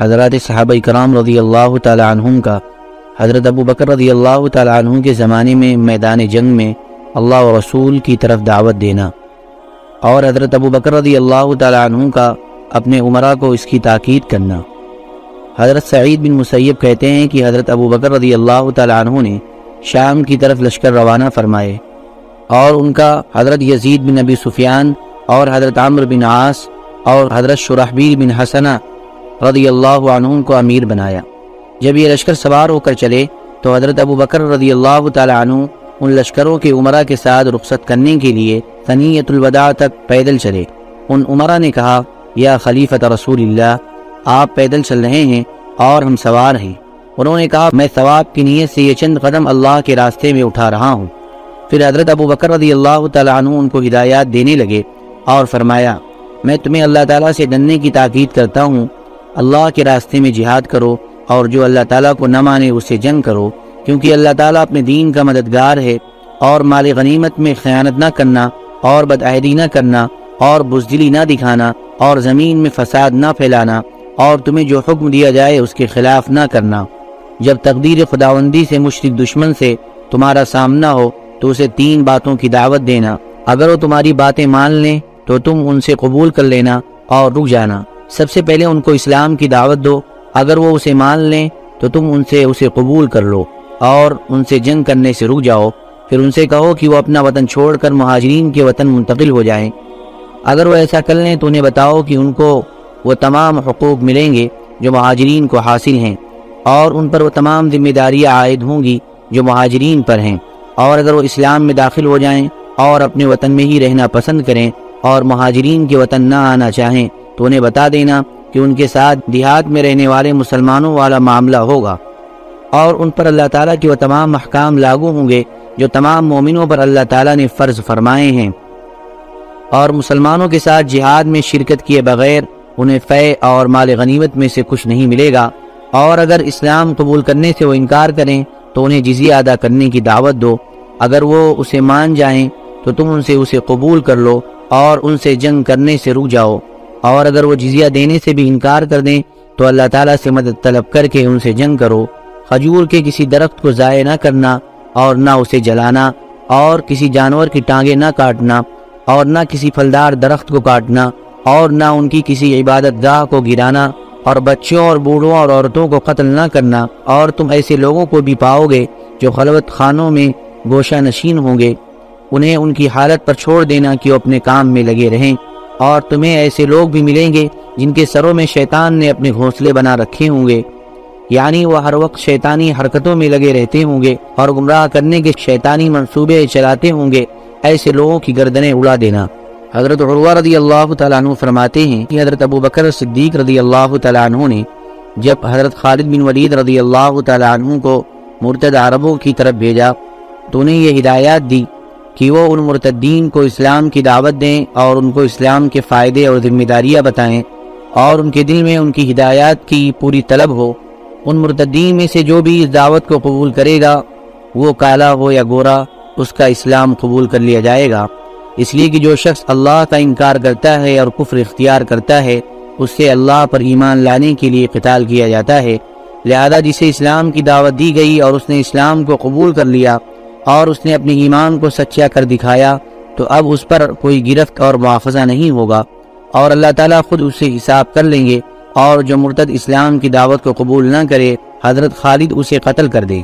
حضرات صحابہ کرام رضی اللہ تعالی عنہم کا، حضرت ابو بکر رضی اللہ تعالی عنہ کے زمانے میں میدان جنگ میں اللہ و رسول کی طرف دعوت دینا۔ اور حضرت ابو بکر رضی اللہ تعالی عنہ کا اپنے عمرہ کو اس کی تاکید کرنا۔ حضرت سعید بن مسیب کہتے ہیں کہ حضرت ابو بکر رضی اللہ تعالی عنہ نے شام کی طرف لشکر روانہ فرمائے۔ اور ان کا حضرت یزید بن نبی سفیان اور حضرت عمر بن عاص اور حضرت شرحبیر بن حسنہ رضی اللہ عنہ کو امیر بنایا۔ جب یہ لشکر سوار ہو کر چلے، تو حضرت ابو بکر رضی اللہ تعالی عنہ ان لشکروں کے عمرہ کے ساتھ رخصت کرنے کے لیے ثنیت الوداع تک پیدل چلے۔ ان عمرہ نے کہا، یا خلیفت رسول اللہ، آپ پیدل چل رہے ہیں اور ہم سوار ہیں۔ انہوں نے کہا، میں ثواب کی نیت سے یہ چند قدم اللہ کے راستے میں اٹھا رہا ہوں۔ پھر حضرت ابو بکر رضی اللہ تعالیٰ عنہ ان کو ہدایات دینے لگے اور فرمایا، میں تمہیں اللہ تعالیٰ سے ڈننے کی تاکید کرتا ہوں اللہ کے راستے میں جہاد کرو اور جو اللہ تعالیٰ کو نہ مانے اسے جنگ کرو، کیونکہ اللہ تعالیٰ اپنے دین کا مددگار ہے اور مال غنیمت میں خیانت نہ کرنا اور بدعہدی نہ کرنا اور بزدلی نہ دکھانا اور زمین میں فساد نہ پھیلانا اور تمہیں جو حکم دیا جائے اس کے خلاف نہ کرنا۔ جب تقدیر خداوندی سے مشرق دشمن سے تمہارا سامنا ہو، تو اسے تین باتوں کی دعوت دینا۔ اگر وہ تمہاری باتیں مان لیں، تو تم ان سے قبول کر لینا اور رک جانا۔ سب سے پہلے ان کو اسلام کی دعوت دو۔ اگر وہ اسے مان لیں، تو تم ان سے اسے قبول کر لو اور ان سے جنگ کرنے سے رک جاؤ۔ پھر ان سے کہو کہ وہ اپنا وطن چھوڑ کر مہاجرین کے وطن منتقل ہو جائیں۔ اگر وہ ایسا کر لیں، تو انہیں بتاؤ کہ ان کو وہ تمام حقوق ملیں گے جو مہاجرین کو حاصل ہیں اور ان پر وہ تمام ذمہ داریاں عائد ہوں گی جو مہاجرین پر ہیں۔ اور اگر وہ اسلام میں داخل ہو جائیں اور اپنے وطن میں ہی رہنا پسند کریں اور مہاجرین کے وطن نہ آنا چاہیں تو انہیں بتا دینا کہ ان کے ساتھ دیہات میں رہنے والے مسلمانوں والا معاملہ ہوگا۔ اور ان پر اللہ تعالیٰ کے وہ تمام احکام لاگو ہوں گے جو تمام مومنوں پر اللہ تعالیٰ نے فرض فرمائے ہیں۔ اور مسلمانوں کے ساتھ جہاد میں شرکت کیے بغیر انہیں فے اور مال غنیمت میں سے کچھ نہیں ملے گا۔ اور اگر اسلام قبول کرنے سے وہ انکار کریں تو انہیں جزیہ ادا کرنے کی دعوت دو۔ اگر وہ اسے مان جائیں تو تم ان سے اسے قبول کر لو اور ان سے جنگ کرنے سے رک جاؤ۔ اور اگر وہ جزیہ دینے سے بھی انکار کر دیں تو اللہ تعالیٰ سے مدد طلب کر کے ان سے جنگ کرو۔ خجور کے کسی درخت کو ضائع نہ کرنا اور نہ اسے جلانا اور کسی جانور کی ٹانگیں نہ کاٹنا اور نہ کسی پھلدار درخت کو کاٹنا اور نہ ان کی کسی عبادت گاہ کو گرانا اور بچوں اور بوڑھوں اور عورتوں کو قتل نہ کرنا اور تم ایسے لوگوں کو بھی پاؤ گے جو خلوت خانوں میں گوشہ نشین ہوں گے۔ انہیں ان کی حالت پر چھوڑ دینا کہ وہ اپنے کام میں لگے رہیں۔ اور تمہیں ایسے لوگ بھی ملیں گے جن کے سروں میں شیطان نے اپنے گھونسلے بنا رکھے ہوں گے۔ یعنی وہ ہر وقت شیطانی حرکتوں میں لگے رہتے ہوں گے اور گمراہ کرنے کے شیطانی منصوبے چلاتے ہوں گے۔ ایسے لوگوں کی گردنیں اڑا دینا۔ حضرت عروہ رضی اللہ تعالیٰ عنہ فرماتے ہیں کہ حضرت ابو بکر صدیق رضی اللہ تعالیٰ عنہ نے جب حضرت خالد بن ولید رضی اللہ تعالیٰ عنہ کو مرتد عربوں کی طرف بھیجا تو انہیں یہ ہدایات دی۔ کہ وہ ان مرتدین کو اسلام کی دعوت دیں اور ان کو اسلام کے فائدے اور ذمہ داریاں بتائیں اور ان کے دل میں ان کی ہدایات کی پوری طلب ہو۔ ان مرتدین میں سے جو بھی اس دعوت کو قبول کرے گا، وہ کالا ہو یا گورا، اس کا اسلام قبول کر لیا جائے گا۔ اس لیے کہ جو شخص اللہ کا انکار کرتا ہے اور کفر اختیار کرتا ہے، اس سے اللہ پر ایمان لانے کے لیے قتال کیا جاتا ہے۔ لہذا جسے اسلام کی دعوت دی گئی اور اس نے اسلام کو قبول کر لیا اور اس نے اپنے ایمان کو سچا کر دکھایا، تو اب اس پر کوئی گرفت اور معافذہ نہیں ہوگا۔ اور اللہ تعالیٰ خود اس سے حساب کر لیں گے، اور جو مرتد اسلام کی دعوت کو قبول نہ کرے، حضرت خالد اسے قتل کر دے۔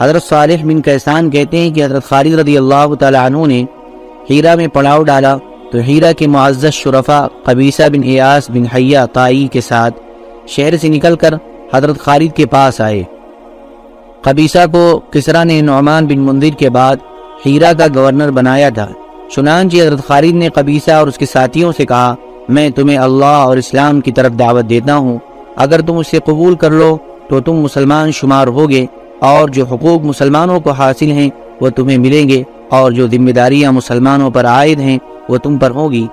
حضرت صالح بن کیسان کہتے ہیں کہ حضرت خالد رضی اللہ تعالیٰ عنہ نے ہیرا میں پڑاؤ ڈالا، تو ہیرا کے معزز شرفا قبیصہ بن ایاس بن حیہ تائی کے ساتھ شہر سے نکل کر حضرت خالد کے پاس آئے۔ قبیصہ کو کسرا نے نعمان بن مندر کے بعد ہیرا کا گورنر بنایا تھا۔ چنانچہ حضرت خالد نے قبیصہ اور اس کے ساتھیوں سے کہا، میں تمہیں اللہ اور اسلام کی طرف دعوت دیتا ہوں۔ اگر تم اسے قبول کر لو تو تم مسلمان شمار ہوگے اور جو حقوق مسلمانوں کو حاصل ہیں وہ تمہیں ملیں گے اور جو ذمہ داریاں مسلمانوں پر عائد ہیں وہ تم پر ہوگی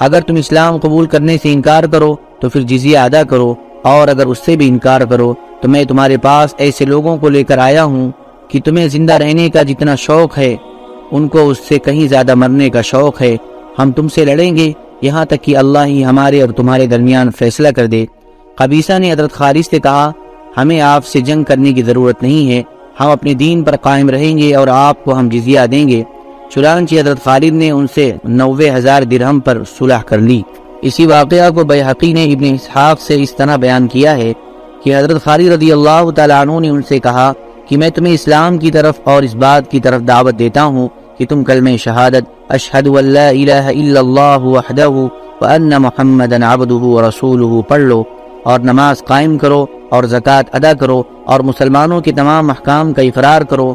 اگر تم اسلام قبول کرنے سے انکار کرو تو پھر جزیہ ادا کرو۔ اور اگر اس سے بھی انکار کرو تو میں تمہارے پاس ایسے لوگوں کو لے کر آیا ہوں کہ تمہیں زندہ رہنے کا جتنا شوق ہے، ان کو اس سے کہیں زیادہ مرنے کا شوق ہے۔ ہم تم سے لڑیں گے، یہاں تک کہ اللہ ہی ہمارے اور تمہارے درمیان فیصلہ کر دے۔ قبیصہ نے حضرت خالد سے کہا، ہمیں آپ سے جنگ کرنے کی ضرورت نہیں ہے۔ ہم اپنے دین پر قائم رہیں گے اور آپ کو ہم جزیہ دیں گے۔ چنانچہ حضرت خالد نے ان سے نوے ہزار درہم پر صلح کر لی۔ اسی واقعہ کو بیحقی نے ابن اسحاق سے اس طرح بیان کیا ہے کہ حضرت خالد رضی اللہ تعالیٰ عنہ نے ان سے کہا کہ میں تمہیں اسلام کی طرف اور اس بات کی طرف دعوت دیتا ہوں کہ تم کلمہ شہادت اشہد واللہ الہ الا اللہ وحدہ وان محمد عبدہ ورسولہ پڑھ لو اور نماز قائم کرو اور زکوٰۃ ادا کرو اور مسلمانوں کے تمام احکام کا اقرار کرو۔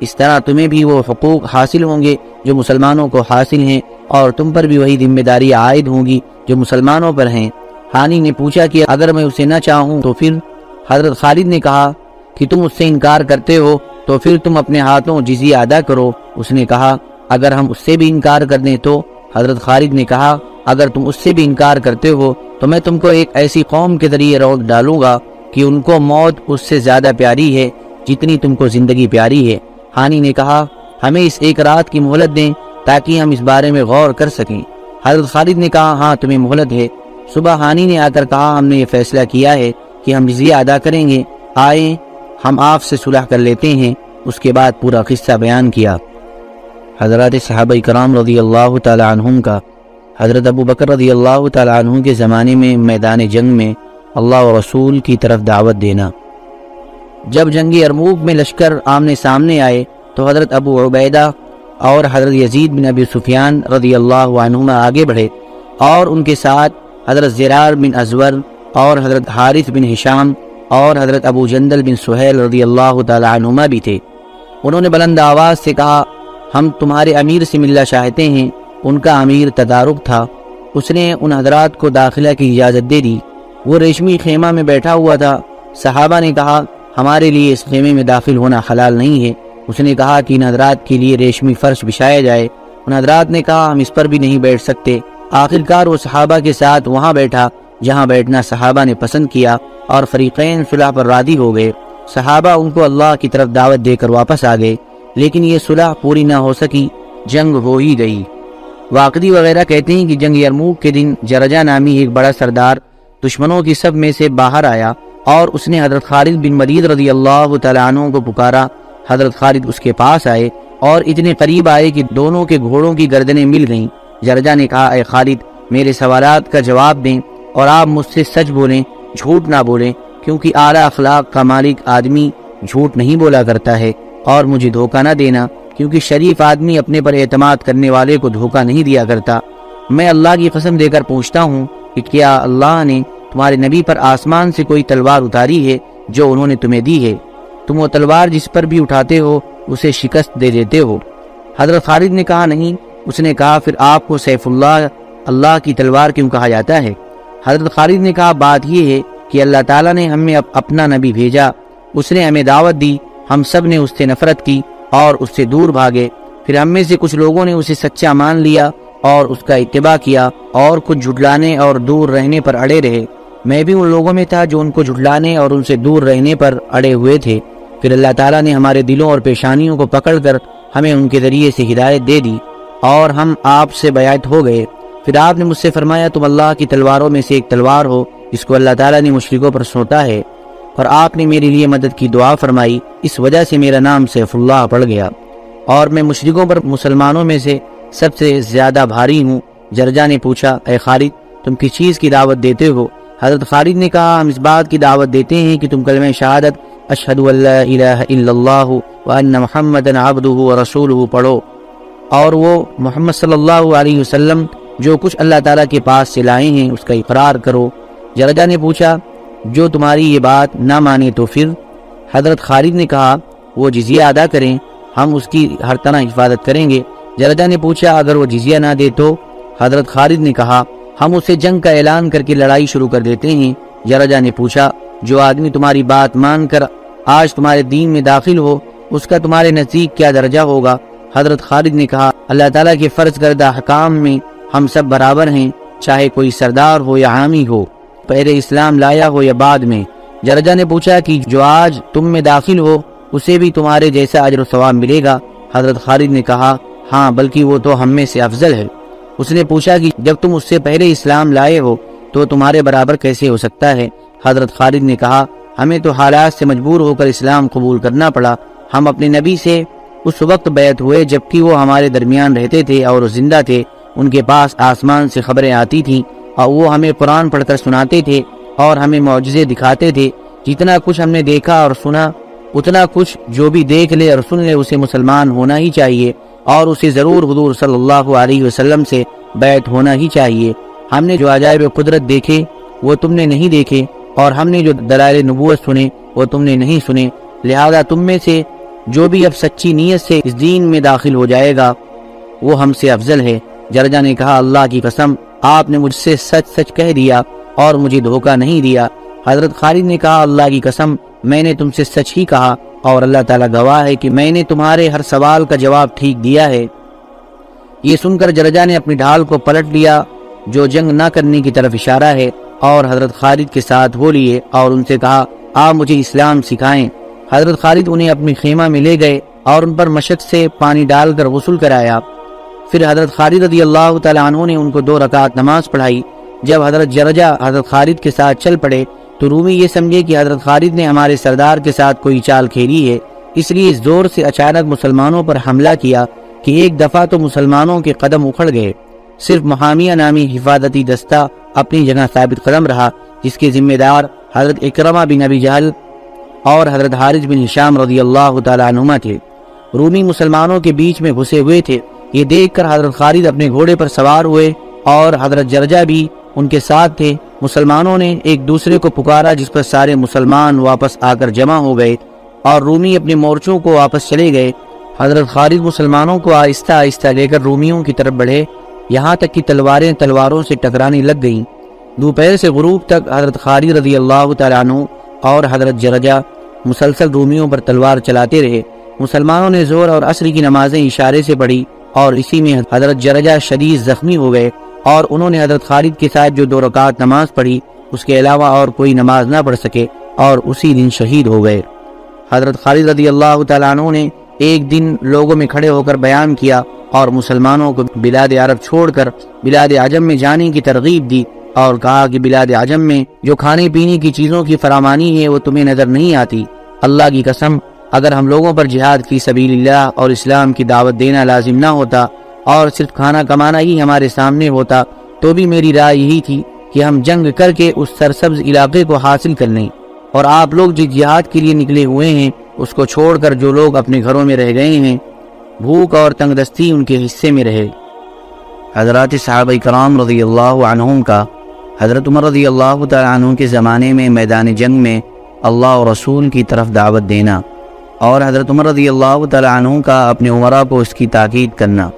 اس طرح تمہیں بھی وہ حقوق حاصل ہوں گے جو مسلمانوں کو حاصل ہیں اور تم پر بھی وہی ذمہ داری عائد ہوں گی جو مسلمانوں پر ہیں۔ ہانی نے پوچھا کہ اگر میں اسے نہ چاہوں تو پھر؟ حضرت خالد نے کہا کہ تم اس سے انکار کرتے ہو تو پھر تم اپنے ہاتھوں جزیہ ادا کرو۔ اس نے کہا، اگر ہم اس سے بھی انکار کر دیں تو؟ حضرت خالد نے کہا، اگر تم اس سے بھی انکار کرتے ہو تو میں تم کو ایک ایسی قوم کے ذریعے روک ڈالوں گا کہ ان کو موت اس سے زیادہ پیاری ہے جتنی تم کو زندگی پیاری ہے۔ ہانی نے کہا ہمیں اس ایک رات کی مہلت دیں تاکہ ہم اس بارے میں غور کر سکیں۔ حضرت خالد نے کہا ہاں تمہیں مہلت ہے۔ صبح ہانی نے آ کر کہا، ہم نے یہ فیصلہ کیا ہے کہ ہم جزیہ ادا کریں گے۔ آئیں، ہم آپ سے صلح کر لیتے ہیں۔ اس کے بعد پورا قصہ بیان کیا۔ حضرات صحابہ کرام رضی اللہ تعالی عنہم کا۔ حضرت ابو بکر رضی اللہ تعالی عنہ کے زمانے میں میدان جنگ میں اللہ و رسول کی طرف دعوت دینا۔ جب جنگی ارموک میں لشکر آمنے سامنے آئے تو حضرت ابو عبیدہ اور حضرت یزید بن ابی سفیان رضی اللہ عنہما آگے بڑھے اور ان کے ساتھ حضرت زرار بن ازور اور حضرت حارث بن حشام اور حضرت ابو جندل بن سہیل رضی اللہ تعالی عنہما بھی تھے۔ انہوں نے بلند آواز سے کہا، ہم تمہارے امیر سے ملنا چاہتے ہیں، ان کا امیر تدارک تھا۔ اس نے ان حضرات کو داخلہ کی اجازت دے دی۔ وہ ریشمی خیمہ میں بیٹھا ہوا تھا۔ صحابہ نے کہا، ہمارے لیے اس خیمے میں داخل ہونا حلال نہیں ہے۔ اس نے کہا کہ ان حضرات کے لیے ریشمی فرش بچھایا جائے۔ ان حضرات نے کہا، ہم اس پر بھی نہیں بیٹھ سکتے۔ آخرکار وہ صحابہ کے ساتھ وہاں بیٹھا، جہاں بیٹھنا صحابہ نے پسند کیا اور فریقین صلح پر رادی ہو گئے۔ صحابہ ان کو اللہ کی طرف دعوت دے کر واپس آ گئے، لیکن یہ صلح پوری نہ ہو سکی، جنگ ہو ہی گئی۔ واقعی وغیرہ کہتے ہیں کہ جنگ یرموک کے دن جرجہ نامی ایک بڑا سردار دشمنوں کی سب میں سے باہر آیا اور اس نے حضرت خالد بن مدید رضی اللہ تعالیٰ عنہ کو پکارا۔ حضرت خالد اس کے پاس آئے اور اتنے قریب آئے کہ دونوں کے گھوڑوں کی گردنیں مل گئیں۔ جرجہ نے کہا، اے خالد، میرے سوالات کا جواب دیں اور آپ مجھ سے سچ بولیں، جھوٹ نہ بولیں، کیونکہ اعلیٰ اخلاق کا مالک آدمی جھوٹ نہیں بولا کرتا ہے۔ اور مجھے دھوکہ نہ دینا، کیونکہ شریف آدمی اپنے پر اعتماد کرنے والے کو دھوکہ نہیں دیا کرتا۔ میں اللہ کی قسم دے کر پوچھتا ہوں کہ کیا اللہ نے تمہارے نبی پر آسمان سے کوئی تلوار اتاری ہے جو انہوں نے تمہیں دی ہے؟ تم وہ تلوار جس پر بھی اٹھاتے ہو، اسے شکست دے دیتے ہو۔ حضرت خالد نے کہا، نہیں۔ اس نے کہا، پھر آپ کو سیف اللہ اللہ کی تلوار کیوں کہا جاتا ہے؟ حضرت خالد نے کہا، بات یہ ہے کہ اللہ تعالیٰ نے ہمیں اپنا نبی بھیجا۔ اس نے ہمیں دعوت دی۔ ہم سب نے اس سے نفرت کی اور اس سے دور بھاگے۔ پھر ہم میں سے کچھ لوگوں نے اسے سچا مان لیا اور اس کا اتباع کیا اور کچھ جھٹلانے اور دور رہنے پر اڑے رہے۔ میں بھی ان لوگوں میں تھا جو ان کو جھٹلانے اور ان سے دور رہنے پر اڑے ہوئے تھے۔ پھر اللہ تعالیٰ نے ہمارے دلوں اور پیشانیوں کو پکڑ کر ہمیں ان کے ذریعے سے ہدایت دے دی اور ہم آپ سے بیعت ہو گئے۔ پھر آپ نے مجھ سے فرمایا، تم اللہ کی تلواروں میں سے ایک تلوار ہو، جس کو اللہ تعالیٰ نے مشرقوں پر سوتا ہے۔ اور آپ نے میرے لیے مدد کی دعا فرمائی، اس وجہ سے میرا نام سیف اللہ پڑ گیا۔ اور میں مشرقوں پر مسلمانوں میں سے سب سے زیادہ بھاری ہوں۔ جرجا نے پوچھا، اے خالد، تم کس چیز کی دعوت دیتے ہو؟ حضرت خالد نے کہا، ہم اس بات کی دعوت دیتے ہیں کہ تم کلمہ شہادت اشہد اللہ الہ الا اللہ وان محمد عبدہ ورسولہ پڑھو۔ اور وہ محمد صلی اللہ علیہ وسلم جو کچھ اللہ تعالیٰ کے پاس سے لائے ہیں، اس کا اقرار کرو۔ جرجہ نے پوچھا، جو تمہاری یہ بات نہ مانے تو پھر؟ حضرت خالد نے کہا، وہ جزیہ ادا کریں، ہم اس کی ہر طرح حفاظت کریں گے۔ جرجہ نے پوچھا، اگر وہ جزیہ نہ دے تو؟ حضرت خالد نے کہا، ہم اسے جنگ کا اعلان کر کے لڑائی شروع کر دیتے ہیں۔ جرجہ نے پوچھا جو آدمی تمہاری بات مان کر آج تمہارے دین میں داخل ہو، اس کا تمہارے نزدیک کیا درجہ ہوگا؟ حضرت خالد نے کہا، اللہ تعالیٰ کے فرض کردہ حکام میں ہم سب برابر ہیں، چاہے کوئی سردار ہو یا عامی ہو، پہلے اسلام لایا ہو یا بعد میں۔ جرجہ نے پوچھا کہ جو آج تم میں داخل ہو، اسے بھی تمہارے جیسا اجر و ثواب ملے گا؟ حضرت خالد نے کہا ہاں بلکہ وہ تو ہم میں سے افضل ہے۔ اس نے پوچھا کہ جب تم اس سے پہلے اسلام لائے ہو، تو تمہارے برابر کیسے ہو سکتا ہے؟ حضرت خالد نے کہا، ہمیں تو حالات سے مجبور ہو کر اسلام قبول کرنا پڑا۔ ہم اپنے نبی سے اس وقت بیعت ہوئے جبکہ وہ ہمارے درمیان رہتے تھے اور زندہ تھے۔ ان کے پاس آسمان سے خبریں آتی تھیں اور وہ ہمیں قرآن پڑھ کر سناتے تھے اور ہمیں معجزے دکھاتے تھے۔ جتنا کچھ ہم نے دیکھا اور سنا، اتنا کچھ جو بھی دیکھ لے اور سن لے، اسے مسلمان ہونا ہی چاہیے اور اسے ضرور حضور صلی اللہ علیہ وسلم سے بیعت ہونا ہی چاہیے۔ ہم نے جو عجائب قدرت دیکھے، وہ تم نے نہیں دیکھے۔ اور ہم نے جو دلائل نبوت سنے وہ تم نے نہیں سنے۔ لہذا تم میں سے جو بھی اب سچی نیت سے اس دین میں داخل ہو جائے گا، وہ ہم سے افضل ہے۔ جرجا نے کہا، اللہ کی قسم، آپ نے مجھ سے سچ سچ کہہ دیا اور مجھے دھوکہ نہیں دیا۔ حضرت خالد نے کہا، اللہ کی قسم، میں نے تم سے سچ ہی کہا اور اللہ تعالیٰ گواہ ہے کہ میں نے تمہارے ہر سوال کا جواب ٹھیک دیا ہے۔ یہ سن کر جرجا نے اپنی ڈھال کو پلٹ لیا، جو جنگ نہ کرنے کی طرف اشارہ ہے۔ اور حضرت خالد کے ساتھ ہو لیے اور ان سے کہا آپ مجھے اسلام سکھائیں۔ حضرت خالد انہیں اپنی خیمہ میں لے گئے اور ان پر مشق سے پانی ڈال کر غسل کرایا۔ پھر حضرت خالد رضی اللہ تعالیٰ عنہ نے ان کو دو رکعت نماز پڑھائی۔ جب حضرت جرجہ حضرت خالد کے ساتھ چل پڑے، تو رومی یہ سمجھے کہ حضرت خالد نے ہمارے سردار کے ساتھ کوئی چال کھیلی ہے۔ اس لیے اس زور سے اچانک مسلمانوں پر حملہ کیا کہ ایک دفعہ تو مسلمانوں کے قدم اکھڑ گئے۔ صرف محامیہ نامی حفاظتی دستہ اپنی جگہ ثابت قدم رہا، جس کے ذمہ دار حضرت اکرمہ بن ابی جہل اور حضرت حارج بن ہشام رضی اللہ تعالیٰ عنہ تھے۔ رومی مسلمانوں کے بیچ میں گھسے ہوئے تھے۔ یہ دیکھ کر حضرت خالد اپنے گھوڑے پر سوار ہوئے اور حضرت جرجہ بھی ان کے ساتھ تھے۔ مسلمانوں نے ایک دوسرے کو پکارا، جس پر سارے مسلمان واپس آ کر جمع ہو گئے اور رومی اپنے مورچوں کو واپس چلے گئے۔ حضرت خالد مسلمانوں کو آہستہ آہستہ لے کر رومیوں کی طرف بڑھے۔ یہاں تک کہ تلواریں تلواروں سے ٹکرانے لگ گئیں۔ دوپہر سے غروب تک حضرت خالد رضی اللہ تعالیٰ عنہ اور حضرت جرجہ مسلسل رومیوں پر تلوار چلاتے رہے۔ مسلمانوں نے زور اور عصر کی نمازیں اشارے سے پڑھی اور اسی میں حضرت جرجہ شدید زخمی ہو گئے اور انہوں نے حضرت خالد کے ساتھ جو دو رکعت نماز پڑھی، اس کے علاوہ اور کوئی نماز نہ پڑھ سکے اور اسی دن شہید ہو گئے۔ حضرت خالد رضی اللہ تعالیٰ عنہ نے ایک دن لوگوں میں کھڑے ہو کر بیان کیا اور مسلمانوں کو بلاد عرب چھوڑ کر بلاد عجم میں جانے کی ترغیب دی اور کہا کہ بلاد عجم میں جو کھانے پینے کی چیزوں کی فرامانی ہے وہ تمہیں نظر نہیں آتی۔ اللہ کی قسم، اگر ہم لوگوں پر جہاد کی سبیل اللہ اور اسلام کی دعوت دینا لازم نہ ہوتا اور صرف کھانا کمانا ہی ہمارے سامنے ہوتا، تو بھی میری رائے یہی تھی کہ ہم جنگ کر کے اس سرسبز علاقے کو حاصل کر لیں۔ اور آپ لوگ جو جہاد کے لیے نکلے ہوئے ہیں اس کو چھوڑ کر جو لوگ اپنے گھروں میں رہ گئے ہیں، بھوک اور تنگ دستی ان کے حصے میں رہے۔ حضرات صحابہ کرام رضی اللہ عنہم کا حضرت عمر رضی اللہ تعالیٰ عنہ کے زمانے میں میدان جنگ میں اللہ و رسول کی طرف دعوت دینا اور حضرت عمر رضی اللہ تعالیٰ عنہ کا اپنے عمرہ کو اس کی تاکید کرنا۔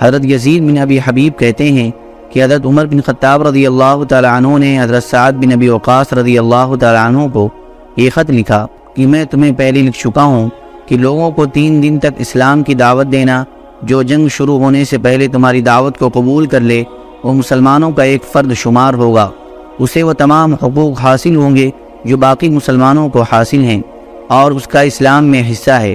حضرت یزید بن ابی حبیب کہتے ہیں کہ حضرت عمر بن خطاب رضی اللہ تعالیٰ عنہ نے حضرت سعد بن ابی وقاص رضی اللہ تعالیٰ عنہ کو یہ خط لکھا۔ کہ میں تمہیں پہلے لکھ چکا ہوں کہ لوگوں کو تین دن تک اسلام کی دعوت دینا، جو جنگ شروع ہونے سے پہلے تمہاری دعوت کو قبول کر لے، وہ مسلمانوں کا ایک فرد شمار ہوگا۔ اسے وہ تمام حقوق حاصل ہوں گے جو باقی مسلمانوں کو حاصل ہیں، اور اس کا اسلام میں حصہ ہے۔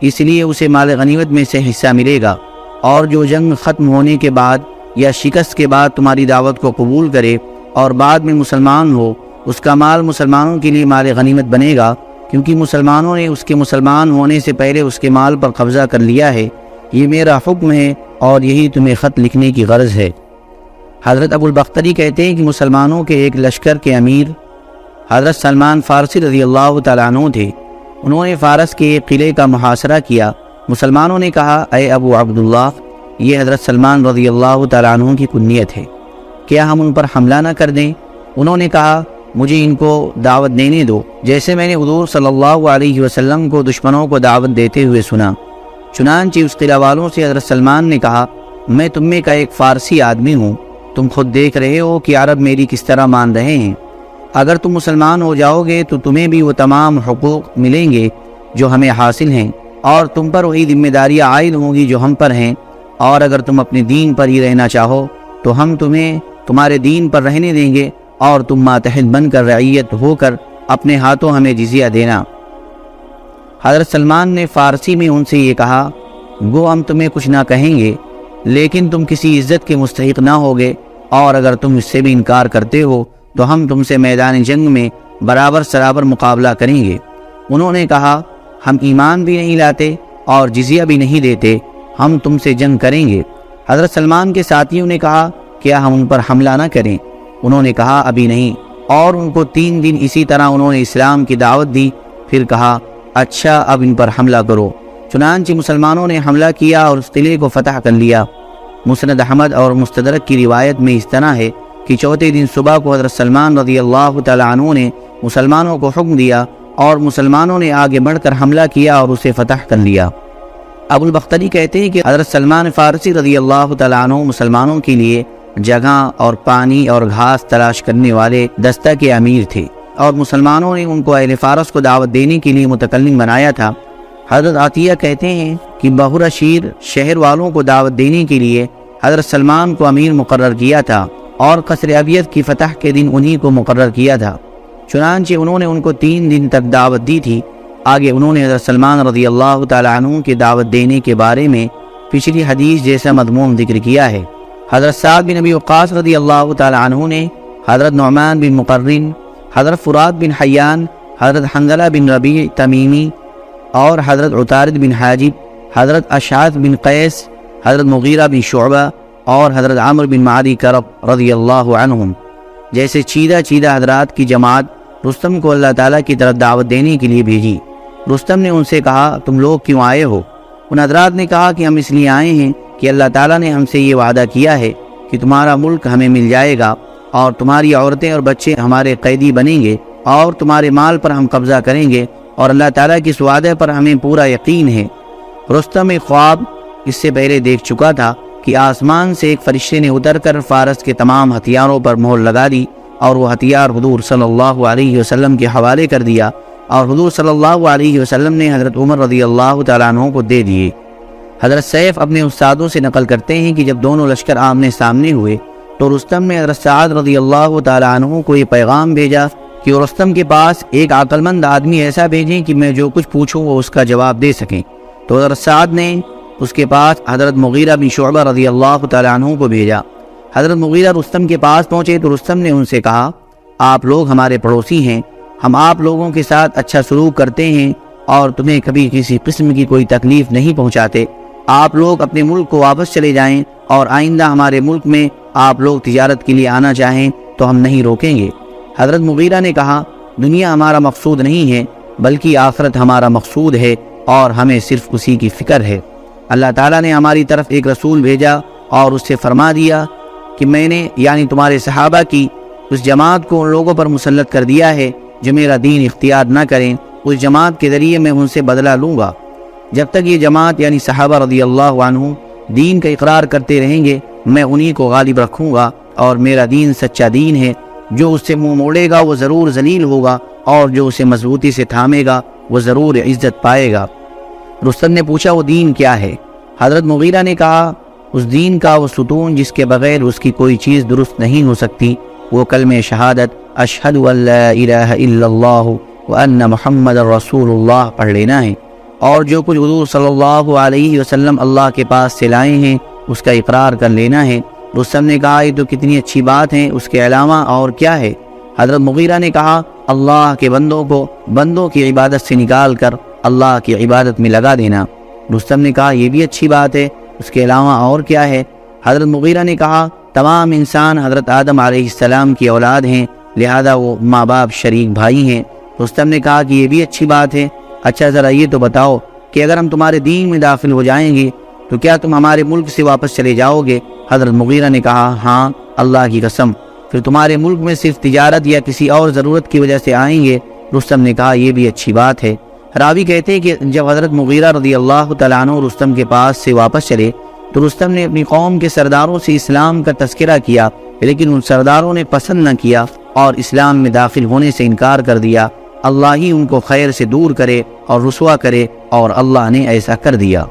اس لیے اسے مال غنیمت میں سے حصہ ملے گا۔ اور جو جنگ ختم ہونے کے بعد یا شکست کے بعد تمہاری دعوت کو قبول کرے اور بعد میں مسلمان ہو، اس کا مال مسلمانوں کے لیے مال غنیمت بنے گا۔ کیونکہ مسلمانوں نے اس کے مسلمان ہونے سے پہلے اس کے مال پر قبضہ کر لیا ہے، یہ میرا حکم ہے اور یہی تمہیں خط لکھنے کی غرض ہے۔ حضرت ابو البختری کہتے ہیں کہ مسلمانوں کے ایک لشکر کے امیر حضرت سلمان فارسی رضی اللہ تعالیٰ عنہ تھے۔ انہوں نے فارس کے ایک قلعے کا محاصرہ کیا۔ مسلمانوں نے کہا، اے ابو عبداللہ، یہ حضرت سلمان رضی اللہ تعالیٰ عنہ کی کنیت ہے۔ کیا ہم ان پر حملہ نہ کر دیں؟ انہوں نے کہا مجھے ان کو دعوت دینے دو۔ جیسے میں نے حضور صلی اللہ علیہ وسلم کو دشمنوں کو دعوت دیتے ہوئے سنا۔ چنانچہ اس قلعہ والوں سے حضرت سلمان نے کہا، میں تم میں کا ایک فارسی آدمی ہوں۔ تم خود دیکھ رہے ہو کہ عرب میری کس طرح مان رہے ہیں۔ اگر تم مسلمان ہو جاؤ گے تو تمہیں بھی وہ تمام حقوق ملیں گے جو ہمیں حاصل ہیں۔ اور تم پر وہی ذمہ داریاں عائد ہوں گی جو ہم پر ہیں۔ اور اگر تم اپنے دین پر ہی رہنا چاہو تو ہم تمہیں تمہارے دین پر رہنے دیں گے۔ اور تم ماتحد بن کر رعیت ہو کر اپنے ہاتھوں ہمیں جزیہ دینا۔ حضرت سلمان نے فارسی میں ان سے یہ کہا، وہ ہم تمہیں کچھ نہ کہیں گے، لیکن تم کسی عزت کے مستحق نہ ہوگے، اور اگر تم اس سے بھی انکار کرتے ہو، تو ہم تم سے میدان جنگ میں برابر سرابر مقابلہ کریں گے۔ انہوں نے کہا، ہم ایمان بھی نہیں لاتے اور جزیہ بھی نہیں دیتے، ہم تم سے جنگ کریں گے۔ حضرت سلمان کے ساتھیوں نے کہا، کیا ہم ان پر حملہ نہ کریں؟ انہوں نے کہا، ابھی نہیں۔ اور ان کو تین دن اسی طرح انہوں نے اسلام کی دعوت دی۔ پھر کہا اچھا اب ان پر حملہ کرو۔ چنانچہ مسلمانوں نے حملہ کیا اور اس قلعے کو فتح کر لیا۔ مسند احمد اور مستدرک کی روایت میں اس طرح ہے کہ چوتھے دن صبح کو حضرت سلمان رضی اللہ تعالیٰ عنہ نے مسلمانوں کو حکم دیا اور مسلمانوں نے آگے بڑھ کر حملہ کیا اور اسے فتح کر لیا۔ ابو البختری کہتے ہیں کہ حضرت سلمان فارسی رضی اللہ تعالیٰ عنہ مسلمانوں کے لیے جگہ اور پانی اور گھاس تلاش کرنے والے دستہ کے امیر تھے۔ اور مسلمانوں نے ان کو اہل فارس کو دعوت دینے کے لیے متکلم بنایا تھا۔ حضرت عطیہ کہتے ہیں کہ بہر شیر شہر والوں کو دعوت دینے کے لیے حضرت سلمان کو امیر مقرر کیا تھا اور قصر ابیت کی فتح کے دن انہی کو مقرر کیا تھا۔ چنانچہ انہوں نے ان کو تین دن تک دعوت دی تھی۔ آگے انہوں نے حضرت سلمان رضی اللہ تعالیٰ عنہ کی دعوت دینے کے بارے میں پچھلی حدیث جیسا مضمون ذکر کیا ہے۔ حضرت سعد بن نبی وقاص رضی اللہ تعالیٰ عنہ نے حضرت نعمان بن مقرن، حضرت فراد بن حیان، حضرت حنزلہ بن ربیع تمیمی اور حضرت عطارد بن حاجب، حضرت اشعث بن قیس، حضرت مغیرہ بن شعبہ اور حضرت عامر بن معدی کرب رضی اللہ عنہم۔ جیسے چیدہ چیدہ حضرات کی جماعت رستم کو اللہ تعالیٰ کی طرف دعوت دینے کے لیے بھیجی۔ رستم نے ان سے کہا، تم لوگ کیوں آئے ہو؟ ان حضرات نے کہا کہ ہم اس لیے آئے ہیں کہ اللہ تعالیٰ نے ہم سے یہ وعدہ کیا ہے کہ تمہارا ملک ہمیں مل جائے گا اور تمہاری عورتیں اور بچے ہمارے قیدی بنیں گے اور تمہارے مال پر ہم قبضہ کریں گے اور اللہ تعالیٰ کی اس وعدے پر ہمیں پورا یقین ہے۔ رستم خواب اس سے پہلے دیکھ چکا تھا کہ آسمان سے ایک فرشتے نے اتر کر فارس کے تمام ہتھیاروں پر مہر لگا دی اور وہ ہتھیار حضور صلی اللہ علیہ وسلم کے حوالے کر دیا اور حضور صلی اللہ علیہ وسلم نے حضرت عمر رضی اللہ تعالیٰ عنہ کو دے دیے۔ حضرت سیف اپنے استادوں سے نقل کرتے ہیں کہ جب دونوں لشکر آمنے سامنے ہوئے تو رستم نے حضرت سعد رضی اللہ تعالیٰ عنہ کو یہ پیغام بھیجا کہ رستم کے پاس ایک عقل مند آدمی ایسا بھیجیں کہ میں جو کچھ پوچھوں وہ اس کا جواب دے سکیں۔ تو حضرت سعد نے اس کے پاس حضرت مغیرہ بن شعبہ رضی اللہ تعالیٰ عنہ کو بھیجا۔ حضرت مغیرہ رستم کے پاس پہنچے تو رستم نے ان سے کہا، آپ لوگ ہمارے پڑوسی ہیں، ہم آپ لوگوں کے ساتھ اچھا سلوک کرتے ہیں اور تمہیں کبھی کسی قسم کی کوئی تکلیف نہیں پہنچاتے۔ آپ لوگ اپنے ملک کو واپس چلے جائیں اور آئندہ ہمارے ملک میں آپ لوگ تجارت کے لیے آنا چاہیں تو ہم نہیں روکیں گے۔ حضرت مغیرہ نے کہا، دنیا ہمارا مقصود نہیں ہے، بلکہ آخرت ہمارا مقصود ہے اور ہمیں صرف اسی کی فکر ہے۔ اللہ تعالیٰ نے ہماری طرف ایک رسول بھیجا اور اس سے فرما دیا کہ میں نے یعنی تمہارے صحابہ کی، اس جماعت کو ان لوگوں پر مسلط کر دیا ہے جو میرا دین اختیار نہ کریں۔ اس جماعت کے ذریعے میں ان سے بدلہ لوں گا۔ جب تک یہ جماعت یعنی صحابہ رضی اللہ عنہ دین کا اقرار کرتے رہیں گے، میں انہی کو غالب رکھوں گا اور میرا دین سچا دین ہے۔ جو اس سے منہ موڑے گا وہ ضرور ذلیل ہوگا اور جو اسے مضبوطی سے تھامے گا وہ ضرور عزت پائے گا۔ رستم نے پوچھا، وہ دین کیا ہے؟ حضرت مغیرہ نے کہا، اس دین کا وہ ستون جس کے بغیر اس کی کوئی چیز درست نہیں ہو سکتی۔ وہ کلم شہادت اشہد الہ الا اللہ وان محمد رسول اللہ پڑھ لینا ہے۔ اور جو کچھ حضور صلی اللہ علیہ وسلم اللہ کے پاس سے لائے ہیں، اس کا اقرار کر لینا ہے۔ رستم نے کہا، یہ تو کتنی اچھی بات ہے، اس کے علاوہ اور کیا ہے؟ حضرت مغیرہ نے کہا، اللہ کے بندوں کو بندوں کی عبادت سے نکال کر اللہ کی عبادت میں لگا دینا۔ رستم نے کہا، یہ بھی اچھی بات ہے، اس کے علاوہ اور کیا ہے؟ حضرت مغیرہ نے کہا، تمام انسان حضرت آدم علیہ السلام کی اولاد ہیں، لہذا وہ ماں باپ شریک بھائی ہیں۔ رستم نے کہا، کہ یہ بھی اچھی بات ہے اچھا ذرا یہ تو بتاؤ کہ اگر ہم تمہارے دین میں داخل ہو جائیں گے، تو کیا تم ہمارے ملک سے واپس چلے جاؤ گے؟ حضرت مغیرہ نے کہا ہاں اللہ کی قسم۔ پھر تمہارے ملک میں صرف تجارت یا کسی اور ضرورت کی وجہ سے آئیں گے؟ رستم نے کہا، یہ بھی اچھی بات ہے۔ راوی کہتے ہیں کہ جب حضرت مغیرہ رضی اللہ تعالیٰ عنہ رستم کے پاس سے واپس چلے، تو رستم نے اپنی قوم کے سرداروں سے اسلام کا تذکرہ کیا، لیکن ان سرداروں نے پسند نہ کیا اور اسلام میں داخل ہونے سے انکار کر دیا۔ اللہ ہی ان کو خیر سے دور کرے اور رسوا کرے اور اللہ نے ایسا کر دیا۔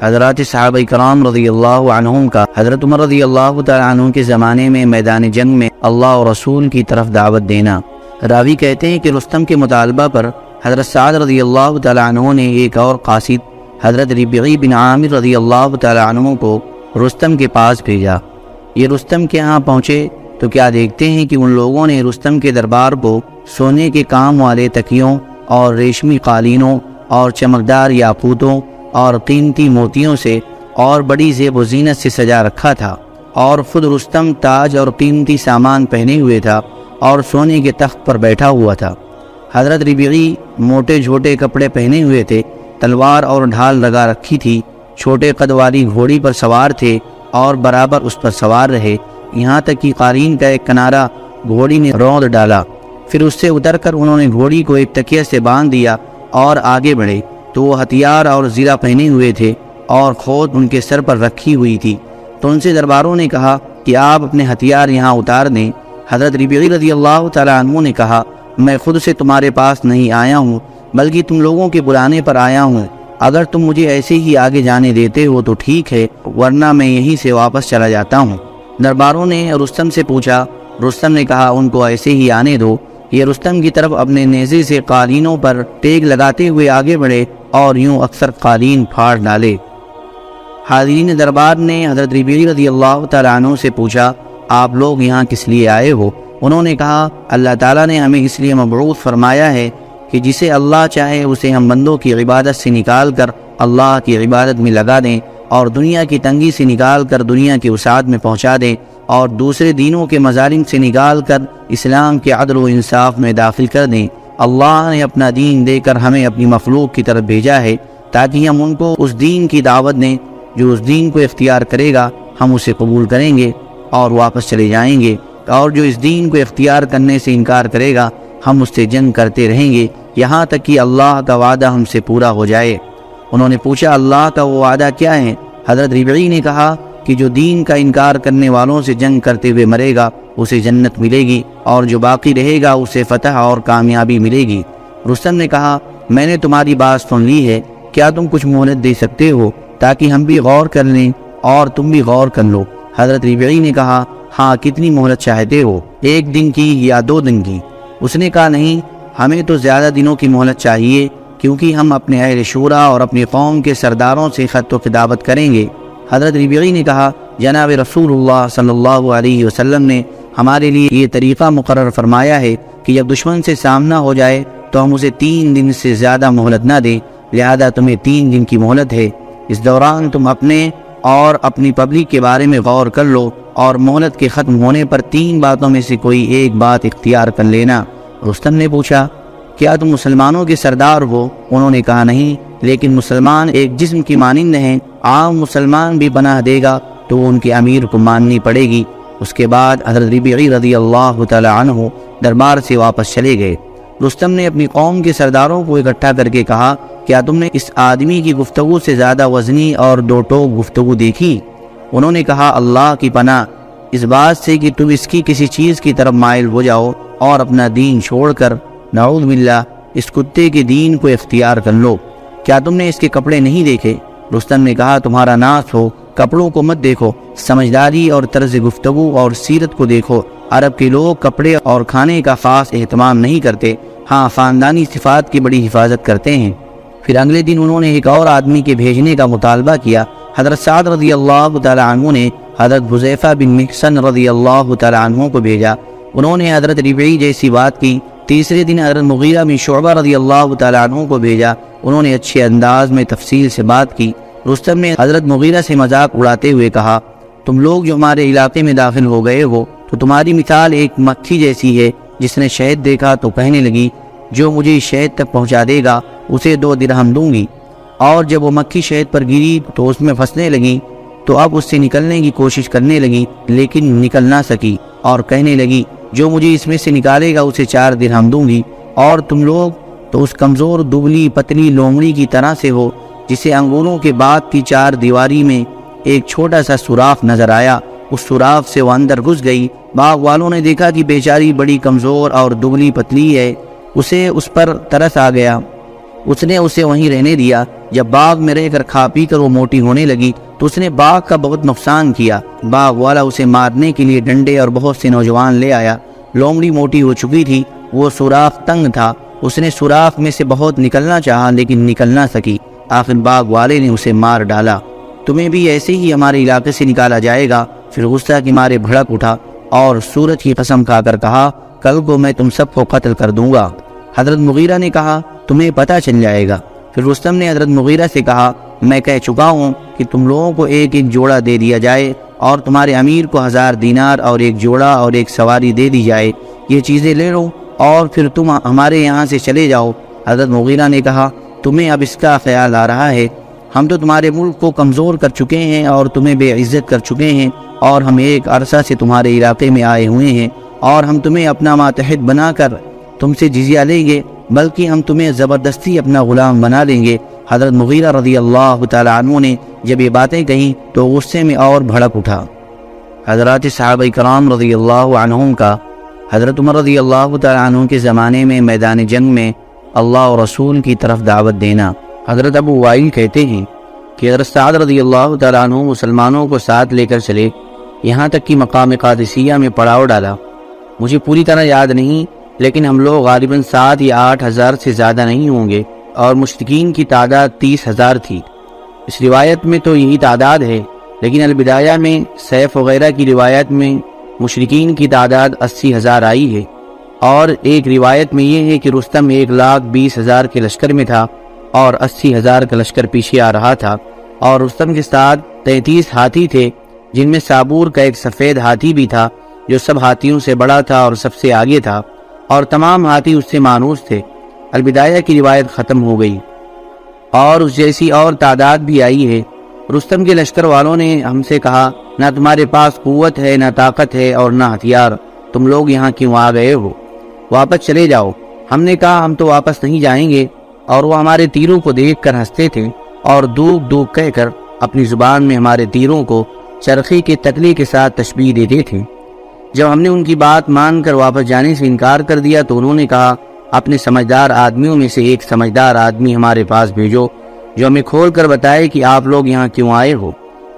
حضرات صحابہ کرام رضی اللہ عنہم کا حضرت عمر رضی اللہ تعالیٰ عنہ کے زمانے میں میدان جنگ میں اللہ و رسول کی طرف دعوت دینا۔ راوی کہتے ہیں کہ رستم کے مطالبہ پر حضرت سعد رضی اللہ تعالیٰ عنہ نے ایک اور قاصد حضرت ربعی بن عامر رضی اللہ تعالیٰ عنہ کو رستم کے پاس بھیجا۔ یہ رستم کے ہاں پہنچے تو کیا دیکھتے ہیں کہ ان لوگوں نے رستم کے دربار کو سونے کے کام والے تکیوں اور ریشمی قالینوں اور چمکدار یاقوتوں اور قیمتی موتیوں سے اور بڑی زیب و زینت سے سجا رکھا تھا اور خود رستم تاج اور قیمتی سامان پہنے ہوئے تھا اور سونے کے تخت پر بیٹھا ہوا تھا۔ حضرت ربیعی موٹے جھوٹے کپڑے پہنے ہوئے تھے، تلوار اور ڈھال لگا رکھی تھی، چھوٹے قد والی گھوڑی پر سوار تھے اور برابر اس پر سوار رہے۔ یہاں تک کہ قارین کا ایک کنارہ گھوڑی نے روند ڈالا۔ پھر اس سے اتر کر انہوں نے گھوڑی کو ایک تکیہ سے باندھ دیا اور آگے بڑھے۔ تو وہ ہتھیار اور زیرہ پہنے ہوئے تھے اور کھود ان کے سر پر رکھی ہوئی تھی۔ تو ان سے درباروں نے کہا کہ آپ اپنے ہتھیار یہاں اتار دیں۔ حضرت ربیعی رضی اللہ تعالیٰ عنہ نے کہا، میں خود سے تمہارے پاس نہیں آیا ہوں، بلکہ تم لوگوں کے بلانے پر آیا ہوں۔ اگر تم مجھے ایسے ہی آگے جانے دیتے ہو تو ٹھیک ہے، ورنہ میں یہیں سے واپس چلا جاتا ہوں۔ درباروں نے رستم سے پوچھا، رستم نے کہا، ان کو ایسے ہی آنے دو۔ یہ رستم کی طرف اپنے نیزے سے قالینوں پر ٹیک لگاتے ہوئے آگے بڑھے اور یوں اکثر قالین پھاڑ ڈالے۔ حاضرین دربار نے حضرت ربیعی رضی اللہ تعالیٰ عنہ سے پوچھا، آپ لوگ یہاں کس لیے آئے ہو؟ انہوں نے کہا، اللہ تعالیٰ نے ہمیں اس لیے مبعوث فرمایا ہے کہ جسے اللہ چاہے اسے ہم بندوں کی عبادت سے نکال کر اللہ کی عبادت میں لگا دیں۔ اور دنیا کی تنگی سے نکال کر دنیا کے وسعت میں پہنچا دیں اور دوسرے دینوں کے مظالم سے نکال کر اسلام کے عدل و انصاف میں داخل کر دیں۔ اللہ نے اپنا دین دے کر ہمیں اپنی مخلوق کی طرف بھیجا ہے تاکہ ہم ان کو اس دین کی دعوت دیں جو اس دین کو اختیار کرے گا۔ ہم اسے قبول کریں گے اور واپس چلے جائیں گے اور جو اس دین کو اختیار کرنے سے انکار کرے گا، ہم اس سے جنگ کرتے رہیں گے۔ یہاں تک کہ اللہ کا وعدہ ہم سے پورا ہو جائے۔ انہوں نے پوچھا، اللہ کا وہ وعدہ کیا ہے؟ حضرت ربعی نے کہا کہ جو دین کا انکار کرنے والوں سے جنگ کرتے ہوئے مرے گا، اسے جنت ملے گی، اور جو باقی رہے گا، اسے فتح اور کامیابی ملے گی۔ رستم نے کہا، میں نے تمہاری بات سن لی ہے، کیا تم کچھ مہلت دے سکتے ہو تاکہ ہم بھی غور کر لیں اور تم بھی غور کر لو؟ حضرت ربعی نے کہا ہاں کتنی مہلت چاہتے ہو، ایک دن کی یا دو دن کی؟ اس نے کہا، نہیں، ہمیں تو زیادہ دنوں کی مہلت چاہیے۔ کیونکہ ہم اپنے اہل شورا اور اپنی قوم کے سرداروں سے خط و خدابت کریں گے۔ حضرت ربیعی نے کہا، جناب رسول اللہ صلی اللہ علیہ وسلم نے ہمارے لیے یہ طریقہ مقرر فرمایا ہے کہ جب دشمن سے سامنا ہو جائے تو ہم اسے تین دن سے زیادہ مہلت نہ دیں، لہذا تمہیں تین دن کی مہلت ہے۔ اس دوران تم اپنے اور اپنی پبلک کے بارے میں غور کر لو اور مہلت کے ختم ہونے پر تین باتوں میں سے کوئی ایک بات اختیار کر لینا۔ رستم نے پوچھا کیا تم مسلمانوں کے سردار ہو؟ انہوں نے کہا نہیں، لیکن مسلمان ایک جسم کی مانند ہیں۔ عام مسلمان بھی پناہ دے گا تو ان کے امیر کو ماننی پڑے گی۔ اس کے بعد حضرت ربیعی رضی اللہ تعالی عنہ دربار سے واپس چلے گئے۔ رستم نے اپنی قوم کے سرداروں کو اکٹھا کر کے کہا، کیا تم نے اس آدمی کی گفتگو سے زیادہ وزنی اور دو ٹوک گفتگو دیکھی؟ انہوں نے کہا، اللہ کی پناہ۔ اس بات سے کہ تم اس کی کسی چیز کی طرف مائل ہو جاؤ اور اپنا دین چھوڑ کر نعوذ باللہ، اس کتے کے دین کو اختیار کر لو۔ کیا تم نے اس کے کپڑے نہیں دیکھے؟ رستم نے کہا، تمہارا ناس ہو، کپڑوں کو مت دیکھو۔ سمجھداری اور طرز گفتگو اور سیرت کو دیکھو۔ عرب کے لوگ کپڑے اور کھانے کا خاص اہتمام نہیں کرتے۔ ہاں خاندانی صفات کی بڑی حفاظت کرتے ہیں۔ پھر اگلے دن انہوں نے ایک اور آدمی کے بھیجنے کا مطالبہ کیا۔ حضرت سعد رضی اللہ تعالیٰ عنہ نے حضرت حضیفہ بن محسن رضی اللہ تعالیٰ عنہ کو بھیجا۔ انہوں نے حضرت ربعی جیسی بات کی۔ تیسرے دن حضرت مغیرہ بن شعبہ رضی اللہ تعالیٰ عنہ کو بھیجا۔ انہوں نے اچھے انداز میں تفصیل سے بات کی۔ رستم نے حضرت مغیرہ سے مذاق اڑاتے ہوئے کہا، تم لوگ جو ہمارے علاقے میں داخل ہو گئے ہو، تو تمہاری مثال ایک مکھی جیسی ہے، جس نے شہد دیکھا تو کہنے لگی، جو مجھے شہد تک پہنچا دے گا، اسے دو درہم دوں گی۔ اور جب وہ مکھی شہد پر گری تو اس میں پھنسنے لگی، تو اب اس سے نکلنے کی کوشش کرنے لگی، لیکن نکل نہ سکی۔ اور کہنے لگی جو مجھے اس میں سے نکالے گا اسے چار درہم دوں گی۔ اور تم لوگ تو اس کمزور دبلی پتلی لومڑی کی طرح سے ہو، جسے انگوروں کے بعد کی چار دیواری میں ایک چھوٹا سا سوراخ نظر آیا۔ اس سوراخ سے وہ اندر گھس گئی۔ باغ والوں نے دیکھا کہ بیچاری بڑی کمزور اور دبلی پتلی ہے۔ اسے اس پر ترس آ گیا۔ اس نے اسے وہیں رہنے دیا۔ جب باغ میں رہ کر کھا پی کر وہ موٹی ہونے لگی۔ تو اس نے باغ کا بہت نقصان کیا۔ باغ والا اسے مارنے کے لیے ڈنڈے اور بہت سے نوجوان لے آیا۔ لومڑی موٹی ہو چکی تھی، وہ سوراخ تنگ تھا۔ اس نے سوراخ میں سے بہت نکلنا چاہا، لیکن نکل نہ سکی۔ آخر باغ والے نے اسے مار ڈالا۔ تمہیں بھی ایسے ہی ہمارے علاقے سے نکالا جائے گا؟ پھر غصہ کے مارے بھڑک اٹھا اور سورج کی قسم کھا کر کہا، کل کو میں تم سب کو قتل کر دوں گا۔ حضرت مغیرہ نے کہا، تمہیں پتہ چل جائے گا۔ پھر رستم نے حضرت مغیرہ سے کہا، میں کہہ چکا ہوں کہ تم لوگوں کو ایک ایک جوڑا دے دیا جائے اور تمہارے امیر کو ہزار دینار اور ایک جوڑا اور ایک سواری دے دی جائے۔ یہ چیزیں لے لو اور پھر تم ہمارے یہاں سے چلے جاؤ۔ حضرت مغیرہ نے کہا، تمہیں اب اس کا خیال آ رہا ہے۔ ہم تو تمہارے ملک کو کمزور کر چکے ہیں اور تمہیں بے عزت کر چکے ہیں اور ہم ایک عرصہ سے تمہارے علاقے میں آئے ہوئے ہیں اور ہم تمہیں اپنا ماتحد بنا کر تم سے جزیہ لیں گے۔ بلکہ ہم تمہیں زبردستی اپنا غلام بنا لیں گے۔ حضرت مغیرہ رضی اللہ تعالیٰ عنہ نے جب یہ باتیں کہیں تو غصے میں اور بھڑک اٹھا۔ حضرات صحابہ کرام رضی اللہ عنہم کا حضرت عمر رضی اللہ تعالیٰ عنہ کے زمانے میں میدان جنگ میں اللہ و رسول کی طرف دعوت دینا۔ حضرت ابو وائل کہتے ہیں کہ حضرت سعد رضی اللہ تعالیٰ عنہ مسلمانوں کو ساتھ لے کر چلے۔ یہاں تک کہ مقام قادسیہ میں پڑاؤ ڈالا۔ مجھے پوری طرح یاد نہیں لیکن ہم لوگ غالباً سات یا آٹھ ہزار سے زیادہ نہیں ہوں گے اور مشتقین کی تعداد تیس ہزار تھی۔ اس روایت میں تو یہی تعداد ہے، لیکن البدایہ میں سیف وغیرہ کی روایت میں مشرقین کی تعداد اسی ہزار آئی ہے۔ اور ایک روایت میں یہ ہے کہ رستم ایک لاکھ بیس ہزار کے لشکر میں تھا اور اسی ہزار کا لشکر پیچھے آ رہا تھا۔ اور رستم کے ساتھ تینتیس ہاتھی تھے، جن میں صابور کا ایک سفید ہاتھی بھی تھا، جو سب ہاتھیوں سے بڑا تھا اور سب سے آگے تھا۔ اور تمام ہاتھی اس سے مانوس تھے۔ البدایہ کی روایت ختم ہو گئی۔ اور اس جیسی اور تعداد بھی آئی ہے۔ رستم کے لشکر والوں نے ہم سے کہا، نہ تمہارے پاس قوت ہے، نہ طاقت ہے اور نہ ہتھیار۔ تم لوگ یہاں کیوں آ گئے ہو؟ واپس چلے جاؤ۔ ہم نے کہا، ہم تو واپس نہیں جائیں گے۔ اور وہ ہمارے تیروں کو دیکھ کر ہنستے تھے اور دوک دوک کہہ کر اپنی زبان میں ہمارے تیروں کو چرخی کے تکلی کے ساتھ تشبیح دیتے تھے۔ جب ہم نے ان کی بات مان کر واپس جانے سے انکار کر دیا تو انہوں نے کہا، اپنے سمجھدار آدمیوں میں سے ایک سمجھدار آدمی ہمارے پاس بھیجو، جو ہمیں کھول کر بتائے کہ آپ لوگ یہاں کیوں آئے ہو۔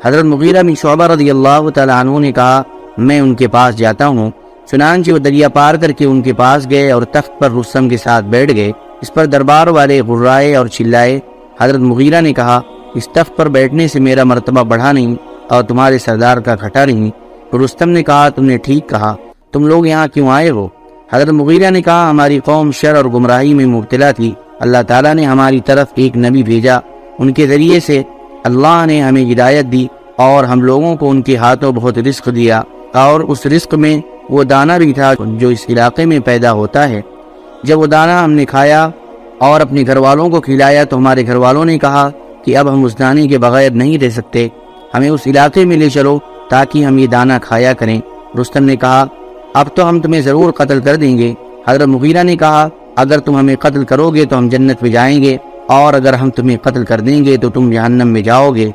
حضرت مغیرہ بن شعبہ رضی اللہ تعالیٰ عنہ نے کہا، میں ان کے پاس جاتا ہوں۔ چنانچہ وہ دریا پار کر کے ان کے پاس گئے اور تخت پر رسم کے ساتھ بیٹھ گئے۔ اس پر دربار والے غرائے اور چلائے۔ حضرت مغیرہ نے کہا، اس تخت پر بیٹھنے سے میرا مرتبہ بڑھا نہیں اور تمہارے سردار کا گھٹا نہیں۔ رستم نے کہا، تم نے ٹھیک کہا۔ تم لوگ یہاں کیوں آئے ہو؟ حضرت مغیرہ نے کہا، ہماری قوم شر اور گمراہی میں مبتلا تھی۔ اللہ تعالیٰ نے ہماری طرف ایک نبی بھیجا۔ ان کے ذریعے سے اللہ نے ہمیں ہدایت دی اور ہم لوگوں کو ان کے ہاتھوں بہت رزق دیا۔ اور اس رزق میں وہ دانہ بھی تھا جو اس علاقے میں پیدا ہوتا ہے۔ جب وہ دانہ ہم نے کھایا اور اپنے گھر والوں کو کھلایا تو ہمارے گھر والوں نے کہا کہ اب ہم اس دانے کے بغیر نہیں رہ سکتے۔ ہمیں اس علاقے میں لے چلو۔ تاکہ ہم یہ دانہ کھایا کریں۔ رستم نے کہا، اب تو ہم تمہیں ضرور قتل کر دیں گے۔ حضرت مغیرہ نے کہا، اگر تم ہمیں قتل کرو گے تو ہم جنت میں جائیں گے، اور اگر ہم تمہیں قتل کر دیں گے تو تم جہنم میں جاؤ گے۔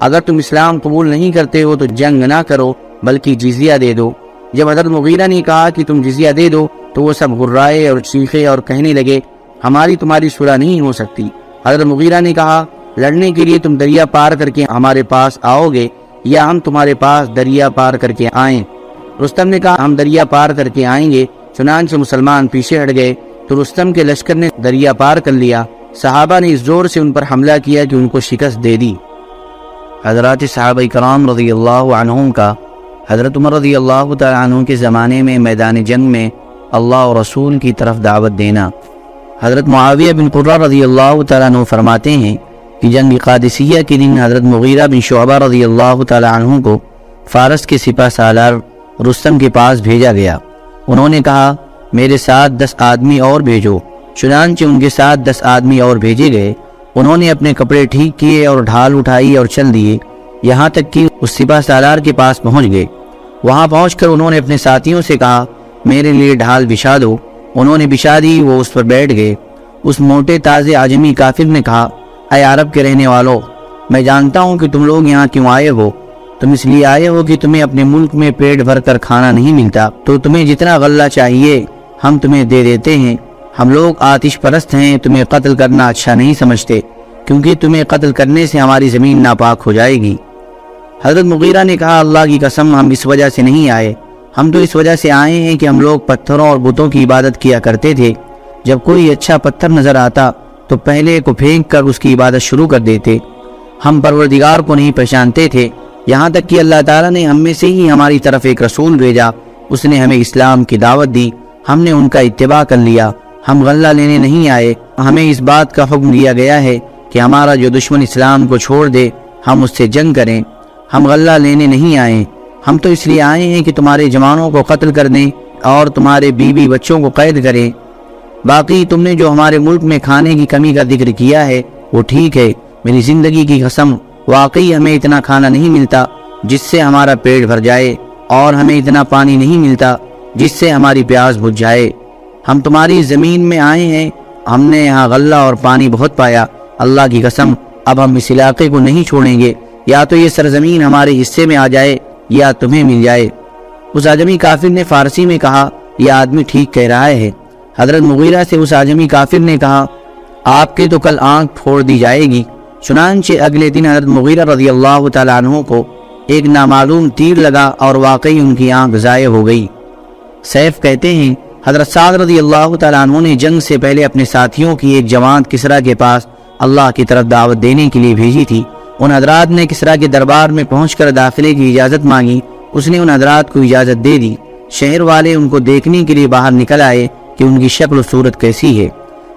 اگر تم اسلام قبول نہیں کرتے ہو تو جنگ نہ کرو، بلکہ جزیہ دے دو۔ جب حضرت مغیرہ نے کہا کہ تم جزیہ دے دو، تو وہ سب غرائے اور چیخے اور کہنے لگے، ہماری تمہاری صلح نہیں ہو سکتی۔ حضرت مغیرہ نے کہا، لڑنے کے لیے تم دریا پار کر کے ہمارے پاس آؤ گے۔ یا ہم تمہارے پاس دریا پار کر کے آئیں۔ رستم نے کہا، ہم دریا پار کر کے آئیں گے۔ چنانچہ مسلمان پیچھے ہٹ گئے۔ تو رستم کے لشکر نے دریا پار کر لیا۔ صحابہ نے اس زور سے ان پر حملہ کیا کہ ان کو شکست دے دی۔ حضرات صحابہ کرام رضی اللہ عنہم کا حضرت عمر رضی اللہ تعالیٰ عنہ کے زمانے میں میدان جنگ میں اللہ و رسول کی طرف دعوت دینا۔ حضرت معاویہ بن قرہ رضی اللہ تعالیٰ عنہ فرماتے ہیں کہ جنگ قادسیہ کے دن حضرت مغیرہ بن شعبہ رضی اللہ تعالیٰ عنہ کو فارس کے سپہ سالار رستم کے پاس بھیجا گیا۔ انہوں نے کہا، میرے ساتھ دس آدمی اور بھیجو۔ چنانچہ ان کے ساتھ دس آدمی اور بھیجے گئے۔ انہوں نے اپنے کپڑے ٹھیک کیے اور ڈھال اٹھائی اور چل دیے۔ یہاں تک کہ اس سپاہ سالار کے پاس پہنچ گئے۔ وہاں پہنچ کر انہوں نے اپنے ساتھیوں سے کہا، میرے لیے ڈھال بچھا دو۔ انہوں نے بچھا دی، وہ اس پر بیٹھ گئے۔ اس موٹے تازے آجمی کافر نے کہا اے عرب کے رہنے والوں میں جانتا ہوں کہ تم لوگ یہاں کیوں آئے ہو۔ تم اس لیے آئے ہو کہ تمہیں اپنے ملک میں پیٹ بھر کر کھانا نہیں ملتا۔ تو تمہیں جتنا غلہ چاہیے، ہم تمہیں دے دیتے ہیں۔ ہم لوگ آتش پرست ہیں، تمہیں قتل کرنا اچھا نہیں سمجھتے، کیونکہ تمہیں قتل کرنے سے ہماری زمین ناپاک ہو جائے گی۔ حضرت مغیرہ نے کہا، اللہ کی قسم، ہم اس وجہ سے نہیں آئے۔ ہم تو اس وجہ سے آئے ہیں کہ ہم لوگ پتھروں اور بتوں کی عبادت کیا کرتے تھے۔ جب کوئی اچھا پتھر نظر آتا تو پہلے کو پھینک کر اس کی عبادت شروع کر دیتے۔ ہم پروردگار کو نہیں پہچانتے تھے۔ یہاں تک کہ اللہ تعالیٰ نے ہم میں سے ہی ہماری طرف ایک رسول بھیجا۔ اس نے ہمیں اسلام کی دعوت دی۔ ہم نے ان کا اتباع کر لیا۔ ہم غلہ لینے نہیں آئے۔ ہمیں اس بات کا حکم دیا گیا ہے کہ ہمارا جو دشمن اسلام کو چھوڑ دے، ہم اس سے جنگ کریں۔ ہم غلہ لینے نہیں آئے۔ ہم تو اس لیے آئے ہیں کہ تمہارے جوانوں کو قتل کر دیں اور تمہارے بیوی بچوں کو قید کریں۔ باقی تم نے جو ہمارے ملک میں کھانے کی کمی کا ذکر کیا ہے، وہ ٹھیک ہے، میری زندگی کی قسم، واقعی ہمیں اتنا کھانا نہیں ملتا جس سے ہمارا پیٹ بھر جائے اور ہمیں اتنا پانی نہیں ملتا جس سے ہماری پیاس بجھ جائے۔ ہم تمہاری زمین میں آئے ہیں، ہم نے یہاں غلہ اور پانی بہت پایا۔ اللہ کی قسم، اب ہم اس علاقے کو نہیں چھوڑیں گے۔ یا تو یہ سرزمین ہمارے حصے میں آ جائے، یا تمہیں مل جائے۔ اس آجمی کافر نے فارسی میں کہا، یہ آدمی ٹھیک کہہ رہا ہے۔ حضرت مغیرہ سے اس آجمی کافر نے کہا، آپ کے تو کل آنکھ پھوڑ دی جائے گی۔ چنانچہ اگلے دن حضرت مغیرہ رضی اللہ تعالیٰ عنہ کو ایک نامعلوم تیر لگا اور واقعی ان کی آنکھ ضائع ہو گئی۔ سیف کہتے ہیں، حضرت سعد رضی اللہ تعالیٰ عنہ نے جنگ سے پہلے اپنے ساتھیوں کی ایک جوان کسرا کے پاس اللہ کی طرف دعوت دینے کے لیے بھیجی تھی۔ ان حضرات نے کسرا کے دربار میں پہنچ کر داخلے کی اجازت مانگی۔ اس نے ان حضرات کو اجازت دے دی۔ شہر والے ان کو دیکھنے کے لیے باہر نکل آئے۔ کہ ان کی شکل و صورت کیسی ہے۔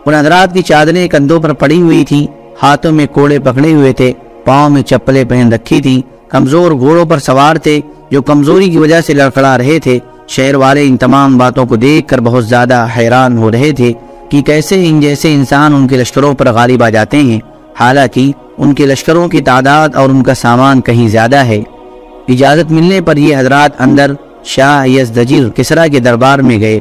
ان حضرات کی چادریں کندھوں پر پڑی ہوئی تھی ہاتھوں میں کوڑے پکڑے ہوئے تھے، پاؤں میں چپلے پہن رکھی تھی کمزور گھوڑوں پر سوار تھے، جو کمزوری کی وجہ سے لڑکڑا رہے تھے۔ شہر والے ان تمام باتوں کو دیکھ کر بہت زیادہ حیران ہو رہے تھے کہ کیسے ان جیسے انسان ان کے لشکروں پر غالب آ جاتے ہیں۔ حالانکہ ان کے لشکروں کی تعداد اور ان کا سامان کہیں زیادہ ہے۔ اجازت ملنے پر یہ حضرات اندر شاہ یزدجیر کسرا کے دربار میں گئے۔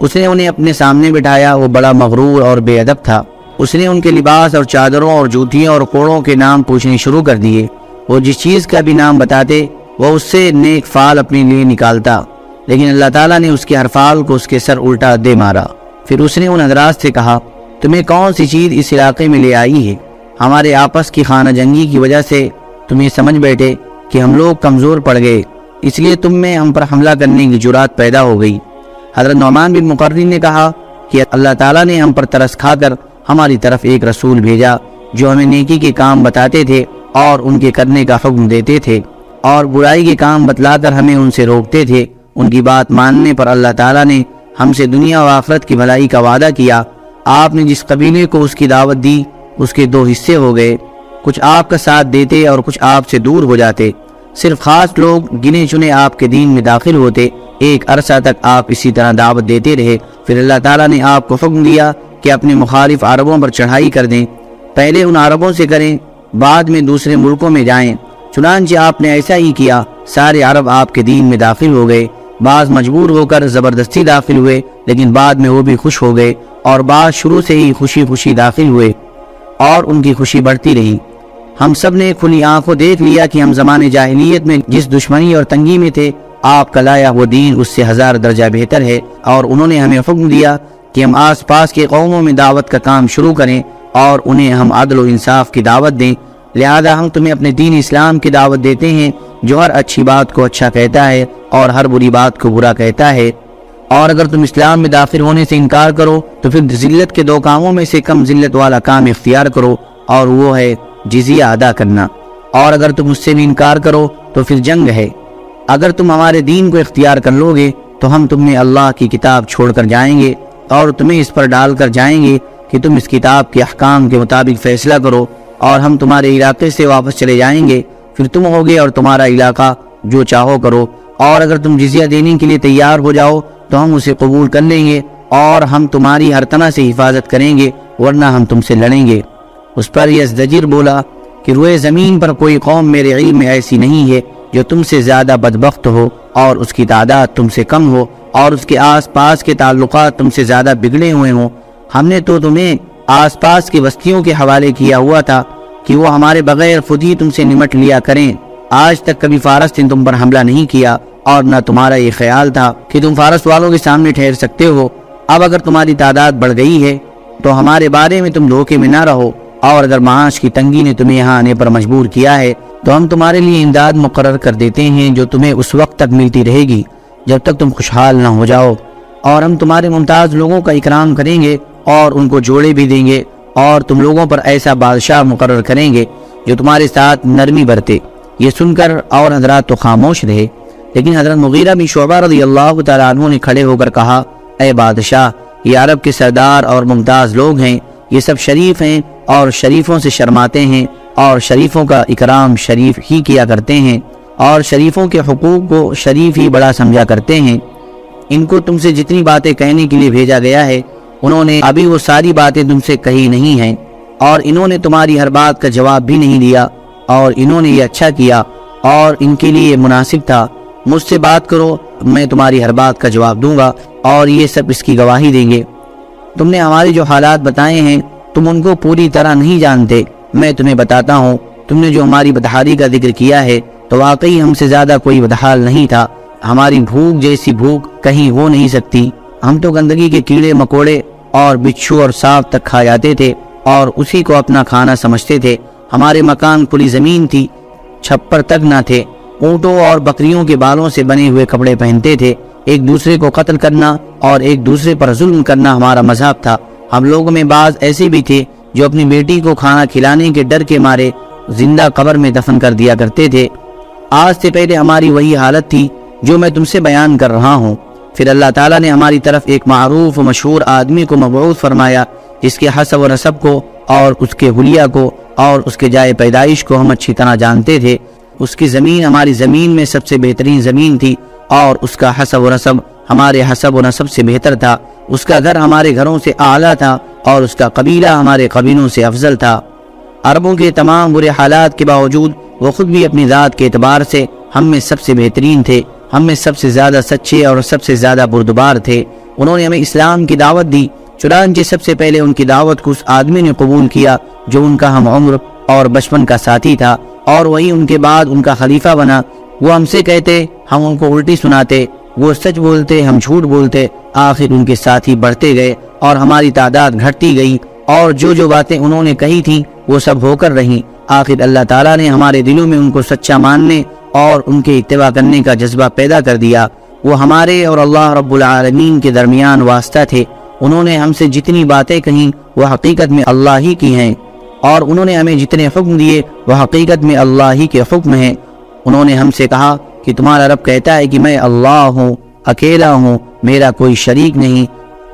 اس نے انہیں اپنے سامنے بٹھایا، وہ بڑا مغرور اور بے ادب تھا۔ اس نے ان کے لباس اور چادروں اور جوتیوں اور کوڑوں کے نام پوچھنے شروع کر دیے۔ وہ جس چیز کا بھی نام بتاتے، وہ اس سے نیک فال اپنے لیے نکالتا۔ لیکن اللہ تعالیٰ نے اس کے ہر فال کو اس کے سر الٹا دے مارا۔ پھر اس نے ان حضرات سے کہا، تمہیں کون سی چیز اس علاقے میں لے آئی ہے؟ ہمارے آپس کی خانہ جنگی کی وجہ سے تمہیں سمجھ بیٹھے کہ ہم لوگ کمزور پڑ گئے۔ اس لیے تم میں ہم پر حملہ کرنے کی جرات پیدا ہو گئی۔ حضرت نعمان بن مقرری نے کہا کہ اللہ تعالیٰ نے ہم پر ترس کھا کر ہماری طرف ایک رسول بھیجا جو ہمیں نیکی کے کام بتاتے تھے اور ان کے کرنے کا حکم دیتے تھے اور برائی کے کام بتلا کر ہمیں ان سے روکتے تھے۔ ان کی بات ماننے پر اللہ تعالیٰ نے ہم سے دنیا و آخرت کی بھلائی کا وعدہ کیا۔ آپ نے جس قبیلے کو اس کی دعوت دی، اس کے دو حصے ہو گئے۔ کچھ آپ کا ساتھ دیتے اور کچھ آپ سے دور ہو جاتے۔ صرف خاص لوگ گنے چنے آپ کے دین میں داخل ہوتے۔ ایک عرصہ تک آپ اسی طرح دعوت دیتے رہے۔ پھر اللہ تعالیٰ نے آپ کو حکم دیا کہ اپنے مخالف عربوں پر چڑھائی کر دیں۔ پہلے ان عربوں سے کریں، بعد میں دوسرے ملکوں میں جائیں۔ چنانچہ آپ نے ایسا ہی کیا، سارے عرب آپ کے دین میں داخل ہو گئے۔ بعض مجبور ہو کر زبردستی داخل ہوئے، لیکن بعد میں وہ بھی خوش ہو گئے اور بعض شروع سے ہی خوشی خوشی داخل ہوئے اور ان کی خوشی بڑھتی رہی۔ ہم سب نے کھلی آنکھوں دیکھ لیا کہ ہم زمان جاہلیت میں جس دشمنی اور تنگی میں تھے آپ کا لایا وہ دین اس سے ہزار درجہ بہتر ہے اور انہوں نے ہمیں حکم دیا کہ ہم آس پاس کے قوموں میں دعوت کا کام شروع کریں اور انہیں ہم عدل و انصاف کی دعوت دیں۔ لہذا ہم تمہیں اپنے دین اسلام کی دعوت دیتے ہیں، جو ہر اچھی بات کو اچھا کہتا ہے اور ہر بری بات کو برا کہتا ہے۔ اور اگر تم اسلام میں داخل ہونے سے انکار کرو، تو پھر ذلت کے دو کاموں میں سے کم ذلت والا کام اختیار کرو اور وہ ہے جزیہ ادا کرنا۔ اور اگر تم اس سے بھی انکار کرو، تو پھر جنگ ہے۔ اگر تم ہمارے دین کو اختیار کر لو گے تو ہم تمہیں اللہ کی کتاب چھوڑ کر جائیں گے، اور تمہیں اس پر ڈال کر جائیں گے کہ تم اس کتاب کے احکام کے مطابق فیصلہ کرو، اور ہم تمہارے علاقے سے واپس چلے جائیں گے۔ پھر تم ہوگے اور تمہارا علاقہ جو چاہو کرو۔ اور اگر تم جزیہ دینے کے لیے تیار ہو جاؤ، تو ہم اسے قبول کر لیں گے، اور ہم تمہاری ہر طرح سے حفاظت کریں گے، ورنہ ہم تم سے لڑیں گے۔ اس پر یہ زجر بولا کہ روئے زمین پر کوئی قوم میرے علم میں ایسی نہیں ہے۔ جو تم سے زیادہ بدبخت ہو اور اس کی تعداد تم سے کم ہو اور اس کے آس پاس کے تعلقات تم سے زیادہ بگڑے ہوئے ہوں، ہم نے تو تمہیں آس پاس کی بستیوں کے حوالے کیا ہوا تھا کہ وہ ہمارے بغیر خود ہی تم سے نمٹ لیا کریں۔ آج تک کبھی فارس نے تم پر حملہ نہیں کیا اور نہ تمہارا یہ خیال تھا کہ تم فارس والوں کے سامنے ٹھہر سکتے ہو۔ اب اگر تمہاری تعداد بڑھ گئی ہے، تو ہمارے بارے میں تم دھوکے میں نہ رہو اور اگر معاش کی تنگی نے تمہیں یہاں آنے پر مجبور کیا ہے تو ہم تمہارے لیے امداد مقرر کر دیتے ہیں جو تمہیں اس وقت تک ملتی رہے گی، جب تک تم خوشحال نہ ہو جاؤ۔ اور ہم تمہارے ممتاز لوگوں کا اکرام کریں گے اور ان کو جوڑے بھی دیں گے اور تم لوگوں پر ایسا بادشاہ مقرر کریں گے جو تمہارے ساتھ نرمی برتے۔ یہ سن کر اور حضرات تو خاموش رہے۔ لیکن حضرت مغیرہ بن شعبہ رضی اللہ تعالیٰ عنہ نے کھڑے ہو کر کہا، اے بادشاہ، یہ عرب کے سردار اور ممتاز لوگ ہیں، یہ سب شریف ہیں۔ اور شریفوں سے شرماتے ہیں اور شریفوں کا اکرام شریف ہی کیا کرتے ہیں اور شریفوں کے حقوق کو شریف ہی بڑا سمجھا کرتے ہیں۔ ان کو تم سے جتنی باتیں کہنے کے لیے بھیجا گیا ہے، انہوں نے ابھی وہ ساری باتیں تم سے کہی نہیں ہیں۔ اور انہوں نے تمہاری ہر بات کا جواب بھی نہیں دیا۔ اور انہوں نے یہ اچھا کیا، اور ان کے لیے مناسب تھا۔ مجھ سے بات کرو، میں تمہاری ہر بات کا جواب دوں گا اور یہ سب اس کی گواہی دیں گے۔ تم نے ہماری جو حالات بتائے ہیں تم ان کو پوری طرح نہیں جانتے۔ میں تمہیں بتاتا ہوں، تم نے جو ہماری بدحالی کا ذکر کیا ہے، تو واقعی ہم سے زیادہ کوئی بدحال نہیں تھا۔ ہماری بھوک جیسی بھوک کہیں ہو نہیں سکتی۔ ہم تو گندگی کے کیڑے، مکوڑے اور بچھو اور صاف تک کھا جاتے تھے اور اسی کو اپنا کھانا سمجھتے تھے۔ ہمارے مکان کھلی زمین تھی، چھپر تک نہ تھے۔ اونٹوں اور بکریوں کے بالوں سے بنے ہوئے کپڑے پہنتے تھے۔ ایک دوسرے کو قتل کرنا اور ایک دوسرے پر ظلم کرنا ہمارا مذہب تھا۔ ہم لوگوں میں بعض ایسے بھی تھے جو اپنی بیٹی کو کھانا کھلانے کے ڈر کے مارے زندہ قبر میں دفن کر دیا کرتے تھے۔ آج سے پہلے ہماری وہی حالت تھی جو میں تم سے بیان کر رہا ہوں۔ پھر اللہ تعالیٰ نے ہماری طرف ایک معروف و مشہور آدمی کو مبعوث فرمایا، جس کے حسب و رسب کو اور اس کے حلیہ کو اور اس کے جائے پیدائش کو ہم اچھی طرح جانتے تھے۔ اس کی زمین ہماری زمین میں سب سے بہترین زمین تھی۔ اور اس کا حسب و رسب ہمارے حسب و نصب سے بہتر تھا۔ اس کا گھر ہمارے گھروں سے اعلیٰ تھا اور اس کا قبیلہ ہمارے قبیلوں سے افضل تھا۔ عربوں کے تمام برے حالات کے باوجود وہ خود بھی اپنی ذات کے اعتبار سے ہم میں سب سے بہترین تھے، ہم میں سب سے زیادہ سچے اور سب سے زیادہ بردبار تھے۔ انہوں نے ہمیں اسلام کی دعوت دی، چنانچہ سب سے پہلے ان کی دعوت کو اس آدمی نے قبول کیا جو ان کا ہم عمر اور بچپن کا ساتھی تھا اور وہی ان کے بعد ان کا خلیفہ بنا۔ وہ ہم سے کہتے، ہم ان کو الٹی سناتے، وہ سچ بولتے، ہم جھوٹ بولتے، آخر ان کے ساتھی بڑھتے گئے اور ہماری تعداد گھٹتی گئی اور جو جو باتیں انہوں نے کہی تھیں، وہ سب ہو کر رہیں۔ آخر اللہ تعالیٰ نے ہمارے دلوں میں ان کو سچا ماننے اور ان کے اتباع کرنے کا جذبہ پیدا کر دیا۔ وہ ہمارے اور اللہ رب العالمین کے درمیان واسطہ تھے۔ انہوں نے ہم سے جتنی باتیں کہیں، وہ حقیقت میں اللہ ہی کی ہیں۔ اور انہوں نے ہمیں جتنے حکم دیے، وہ حقیقت میں اللہ ہی کے حکم ہیں۔ انہوں نے ہم سے کہا کہ تمہارا رب کہتا ہے کہ میں اللہ ہوں، اکیلا ہوں، میرا کوئی شریک نہیں۔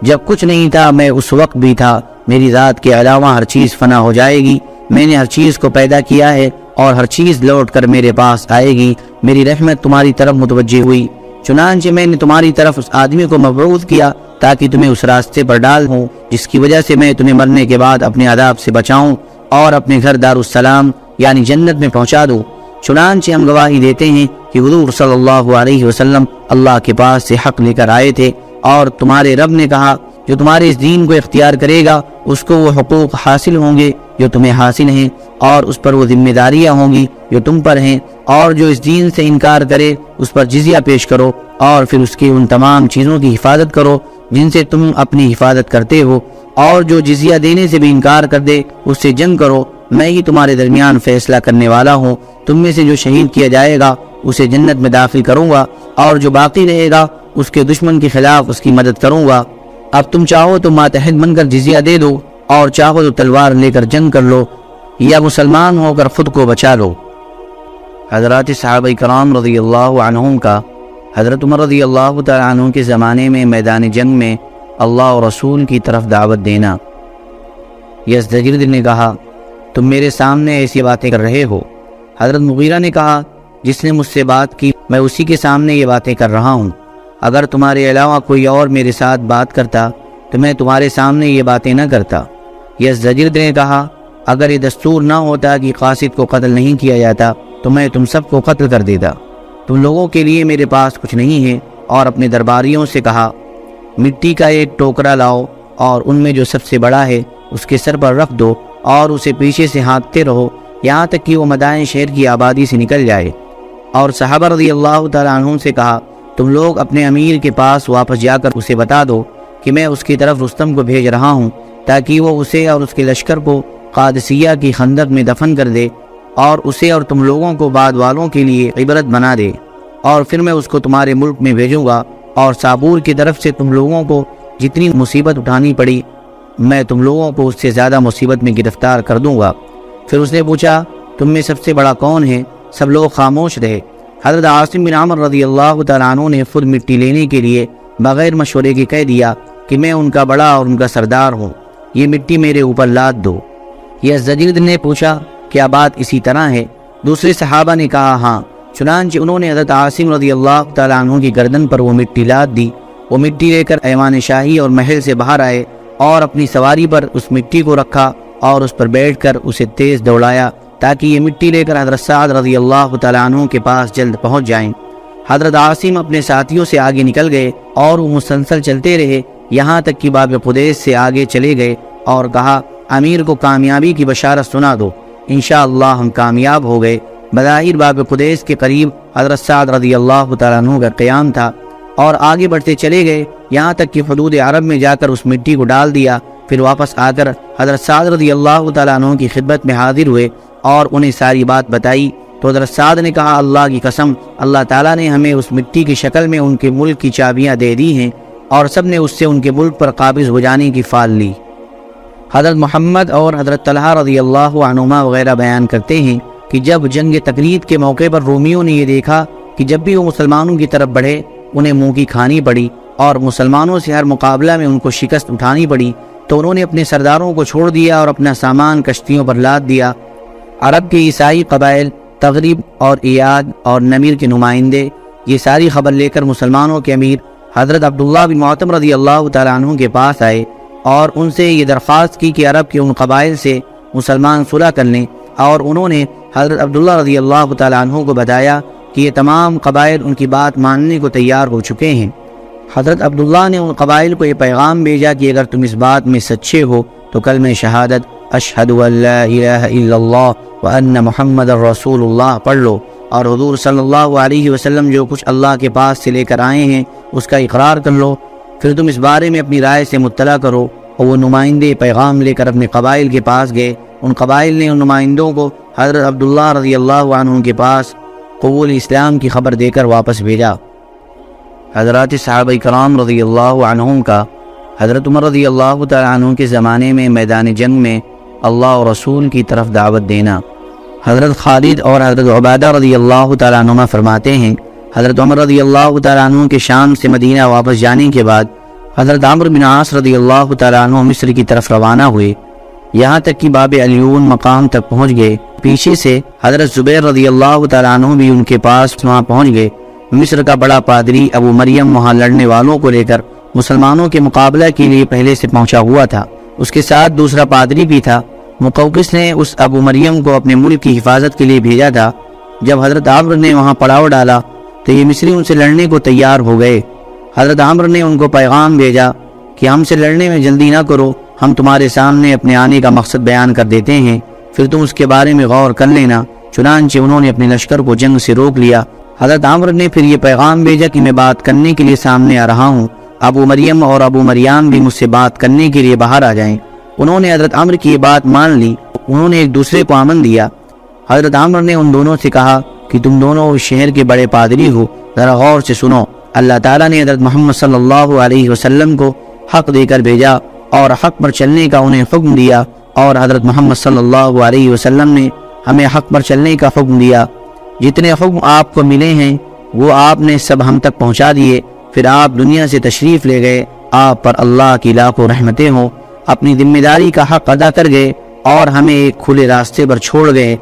جب کچھ نہیں تھا، میں اس وقت بھی تھا۔ میری ذات کے علاوہ ہر چیز فنا ہو جائے گی۔ میں نے ہر چیز کو پیدا کیا ہے اور ہر چیز لوٹ کر میرے پاس آئے گی۔ میری رحمت تمہاری طرف متوجہ ہوئی۔ چنانچہ میں نے تمہاری طرف اس آدمی کو مبعوث کیا تاکہ تمہیں اس راستے پر ڈال ہوں، جس کی وجہ سے میں تمہیں مرنے کے بعد اپنے عذاب سے بچاؤں اور اپنے گھر دار السلام یعنی جنت میں پہنچا دوں۔ چنانچہ ہم گواہی دیتے ہیں کہ حضور صلی اللہ علیہ وسلم اللہ کے پاس سے حق لے کر آئے تھے اور تمہارے رب نے کہا، جو تمہارے اس دین کو اختیار کرے گا، اس کو وہ حقوق حاصل ہوں گے جو تمہیں حاصل ہیں اور اس پر وہ ذمہ داریاں ہوں گی جو تم پر ہیں اور جو اس دین سے انکار کرے، اس پر جزیہ پیش کرو اور پھر اس کی ان تمام چیزوں کی حفاظت کرو جن سے تم اپنی حفاظت کرتے ہو اور جو جزیہ دینے سے بھی انکار کر دے، اس سے جنگ کرو میں ہی تمہارے درمیان فیصلہ کرنے والا ہوں۔ تم میں سے جو شہید کیا جائے گا، اسے جنت میں داخل کروں گا اور جو باقی رہے گا، اس کے دشمن کے خلاف اس کی مدد کروں گا۔ اب تم چاہو تو ماتحد بن کر جزیہ دے دو اور چاہو تو تلوار لے کر جنگ کر لو یا مسلمان ہو کر خود کو بچا لو۔ حضرات صحابہ کرام رضی اللہ عنہم کا، حضرت عمر رضی اللہ تعالیٰ عنہ کے زمانے میں میدان جنگ میں اللہ و رسول کی طرف دعوت دینا۔ یس دجرد نے کہا تم میرے سامنے ایسی باتیں کر رہے ہو۔ حضرت مغیرہ نے کہا، جس نے مجھ سے بات کی، میں اسی کے سامنے یہ باتیں کر رہا ہوں۔ اگر تمہارے علاوہ کوئی اور میرے ساتھ بات کرتا، تو میں تمہارے سامنے یہ باتیں نہ کرتا۔ یس زجرد نے کہا، اگر یہ دستور نہ ہوتا کہ قاصد کو قتل نہیں کیا جاتا، تو میں تم سب کو قتل کر دیتا۔ تم لوگوں کے لیے میرے پاس کچھ نہیں ہے۔ اور اپنے درباریوں سے کہا، مٹی کا ایک ٹوکرا لاؤ اور ان میں جو سب سے بڑا ہے، اس کے سر پر رکھ دو۔ اور اسے پیچھے سے ہانکتے رہو، یہاں تک کہ وہ مدائن شہر کی آبادی سے نکل جائے۔ اور صحابہ رضی اللہ تعالیٰ عنہ سے کہا، تم لوگ اپنے امیر کے پاس واپس جا کر اسے بتا دو کہ میں اس کی طرف رستم کو بھیج رہا ہوں، تاکہ وہ اسے اور اس کے لشکر کو قادسیہ کی خندق میں دفن کر دے اور اسے اور تم لوگوں کو بعد والوں کے لیے عبرت بنا دے۔ اور پھر میں اس کو تمہارے ملک میں بھیجوں گا اور صابور کی طرف سے تم لوگوں کو جتنی مصیبت اٹھانی پڑی میں تم لوگوں کو اس سے زیادہ مصیبت میں گرفتار کر دوں گا۔ پھر اس نے پوچھا، تم میں سب سے بڑا کون ہے؟ سب لوگ خاموش رہے۔ حضرت عاصم بن عمر رضی اللہ تعالیٰ عنہ نے خود مٹی لینے کے لیے بغیر مشورے کے کہہ دیا کہ میں ان کا بڑا اور ان کا سردار ہوں۔ یہ مٹی میرے اوپر لاد دو۔ یہ زجید نے پوچھا، کیا بات اسی طرح ہے؟ دوسرے صحابہ نے کہا ہاں۔ چنانچہ انہوں نے حضرت عاصم رضی اللہ تعالیٰ عنہ کی گردن پر وہ مٹی لاد دی۔ وہ مٹی لے کر ایوان شاہی اور محل سے باہر آئے۔ اور اپنی سواری پر اس مٹی کو رکھا اور اس پر بیٹھ کر اسے تیز دوڑایا تاکہ یہ مٹی لے کر حضرت سعد رضی اللہ تعالیٰ عنہ کے پاس جلد پہنچ جائیں۔ حضرت عاصم اپنے ساتھیوں سے آگے نکل گئے اور وہ مسلسل چلتے رہے، یہاں تک کہ باب قدیس سے آگے چلے گئے اور کہا، امیر کو کامیابی کی بشارت سنا دو، انشاءاللہ ہم کامیاب ہو گئے۔ بظاہر باب قدیس کے قریب حضرت سعد رضی اللہ تعالیٰ عنہ کا قیام تھا اور آگے بڑھتے چلے گئے۔ یہاں تک کہ حدود عرب میں جا کر اس مٹی کو ڈال دیا، پھر واپس آ کر حضرت سعد رضی اللہ تعالیٰ عنہ کی خدمت میں حاضر ہوئے اور انہیں ساری بات بتائی۔ تو حضرت سعد نے کہا، اللہ کی قسم، اللہ تعالیٰ نے ہمیں اس مٹی کی شکل میں ان کے ملک کی چابیاں دے دی ہیں اور سب نے اس سے ان کے ملک پر قابض ہو جانے کی فال لی۔ حضرت محمد اور حضرت طلحہ رضی اللہ عنما وغیرہ بیان کرتے ہیں کہ جب جنگ تقرید کے موقع پر رومیوں نے یہ دیکھا کہ جب بھی وہ مسلمانوں کی طرف بڑھے، انہیں منہ کی کھانی پڑی۔ اور مسلمانوں سے ہر مقابلہ میں ان کو شکست اٹھانی پڑی تو انہوں نے اپنے سرداروں کو چھوڑ دیا اور اپنا سامان کشتیوں پر لاد دیا۔ عرب کے عیسائی قبائل، تغریب اور ایاد اور نمیر کے نمائندے، یہ ساری خبر لے کر مسلمانوں کے امیر حضرت عبداللہ بن معتم رضی اللہ تعالیٰ عنہ کے پاس آئے اور ان سے یہ درخواست کی کہ عرب کے ان قبائل سے مسلمان صلح کر لیں۔ اور انہوں نے حضرت عبداللہ رضی اللہ تعالیٰ عنہ کو بتایا کہ یہ تمام قبائل ان کی بات ماننے کو تیار ہو چکے ہیں۔ حضرت عبداللہ نے ان قبائل کو یہ پیغام بھیجا کہ اگر تم اس بات میں سچے ہو تو کل میں شہادت اشہد الہ الا اللہ وان محمد الرسول اللہ پڑھ لو۔ اور حضور صلی اللہ علیہ وسلم جو کچھ اللہ کے پاس سے لے کر آئے ہیں اس کا اقرار کر لو۔ پھر تم اس بارے میں اپنی رائے سے مطلع کرو اور وہ نمائندے پیغام لے کر اپنے قبائل کے پاس گئے۔ ان قبائل نے ان نمائندوں کو حضرت عبداللہ رضی اللہ عنہ کے پاس قبول اسلام کی خبر دے کر واپس بھیجا۔ حضرات صحابہ کرام رضی اللہ عنہم کا، حضرت عمر رضی اللہ تعالیٰ عنہ کے زمانے میں میدان جنگ میں اللہ و رسول کی طرف دعوت دینا۔ حضرت خالد اور حضرت عبادہ رضی اللہ تعالیٰ عنہ فرماتے ہیں، حضرت عمر رضی اللہ تعالیٰ عنہ کے شام سے مدینہ واپس جانے کے بعد، حضرت عمر بن عاص رضی اللہ تعالیٰ عنہ مصر کی طرف روانہ ہوئے۔ یہاں تک کہ باب علیون مقام تک پہنچ گئے۔ پیچھے سے حضرت زبیر رضی اللہ تعالیٰ عنہ بھی ان کے پاس وہاں پہنچ گئے۔ مصر کا بڑا پادری ابو مریم وہاں لڑنے والوں کو لے کر مسلمانوں کے مقابلہ کے لیے پہلے سے پہنچا ہوا تھا۔ اس کے ساتھ دوسرا پادری بھی تھا۔ مقوقس نے اس ابو مریم کو اپنے ملک کی حفاظت کے لیے بھیجا تھا۔ جب حضرت عمر نے وہاں پڑاؤ ڈالا تو یہ مصری ان سے لڑنے کو تیار ہو گئے۔ حضرت عمر نے ان کو پیغام بھیجا کہ ہم سے لڑنے میں جلدی نہ کرو، ہم تمہارے سامنے اپنے آنے کا مقصد بیان کر دیتے ہیں۔ پھر تم اس کے بارے میں غور کر لینا، چنانچہ انہوں نے اپنے لشکر کو جنگ سے روک لیا۔ حضرت عمر نے پھر یہ پیغام بھیجا کہ میں بات کرنے کے لیے سامنے آ رہا ہوں۔ ابو مریم اور ابو مریام بھی مجھ سے بات کرنے کے لیے باہر آ جائیں۔ انہوں نے حضرت عمر کی یہ بات مان لی۔ انہوں نے ایک دوسرے کو آمن دیا۔ حضرت عمر نے ان دونوں سے کہا کہ تم دونوں اس شہر کے بڑے پادری ہو۔ ذرا غور سے سنو۔ اللہ تعالیٰ نے حضرت محمد صلی اللہ علیہ وسلم کو حق دے کر بھیجا اور حق پر چلنے کا انہیں حکم دیا۔ اور حضرت محمد صلی اللہ علیہ وسلم نے ہمیں حق پر چلنے کا حکم دیا۔ جتنے حکم آپ کو ملے ہیں، وہ آپ نے سب ہم تک پہنچا دیے۔ پھر آپ دنیا سے تشریف لے گئے۔ آپ پر اللہ کی لاکھوں رحمتیں ہوں۔ اپنی ذمہ داری کا حق ادا کر گئے اور ہمیں ایک کھلے راستے پر چھوڑ گئے۔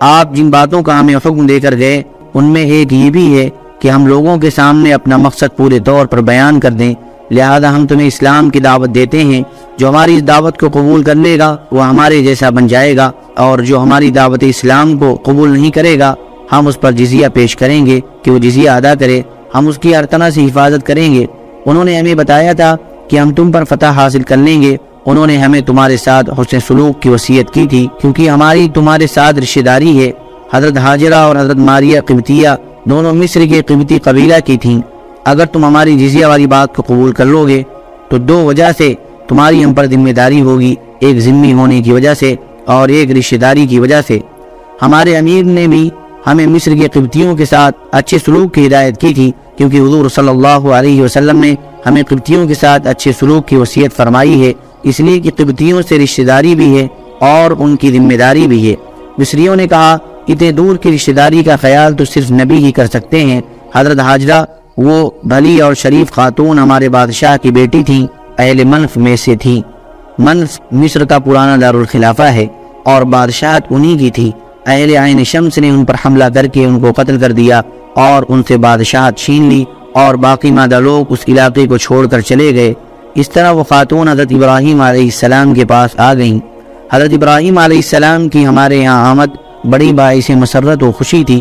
آپ جن باتوں کا ہمیں حکم دے کر گئے، ان میں ایک یہ بھی ہے کہ ہم لوگوں کے سامنے اپنا مقصد پورے طور پر بیان کر دیں۔ لہذا ہم تمہیں اسلام کی دعوت دیتے ہیں۔ جو ہماری اس دعوت کو قبول کر لے گا، وہ ہمارے جیسا بن جائے گا۔ اور جو ہماری دعوت اسلام کو قبول نہیں کرے گا ہم اس پر جزیہ پیش کریں گے کہ وہ جزیہ ادا کرے، ہم اس کی ہر طرح سے حفاظت کریں گے۔ انہوں نے ہمیں بتایا تھا کہ ہم تم پر فتح حاصل کر لیں گے۔ انہوں نے ہمیں تمہارے ساتھ حسن سلوک کی وصیت کی تھی، کیونکہ ہماری تمہارے ساتھ رشتہ داری ہے۔ حضرت حاجرہ اور حضرت ماریہ قبطیہ دونوں مصر کے قبطی قبیلہ کی تھیں۔ اگر تم ہماری جزیہ والی بات کو قبول کر لو گے، تو دو وجہ سے تمہاری ہم پر ذمہ داری ہوگی۔ ایک ذمہ ہونے کی وجہ سے اور ایک رشتہ داری کی وجہ سے۔ ہمارے امیر نے بھی ہمیں مصر کے قبطیوں کے ساتھ اچھے سلوک کی ہدایت کی تھی، کیونکہ حضور صلی اللہ علیہ وسلم نے ہمیں قبطیوں کے ساتھ اچھے سلوک کی وصیت فرمائی ہے۔ اس لیے کہ قبطیوں سے رشتہ داری بھی ہے اور ان کی ذمہ داری بھی ہے۔ مصریوں نے کہا، اتنے دور کی رشتہ داری کا خیال تو صرف نبی ہی کر سکتے ہیں۔ حضرت حاجرہ، وہ بھلی اور شریف خاتون ہمارے بادشاہ کی بیٹی تھیں، اہل منف میں سے تھیں۔ منف مصر کا پرانا دارالخلافہ ہے اور بادشاہت انہی کی تھی۔ اہل عین شمس نے ان پر حملہ کر کے ان کو قتل کر دیا اور ان سے بادشاہت چھین لی اور باقی مادہ لوگ اس علاقے کو چھوڑ کر چلے گئے۔ اس طرح وہ خاتون حضرت ابراہیم علیہ السلام کے پاس آ گئیں۔ حضرت ابراہیم علیہ السلام کی ہمارے یہاں آمد بڑی باعث مسرت و خوشی تھی۔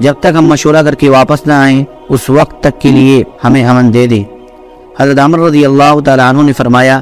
جب تک ہم مشورہ کر کے واپس نہ آئیں، اس وقت تک کے لیے ہمیں امن دے دیں حضرت عمر رضی اللہ تعالیٰ عنہ نے فرمایا،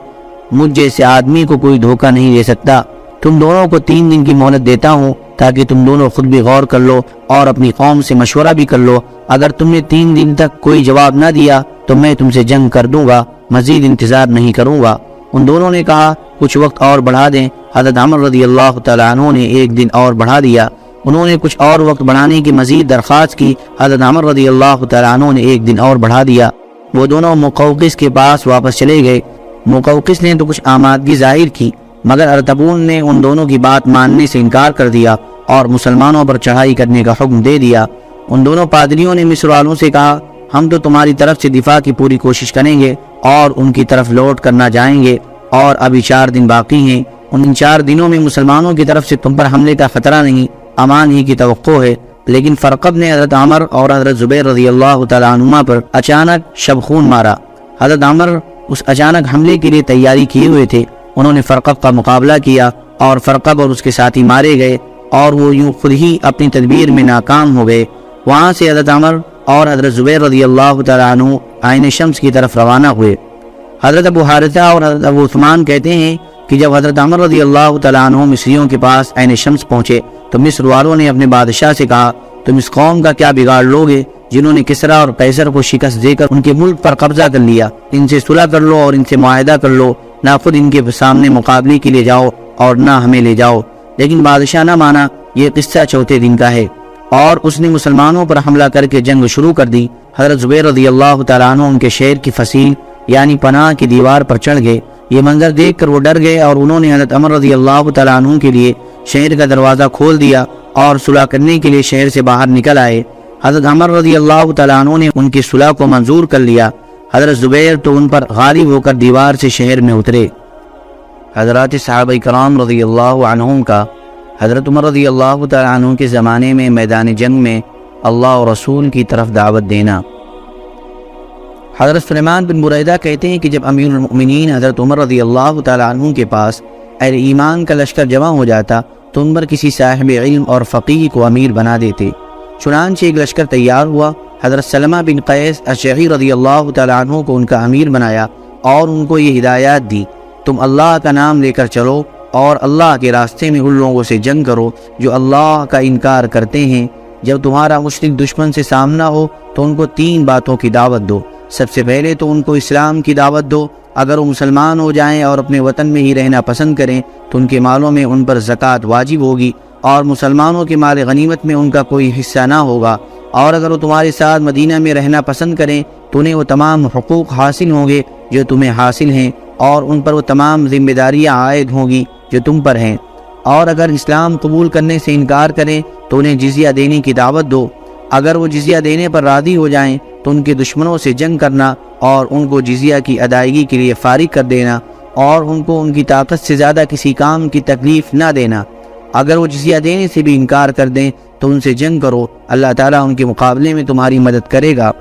مجھ جیسے آدمی کو کوئی دھوکہ نہیں دے سکتا۔ تم دونوں کو تین دن کی مہلت دیتا ہوں تاکہ تم دونوں خود بھی غور کر لو اور اپنی قوم سے مشورہ بھی کر لو۔ اگر تم نے تین دن تک کوئی جواب نہ دیا تو میں تم سے جنگ کر دوں گا، مزید انتظار نہیں کروں گا۔ ان دونوں نے کہا، کچھ وقت اور بڑھا دیں۔ حضرت عمر رضی اللہ تعالیٰ عنہ نے ایک دن اور بڑھا دیا۔ انہوں نے کچھ اور وقت بڑھانے کی مزید درخواست کی۔ حضرت عمر رضی اللہ تعالیٰ عنہ نے ایک دن اور بڑھا دیا۔ وہ دونوں مقوقس کے پاس واپس چلے گئے۔ مقوقس نے تو کچھ آمادگی ظاہر کی۔ مگر ارتبون نے ان دونوں کی بات ماننے سے انکار کر دیا اور مسلمانوں پر چڑھائی کرنے کا حکم دے دیا۔ ان دونوں پادریوں نے مصر والوں سے کہا، ہم تو تمہاری طرف سے دفاع کی پوری کوشش کریں گے اور ان کی طرف لوٹ کرنا جائیں گے اور ابھی چار دن باقی ہیں۔ ان چار دنوں میں مسلمانوں کی طرف سے تم پر حملے کا خطرہ نہیں، امان ہی کی توقع ہے۔ لیکن فرقب نے حضرت عمر اور حضرت زبیر رضی اللہ تعالیٰ عنہ پر اچانک شب خون مارا۔ حضرت عمر اس اچانک حملے کے لیے تیاری کیے ہوئے تھے۔ انہوں نے فرقب کا مقابلہ کیا اور فرقب اور اس کے ساتھی مارے گئے اور وہ یوں خود ہی اپنی تدبیر میں ناکام ہو گئے۔ وہاں سے حضرت عمر اور حضرت زبیر رضی اللہ تعالیٰ عنہ آئین شمس کی طرف روانہ ہوئے۔ حضرت ابو حارثہ اور حضرت ابو عثمان کہتے ہیں کہ جب حضرت عمر رضی اللہ تعالیٰ عنہ مصریوں کے پاس عین شمس پہنچے تو مصر والوں نے اپنے بادشاہ سے کہا، تم اس قوم کا کیا بگاڑ لوگے جنہوں نے کسرا اور قیصر کو شکست دے کر ان کے ملک پر قبضہ کر لیا؟ ان سے صلح کر لو اور ان سے معاہدہ کر لو۔ نہ خود ان کے سامنے مقابلے کے لیے جاؤ اور نہ ہمیں لے جاؤ۔ لیکن بادشاہ نہ مانا، یہ قصہ چوتھے دن کا ہے۔ اور اس نے مسلمانوں پر حملہ کر کے جنگ شروع کر دی۔ حضرت زبیر رضی اللہ تعالیٰ عنہ ان کے شہر کی فصیل یعنی پناہ کی دیوار پر چڑھ گئے۔ یہ منظر دیکھ کر وہ ڈر گئے اور انہوں نے حضرت عمر رضی اللہ تعالیٰ عنہ کے لیے شہر کا دروازہ کھول دیا اور صلح کرنے کے لیے شہر سے باہر نکل آئے۔ حضرت عمر رضی اللہ تعالیٰ عنہ نے ان کی صلح کو منظور کر لیا۔ حضرت زبیر تو ان پر غالب ہو کر دیوار سے شہر میں اترے۔ حضرات صحابہ کرام رضی اللہ عنہم کا حضرت عمر رضی اللہ تعالیٰ عنہ کے زمانے میں میدان جنگ میں اللہ و رسول کی طرف دعوت دینا۔ حضرت سلیمان بن بریدہ کہتے ہیں کہ جب امیر المؤمنین حضرت عمر رضی اللہ تعالیٰ عنہ کے پاس اہل ایمان کا لشکر جمع ہو جاتا تو ان پر کسی صاحب علم اور فقیح کو امیر بنا دیتے۔ چنانچہ ایک لشکر تیار ہوا حضرت سلمہ بن قیس اشعی رضی اللہ تعالیٰ عنہ کو ان کا امیر بنایا اور ان کو یہ ہدایات دی، تم اللہ کا نام لے کر چلو اور اللہ کے راستے میں ان لوگوں سے جنگ کرو جو اللہ کا انکار کرتے ہیں۔ جب تمہارا مشرق دشمن سے سامنا ہو تو ان کو تین باتوں کی دعوت دو۔ سب سے پہلے تو ان کو اسلام کی دعوت دو۔ اگر وہ مسلمان ہو جائیں اور اپنے وطن میں ہی رہنا پسند کریں تو ان کے مالوں میں ان پر زکوٰۃ واجب ہوگی اور مسلمانوں کے مال غنیمت میں ان کا کوئی حصہ نہ ہوگا۔ اور اگر وہ تمہارے ساتھ مدینہ میں رہنا پسند کریں، تو انہیں وہ تمام حقوق حاصل ہوں گے جو تمہیں حاصل ہیں، اور ان پر وہ تمام ذمہ داریاں عائد ہوں گی جو تم پر ہیں۔ اور اگر اسلام قبول کرنے سے انکار کریں، تو انہیں جزیہ دینے کی دعوت دو۔ اگر وہ جزیہ دینے پر راضی ہو جائیں، تو ان کے دشمنوں سے جنگ کرنا اور ان کو جزیہ کی ادائیگی کے لیے فارغ کر دینا، اور ان کو ان کی طاقت سے زیادہ کسی کام کی تکلیف نہ دینا۔ اگر وہ جزیہ دینے سے بھی انکار کر دیں تو ان سے جنگ کرو۔ اللہ تعالیٰ ان کے مقابلے میں تمہاری مدد کرے گا۔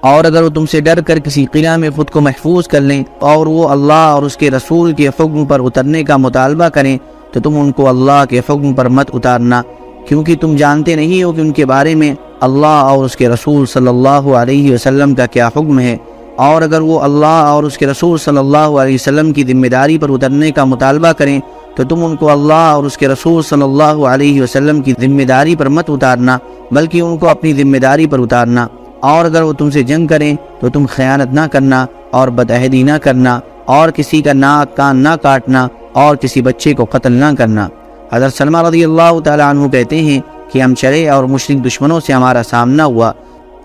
اور اگر وہ تم سے ڈر کر کسی قلعہ میں خود کو محفوظ کر لیں اور وہ اللہ اور اس کے رسول کے حکم پر اترنے کا مطالبہ کریں تو تم ان کو اللہ کے حکم پر مت اتارنا۔ کیونکہ تم جانتے نہیں ہو کہ ان کے بارے میں اللہ اور اس کے رسول صلی اللہ علیہ وسلم کا کیا حکم ہے۔ اور اگر وہ اللہ اور اس کے رسول صلی اللہ علیہ وسلم کی ذمہ داری پر اترنے کا مطالبہ کریں تو تم ان کو اللہ اور اس کے رسول صلی اللہ علیہ وسلم کی ذمہ داری پر مت اتارنا، بلکہ ان کو اپنی ذمہ داری پر اتارنا۔ اور اگر وہ تم سے جنگ کریں تو تم خیانت نہ کرنا اور بدعہدی نہ کرنا اور کسی کا ناک کان نہ کاٹنا اور کسی بچے کو قتل نہ کرنا۔ حضرت سلمہ رضی اللہ تعالیٰ عنہ کہتے ہیں کہ ہم چلے اور مشرق دشمنوں سے ہمارا سامنا ہوا۔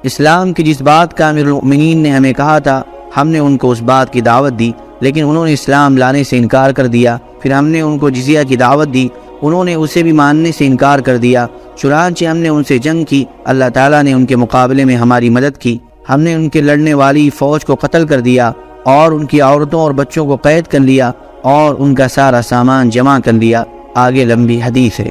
اسلام کی جس بات کا امیر المؤمنین نے ہمیں کہا تھا، ہم نے ان کو اس بات کی دعوت دی۔ لیکن انہوں نے اسلام لانے سے انکار کر دیا۔ پھر ہم نے ان کو جزیہ کی دعوت دی۔ انہوں نے اسے بھی ماننے سے انکار کر دیا۔ چنانچہ ہم نے ان سے جنگ کی۔ اللہ تعالیٰ نے ان کے مقابلے میں ہماری مدد کی۔ ہم نے ان کے لڑنے والی فوج کو قتل کر دیا اور ان کی عورتوں اور بچوں کو قید کر لیا اور ان کا سارا سامان جمع کر لیا۔ آگے لمبی حدیث ہے۔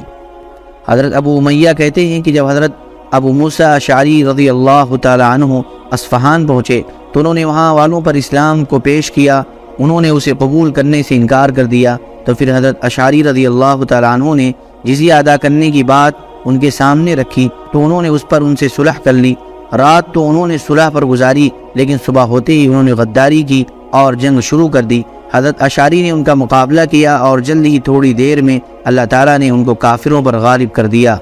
حضرت ابو امیہ کہتے ہیں کہ جب حضرت ابو موسیٰ شعری رضی اللہ تعالیٰ عنہ اصفہان پہنچے تو انہوں نے وہاں والوں پر اسلام کو پیش کیا۔ انہوں نے اسے قبول کرنے سے انکار کر دیا۔ تو پھر حضرت اشعری رضی اللہ تعالیٰ عنہ نے جزیہ ادا کرنے کی بات ان کے سامنے رکھی۔ تو انہوں نے اس پر ان سے صلح کر لی۔ رات تو انہوں نے صلح پر گزاری، لیکن صبح ہوتے ہی انہوں نے غداری کی اور جنگ شروع کر دی۔ حضرت اشاری نے ان کا مقابلہ کیا اور جلد ہی تھوڑی دیر میں اللہ تعالیٰ نے ان کو کافروں پر غالب کر دیا۔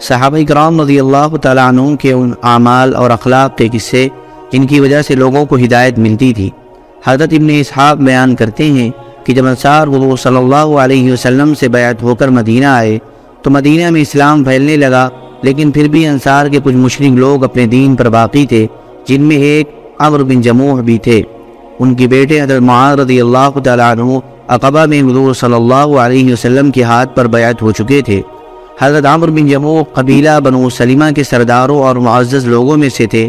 صحابہ کرام رضی اللہ تعالیٰ عنہ کے ان اعمال اور اخلاق کے قصے، جن کی وجہ سے لوگوں کو ہدایت ملتی تھی۔ حضرت ابن اسحاق بیان کرتے ہیں کہ جب انصار وہ صلی اللہ علیہ وسلم سے بیعت ہو کر مدینہ آئے تو مدینہ میں اسلام پھیلنے لگا، لیکن پھر بھی انصار کے کچھ مشرق لوگ اپنے دین پر باقی تھے، جن میں ایک عمر بن جموح بھی تھے۔ ان کی بیٹے حضرت معاذ رضی اللہ تعالیٰ عنہ عقبہ میں حضور صلی اللہ علیہ وسلم کے ہاتھ پر بیعت ہو چکے تھے۔ حضرت عمر بن جموح قبیلہ بنو سلیمہ کے سرداروں اور معزز لوگوں میں سے تھے۔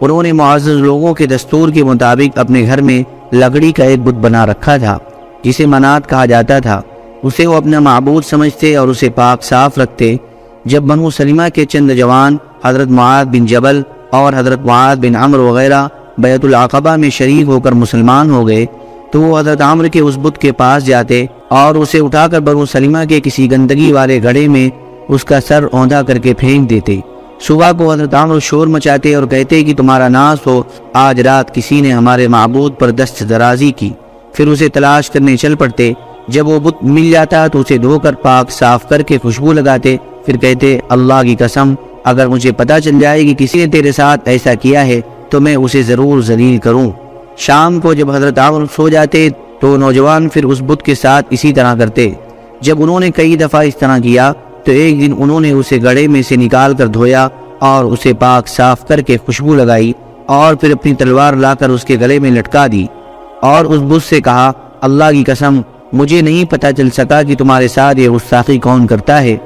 انہوں نے معزز لوگوں کے دستور کے مطابق اپنے گھر میں لکڑی کا ایک بت بنا رکھا تھا، جسے منات کہا جاتا تھا۔ اسے وہ اپنا معبود سمجھتے اور اسے پاک صاف رکھتے۔ جب بنو سلیمہ کے چند جوان حضرت معاد بن جبل اور حضرت معاد بن عمر وغیرہ بیت العقبہ میں شریک ہو کر مسلمان ہو گئے، تو وہ حضرت عمر کے اس بت کے پاس جاتے اور اسے اٹھا کر بنو سلیمہ کے کسی گندگی والے گھڑے میں اس کا سر اوندھا کر کے پھینک دیتے۔ صبح کو حضرت عمر شور مچاتے اور کہتے کہ تمہارا ناس ہو، آج رات کسی نے ہمارے معبود پر دست درازی کی۔ پھر اسے تلاش کرنے چل پڑتے۔ جب وہ بت مل جاتا تو اسے دھو کر پاک صاف کر کے خوشبو لگاتے۔ پھر کہتے، اللہ کی قسم، اگر مجھے پتہ چل جائے کہ کسی نے تیرے ساتھ ایسا کیا ہے تو میں اسے ضرور ذلیل کروں۔ شام کو جب حضرت عمر سو جاتے تو نوجوان پھر اس بت کے ساتھ اسی طرح کرتے۔ جب انہوں نے کئی دفعہ اس طرح کیا تو ایک دن انہوں نے اسے گڑے میں سے نکال کر دھویا اور اسے پاک صاف کر کے خوشبو لگائی اور پھر اپنی تلوار لا کر اس کے گلے میں لٹکا دی اور اس بت سے کہا، اللہ کی قسم، مجھے نہیں پتہ چل سکا کہ تمہارے ساتھ یہ غصاخی کون کرتا ہے۔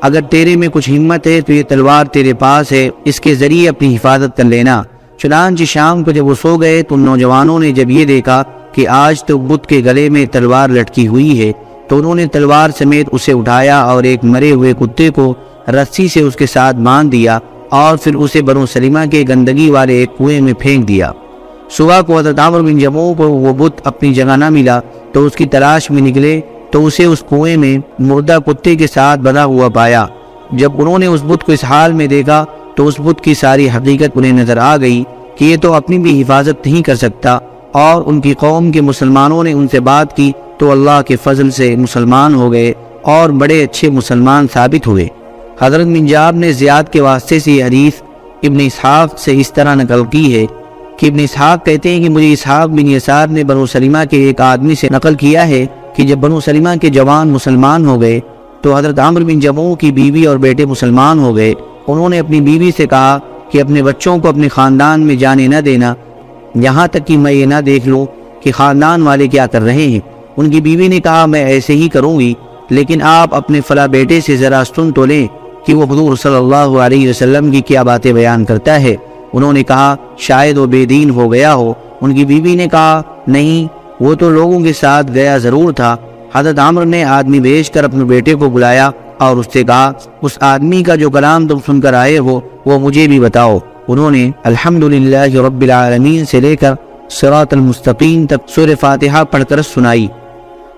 اگر تیرے میں کچھ ہمت ہے تو یہ تلوار تیرے پاس ہے، اس کے ذریعے اپنی حفاظت کر لینا۔ چنانچہ شام کو جب وہ سو گئے تو نوجوانوں نے جب یہ دیکھا کہ آج تو بت کے گلے میں تلوار لٹکی ہوئی ہے تو انہوں نے تلوار سمیت اسے اٹھایا اور ایک مرے ہوئے کتے کو رسی سے اس کے ساتھ باندھ دیا اور پھر اسے بنو سلیمہ کے گندگی والے ایک کنویں میں پھینک دیا۔ صبح کو حضرت عمر بن جموں کو وہ بت اپنی جگہ نہ ملا تو اس کی تلاش میں نکلے تو اسے اس کنویں میں مردہ کتے کے ساتھ بنا ہوا پایا۔ جب انہوں نے اس بت کو اس حال میں دیکھا تو اس بت کی ساری حقیقت انہیں نظر آ گئی کہ یہ تو اپنی بھی حفاظت نہیں کر سکتا اور ان کی قوم کے مسلمانوں نے ان سے بات کی تو اللہ کے فضل سے مسلمان ہو گئے اور بڑے اچھے مسلمان ثابت ہوئے۔ حضرت منجاب نے زیاد کے واسطے سے یہ حدیث ابن اسحاق سے اس طرح نقل کی ہے کہ ابن اسحاق کہتے ہیں کہ مجھے اسحاق بن یسار نے بنو سلیمہ کے ایک آدمی سے نقل کیا ہے کہ جب بنو سلیمہ کے جوان مسلمان ہو گئے تو حضرت عامر بن جبوں کی بیوی اور بیٹے مسلمان ہو گئے۔ انہوں نے اپنی بیوی سے کہا کہ اپنے بچوں کو اپنے خاندان میں جانے نہ دینا، یہاں تک کہ میں یہ نہ دیکھ لوں کہ خاندان والے کیا کر رہے ہیں۔ ان کی بیوی نے کہا، میں ایسے ہی کروں گی، لیکن آپ اپنے فلا بیٹے سے ذرا سن تو لیں کہ وہ حضور صلی اللہ علیہ وسلم کی کیا باتیں بیان کرتا ہے۔ انہوں نے کہا، شاید وہ بے دین ہو گیا ہو۔ ان کی بیوی نے کہا، نہیں، وہ تو لوگوں کے ساتھ گیا ضرور تھا۔ حضرت عامر نے آدمی بیچ کر اپنے بیٹے کو بلایا اور اس سے کہا، اس آدمی کا جو کلام تم سن کر آئے ہو، وہ مجھے بھی بتاؤ۔ انہوں نے، الحمدللہ رب العالمین سے لے کر صراط المستقیم تک سور فاتحہ پڑھ کر سنائی۔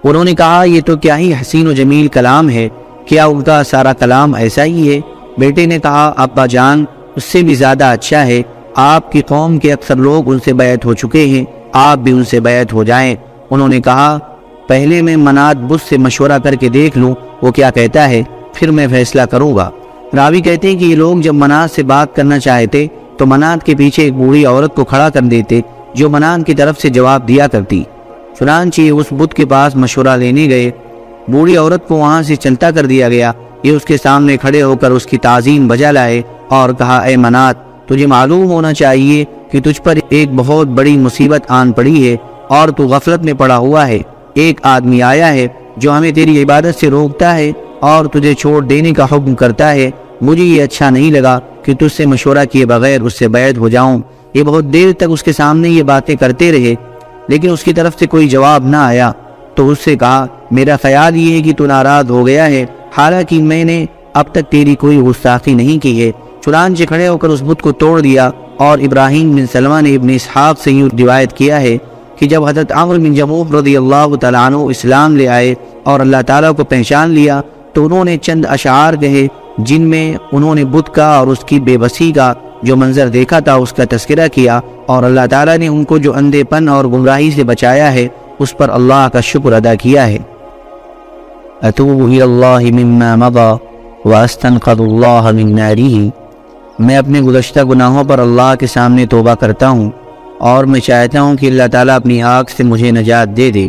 انہوں نے کہا، یہ تو کیا ہی حسین و جمیل کلام ہے؟ کیا ان کا سارا کلام ایسا ہی ہے؟ بیٹے نے کہا، ابا جان، اس سے بھی زیادہ اچھا ہے، آپ کی قوم کے اکثر لوگ ان سے بیعت ہو چکے ہیں، آپ بھی ان سے بیعت ہو جائیں۔ انہوں نے کہا، پہلے میں منات بس سے مشورہ کر کے دیکھ لوں، وہ کیا کہتا ہے، پھر میں فیصلہ کروں گا۔ راوی کہتے ہیں کہ یہ لوگ جب منات سے بات کرنا چاہتے، تو منات کے پیچھے ایک بوڑھی عورت کو کھڑا کر دیتے، جو منات کی طرف سے جواب دیا کرتی۔ چنانچہ اس بدھ کے پاس مشورہ لینے گئے۔ بوڑھی عورت کو وہاں سے چلتا کر دیا گیا۔ یہ اس کے سامنے کھڑے ہو کر اس کی تعظیم بجا لائے اور کہا، اے منات، تجھے معلوم ہونا چاہیے کہ تجھ پر ایک بہت بڑی مصیبت آن پڑی ہے اور تو غفلت میں پڑا ہوا ہے۔ ایک آدمی آیا ہے جو ہمیں تیری عبادت سے روکتا ہے اور تجھے چھوڑ دینے کا حکم کرتا ہے۔ مجھے یہ اچھا نہیں لگا کہ تجھ سے مشورہ کیے بغیر اس سے بیعت ہو جاؤں۔ یہ بہت دیر تک اس کے سامنے یہ باتیں کرتے رہے۔ لیکن اس کی طرف سے کوئی جواب نہ آیا۔ تو اس سے کہا، میرا خیال یہ ہے کہ تو ناراض ہو گیا ہے، حالانکہ میں نے اب تک تیری کوئی گستاخی نہیں کی ہے۔ چنانچہ کھڑے ہو کر اس بت کو توڑ دیا اور ابراہیم بن سلمہ نے ابن اسحاق سے یوں روایت کیا ہے کہ جب حضرت عمر بن جموف رضی اللہ تعالیٰ عنہ اسلام لے آئے اور اللہ تعالیٰ کو پہچان لیا، تو انہوں نے چند اشعار کہے، جن میں انہوں نے بدھ کا اور اس کی بے بسی کا جو منظر دیکھا تھا، اس کا تذکرہ کیا۔ اور اللہ تعالیٰ نے ان کو جو اندھے پن اور گمراہی سے بچایا ہے، اس پر اللہ کا شکر ادا کیا ہے۔ اتوب اللہ مما مضى واستنقذ اللہ من ناره میں اپنے گزشتہ گناہوں پر اللہ کے سامنے توبہ کرتا ہوں اور میں چاہتا ہوں کہ اللہ تعالیٰ اپنی آگ سے مجھے نجات دے دے۔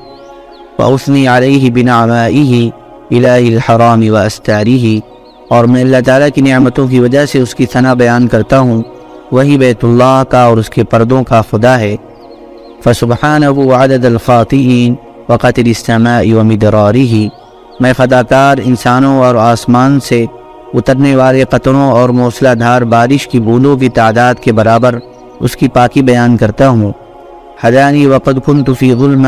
وَأُثْنِي عَلَيْهِ بِنَعْمَائِهِ إِلَهِ الْحَرَامِ وَأَسْتَارِهِ اور میں اللہ تعالیٰ کی نعمتوں کی وجہ سے اس کی ثنا بیان کرتا ہوں۔ وہی بیت اللہ کا اور اس کے پردوں کا خدا ہے۔ فَسُبْحَانَهُ عَدَدَ الْخَاطِئِينَ وَقَتِلِ السَّمَاءِ وَمِدْرَارِهِ میں خداکار انسانوں اور آسمان سے اترنے والے قطروں اور موسلا دھار بارش کی بولوں کی تعداد کے برابر اس کی پاکی بیان کرتا ہوں۔ حدانی وقد كنت فی ظلم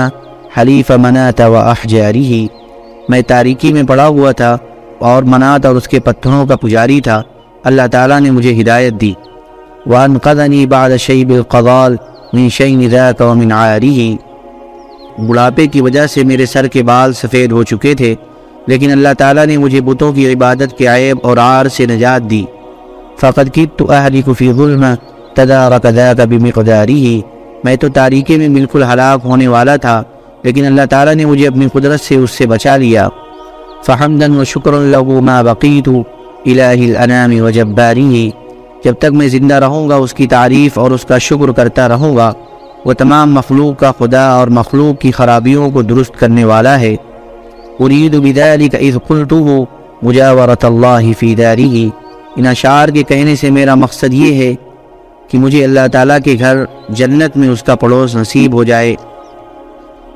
حلیف منات و احجاری میں تاریکی میں پڑا ہوا تھا اور منات اور اس کے پتھروں کا پجاری تھا۔ اللہ تعالیٰ نے مجھے ہدایت دی۔ وانقذنی بعد شیب القضال من شین ذاک ومن عاری۔ بڑھاپے کی وجہ سے میرے سر کے بال سفید ہو چکے تھے، لیکن اللہ تعالیٰ نے مجھے بتوں کی عبادت کے عیب اور عار سے نجات دی۔ فقد کت اہلک فی ظلم تدارک ذاک بمقداری۔ میں تو تاریکی میں بالکل ہلاک ہونے والا تھا، لیکن اللہ تعالیٰ نے مجھے اپنی قدرت سے اس سے بچا لیا۔ فحمدا و شکر له ما بقیت الہ الانام و جباری۔ جب تک میں زندہ رہوں گا، اس کی تعریف اور اس کا شکر کرتا رہوں گا۔ وہ تمام مخلوق کا خدا اور مخلوق کی خرابیوں کو درست کرنے والا ہے۔ ارید بذلك اذ قلته مجاورت اللہ فی داری ان اشعار کے کہنے سے میرا مقصد یہ ہے کہ مجھے اللہ تعالیٰ کے گھر جنت میں اس کا پڑوس نصیب ہو جائے۔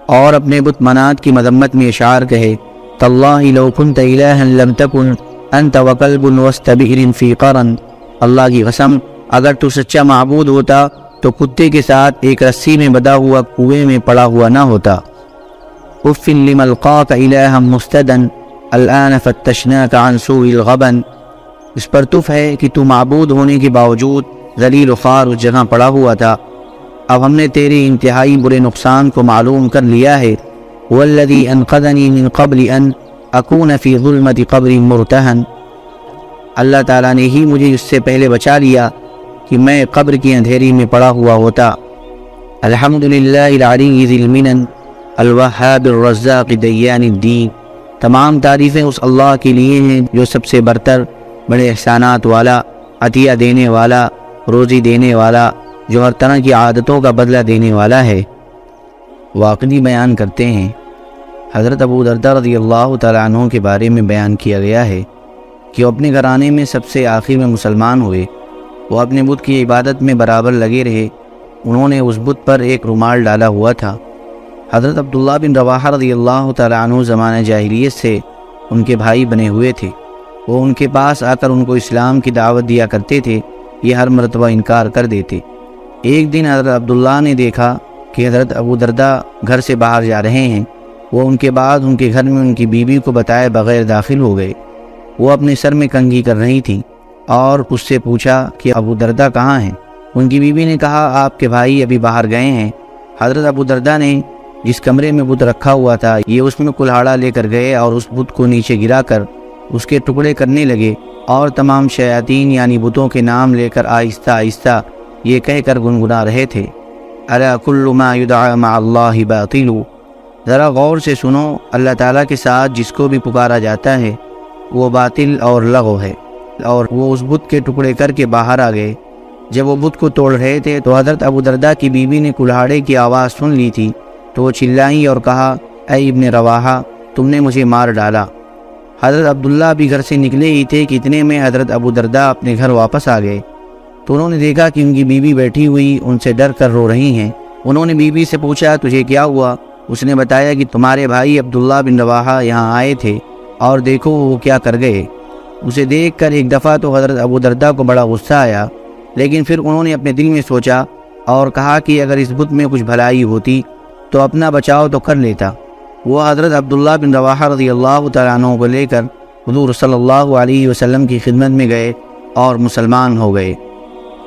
اور اپنے بت منات کی مذمت میں اشعار کہے، تاللہ لو کنت الہا لم تکن انت وقلب واستبئر فی قرن۔ اللہ کی قسم، اگر تو سچا معبود ہوتا تو کتے کے ساتھ ایک رسی میں بدا ہوا کنویں میں پڑا ہوا نہ ہوتا۔ اف لملقاک الہا مستدن الان فتشناک عن سوء الغبن۔ اس پر تف ہے کہ تو معبود ہونے کے باوجود ذلیل و خار اس جگہ پڑا ہوا تھا۔ اب ہم نے تیرے انتہائی برے نقصان کو معلوم کر لیا ہے۔ والذی انقذنی من قبل ان اکون فی ظلمت قبر مرتہن اللہ تعالیٰ نے ہی مجھے اس سے پہلے بچا لیا کہ میں قبر کی اندھیری میں پڑا ہوا ہوتا۔ الحمدللہ العلی ذی المنن، الوہاب الرزاق دیان الدین۔ تمام تعریفیں اس اللہ کے لیے ہیں جو سب سے برتر، بڑے احسانات والا، عطیہ دینے والا، روزی دینے والا، جو ہر طرح کی عادتوں کا بدلہ دینے والا ہے۔ واقعی بیان کرتے ہیں۔ حضرت ابو دردہ رضی اللہ تعالیٰ عنہ کے بارے میں بیان کیا گیا ہے۔ کہ وہ اپنے گھرانے میں سب سے آخر میں مسلمان ہوئے۔ وہ اپنے بت کی عبادت میں برابر لگے رہے۔ انہوں نے اس بت پر ایک رومال ڈالا ہوا تھا۔ حضرت عبداللہ بن رواحہ رضی اللہ تعالیٰ عنہ زمانہ جاہلیت سے ان کے بھائی بنے ہوئے تھے۔ وہ ان کے پاس آ کر ان کو اسلام کی دعوت دیا کرتے تھے۔ یہ ہر مرتبہ انکار کر دیتے۔ ایک دن حضرت عبداللہ نے دیکھا کہ حضرت ابو دردہ گھر سے باہر جا رہے ہیں۔ وہ ان کے بعد ان کے گھر میں ان کی بیوی کو بتائے بغیر داخل ہو گئے۔ وہ اپنے سر میں کنگھی کر رہی تھی اور اس سے پوچھا کہ ابو دردہ کہاں ہیں؟ ان کی بیوی نے کہا، آپ کے بھائی ابھی باہر گئے ہیں۔ حضرت ابو دردہ نے جس کمرے میں بت رکھا ہوا تھا، یہ اس میں کلہاڑا لے کر گئے اور اس بت کو نیچے گرا کر اس کے ٹکڑے کرنے لگے اور تمام شیاطین یعنی بتوں کے نام لے کر آہستہ آہستہ یہ کہہ کر گنگنا رہے تھے۔ ارا کل ما یدعا مع اللہ باطل۔ ذرا غور سے سنو، اللہ تعالیٰ کے ساتھ جس کو بھی پکارا جاتا ہے وہ باطل اور لغو ہے۔ اور وہ اس بت کے ٹکڑے کر کے باہر آ گئے۔ جب وہ بت کو توڑ رہے تھے تو حضرت ابو دردہ کی بیوی نے کلہاڑے کی آواز سن لی تھی۔ تو وہ چلائیں اور کہا، اے ابن رواحہ، تم نے مجھے مار ڈالا۔ حضرت عبداللہ بھی گھر سے نکلے ہی تھے کہ اتنے میں حضرت ابو دردہ اپنے گھر واپس آ گئے۔ تو انہوں نے دیکھا کہ ان کی بیوی بیٹھی ہوئی، ان سے ڈر کر رو رہی ہیں۔ انہوں نے بیوی سے پوچھا، تجھے کیا ہوا؟ اس نے بتایا کہ تمہارے بھائی عبداللہ بن رواحہ یہاں آئے تھے۔ اور دیکھو وہ کیا کر گئے۔ اسے دیکھ کر ایک دفعہ تو حضرت ابو دردہ کو بڑا غصہ آیا، لیکن پھر انہوں نے اپنے دل میں سوچا اور کہا کہ اگر اس بت میں کچھ بھلائی ہوتی تو اپنا بچاؤ تو کر لیتا۔ وہ حضرت عبداللہ بن رواحہ رضی اللہ تعالیٰ عنہ کو لے کر حضور صلی اللہ علیہ وسلم کی خدمت میں گئے اور مسلمان ہو گئے۔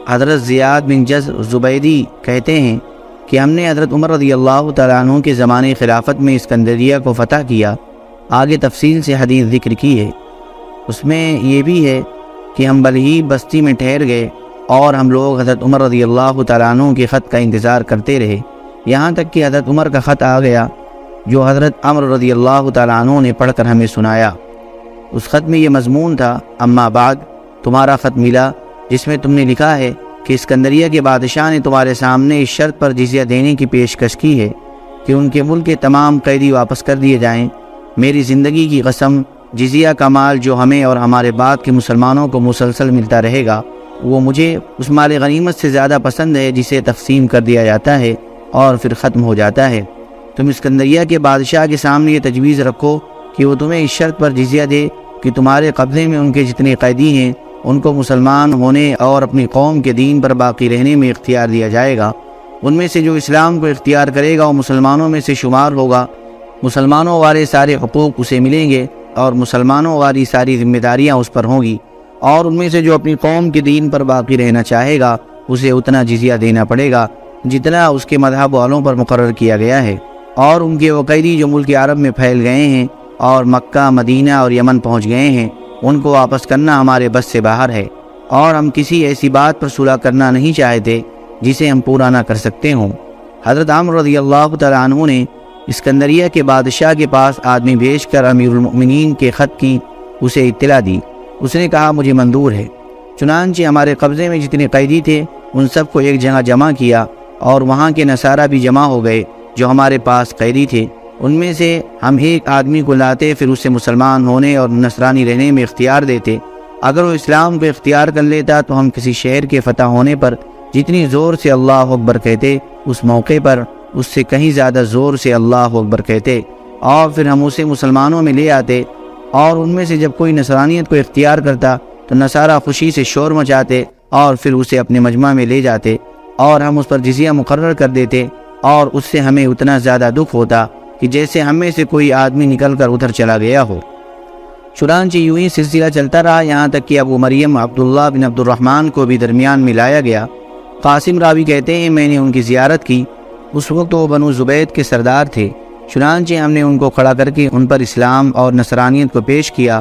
حضرت زیاد بن جز زبیدی کہتے ہیں کہ ہم نے حضرت عمر رضی اللہ تعالیٰ عنہ کے زمانے خلافت میں اسکندریہ کو فتح کیا آگے تفصیل سے حدیث ذکر کی ہے اس میں یہ بھی ہے کہ ہم بلہی بستی میں ٹھہر گئے اور ہم لوگ حضرت عمر رضی اللہ تعالیٰ عنہ کے خط کا انتظار کرتے رہے۔ یہاں تک کہ حضرت عمر کا خط آ گیا جو حضرت عمر رضی اللہ تعالیٰ عنہ نے پڑھ کر ہمیں سنایا۔ اس خط میں یہ مضمون تھا، اما بعد، تمہارا خط ملا، جس میں تم نے لکھا ہے کہ اسکندریہ کے بادشاہ نے تمہارے سامنے اس شرط پر جزیہ دینے کی پیشکش کی ہے کہ ان کے ملک کے تمام قیدی واپس کر دیے جائیں۔ میری زندگی کی قسم، جزیہ کا مال جو ہمیں اور ہمارے بعد کے مسلمانوں کو مسلسل ملتا رہے گا، وہ مجھے اس مال غنیمت سے زیادہ پسند ہے جسے تقسیم کر دیا جاتا ہے اور پھر ختم ہو جاتا ہے۔ تم اسکندریہ کے بادشاہ کے سامنے یہ تجویز رکھو کہ وہ تمہیں اس شرط پر جزیہ دے کہ تمہارے قبضے میں ان کے جتنے قیدی ہیں، ان کو مسلمان ہونے اور اپنی قوم کے دین پر باقی رہنے میں اختیار دیا جائے گا۔ ان میں سے جو اسلام کو اختیار کرے گا، وہ مسلمانوں میں سے شمار ہوگا۔ مسلمانوں والے سارے حقوق اسے ملیں گے اور مسلمانوں والی ساری ذمہ داریاں اس پر ہوں گی۔ اور ان میں سے جو اپنی قوم کے دین پر باقی رہنا چاہے گا، اسے اتنا جزیہ دینا پڑے گا جتنا اس کے مذہب والوں پر مقرر کیا گیا ہے۔ اور ان کے وہ قیدی جو ملک عرب میں پھیل گئے ہیں اور مکہ، مدینہ اور یمن پہنچ گئے ہیں، ان کو واپس کرنا ہمارے بس سے باہر ہے۔ اور ہم کسی ایسی بات پر صلح کرنا نہیں چاہتے جسے ہم پورا نہ کر سکتے ہوں۔ حضرت عامر رضی اللہ تعالیٰ عنہ نے اسکندریہ کے بادشاہ کے پاس آدمی بھیج کر امیر المؤمنین کے خط کی اسے اطلاع دی۔ اس نے کہا، مجھے منظور ہے۔ چنانچہ ہمارے قبضے میں جتنے قیدی تھے، ان سب کو ایک جگہ جمع کیا اور وہاں کے نصارہ بھی جمع ہو گئے جو ہمارے پاس قیدی تھے۔ ان میں سے ہم ایک آدمی کو لاتے، پھر اسے مسلمان ہونے اور نصرانی رہنے میں اختیار دیتے۔ اگر وہ اسلام کو اختیار کر لیتا تو ہم کسی شہر کے فتح ہونے پر جتنی زور سے اللہ اکبر کہتے، اس موقع پر اس سے کہیں زیادہ زور سے اللہ اکبر کہتے اور پھر ہم اسے مسلمانوں میں لے آتے اور ان میں سے جب کوئی نصرانیت کو اختیار کرتا تو نصارہ خوشی سے شور مچاتے اور پھر اسے اپنے مجمع میں لے جاتے اور ہم اس پر جزیہ مقرر کر دیتے اور اس سے ہمیں اتنا زیادہ دکھ ہوتا کہ جیسے ہم میں سے کوئی آدمی نکل کر ادھر چلا گیا ہو۔ چنانچہ یوں ہی سلسلہ چلتا رہا، یہاں تک کہ ابو مریم، عبداللہ بن عبد الرحمن کو بھی درمیان میں لایا گیا۔ قاسم راوی کہتے ہیں، میں نے ان کی زیارت کی اس وقت وہ بنو زبید کے سردار تھے، چنانچہ ہم نے ان کو کھڑا کر کے ان پر اسلام اور نصرانیت کو پیش کیا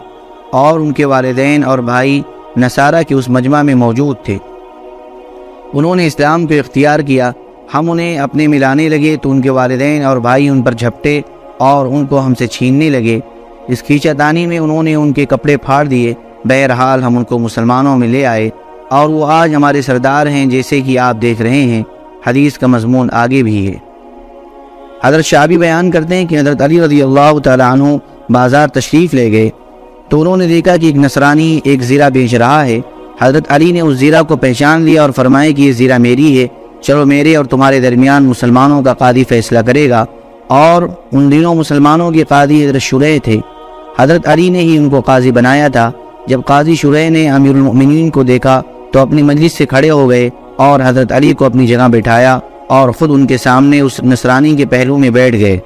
اور ان کے والدین اور بھائی نصارہ کے اس مجمع میں موجود تھے۔ انہوں نے اسلام کو اختیار کیا، ہم انہیں اپنے ملانے لگے تو ان کے والدین اور بھائی ان پر جھپٹے اور ان کو ہم سے چھیننے لگے۔ اس کھیچا دانی میں انہوں نے ان کے کپڑے پھاڑ دیے۔ بہرحال ہم ان کو مسلمانوں میں لے آئے اور وہ آج ہمارے سردار ہیں، جیسے کہ آپ دیکھ رہے ہیں۔ حدیث کا مضمون آگے بھی ہے۔ حضرت شعبی بیان کرتے ہیں کہ حضرت علی رضی اللہ تعالیٰ عنہ بازار تشریف لے گئے تو انہوں نے دیکھا کہ ایک نصرانی ایک زیرہ بیچ رہا ہے۔ حضرت علی نے اس زیرہ کو پہچان لیا اور فرمائے کہ یہ زیرہ میری ہے۔ چلو میرے اور تمہارے درمیان مسلمانوں کا قاضی فیصلہ کرے گا۔ اور ان دنوں مسلمانوں کے قاضی حضرت شرح تھے۔ حضرت علی نے ہی ان کو قاضی بنایا تھا۔ جب قاضی شرح نے امیر المؤمنین کو دیکھا تو اپنی مجلس سے کھڑے ہو گئے۔ اور حضرت علی کو اپنی جگہ بٹھایا اور خود ان کے سامنے اس نصرانی کے پہلو میں بیٹھ گئے۔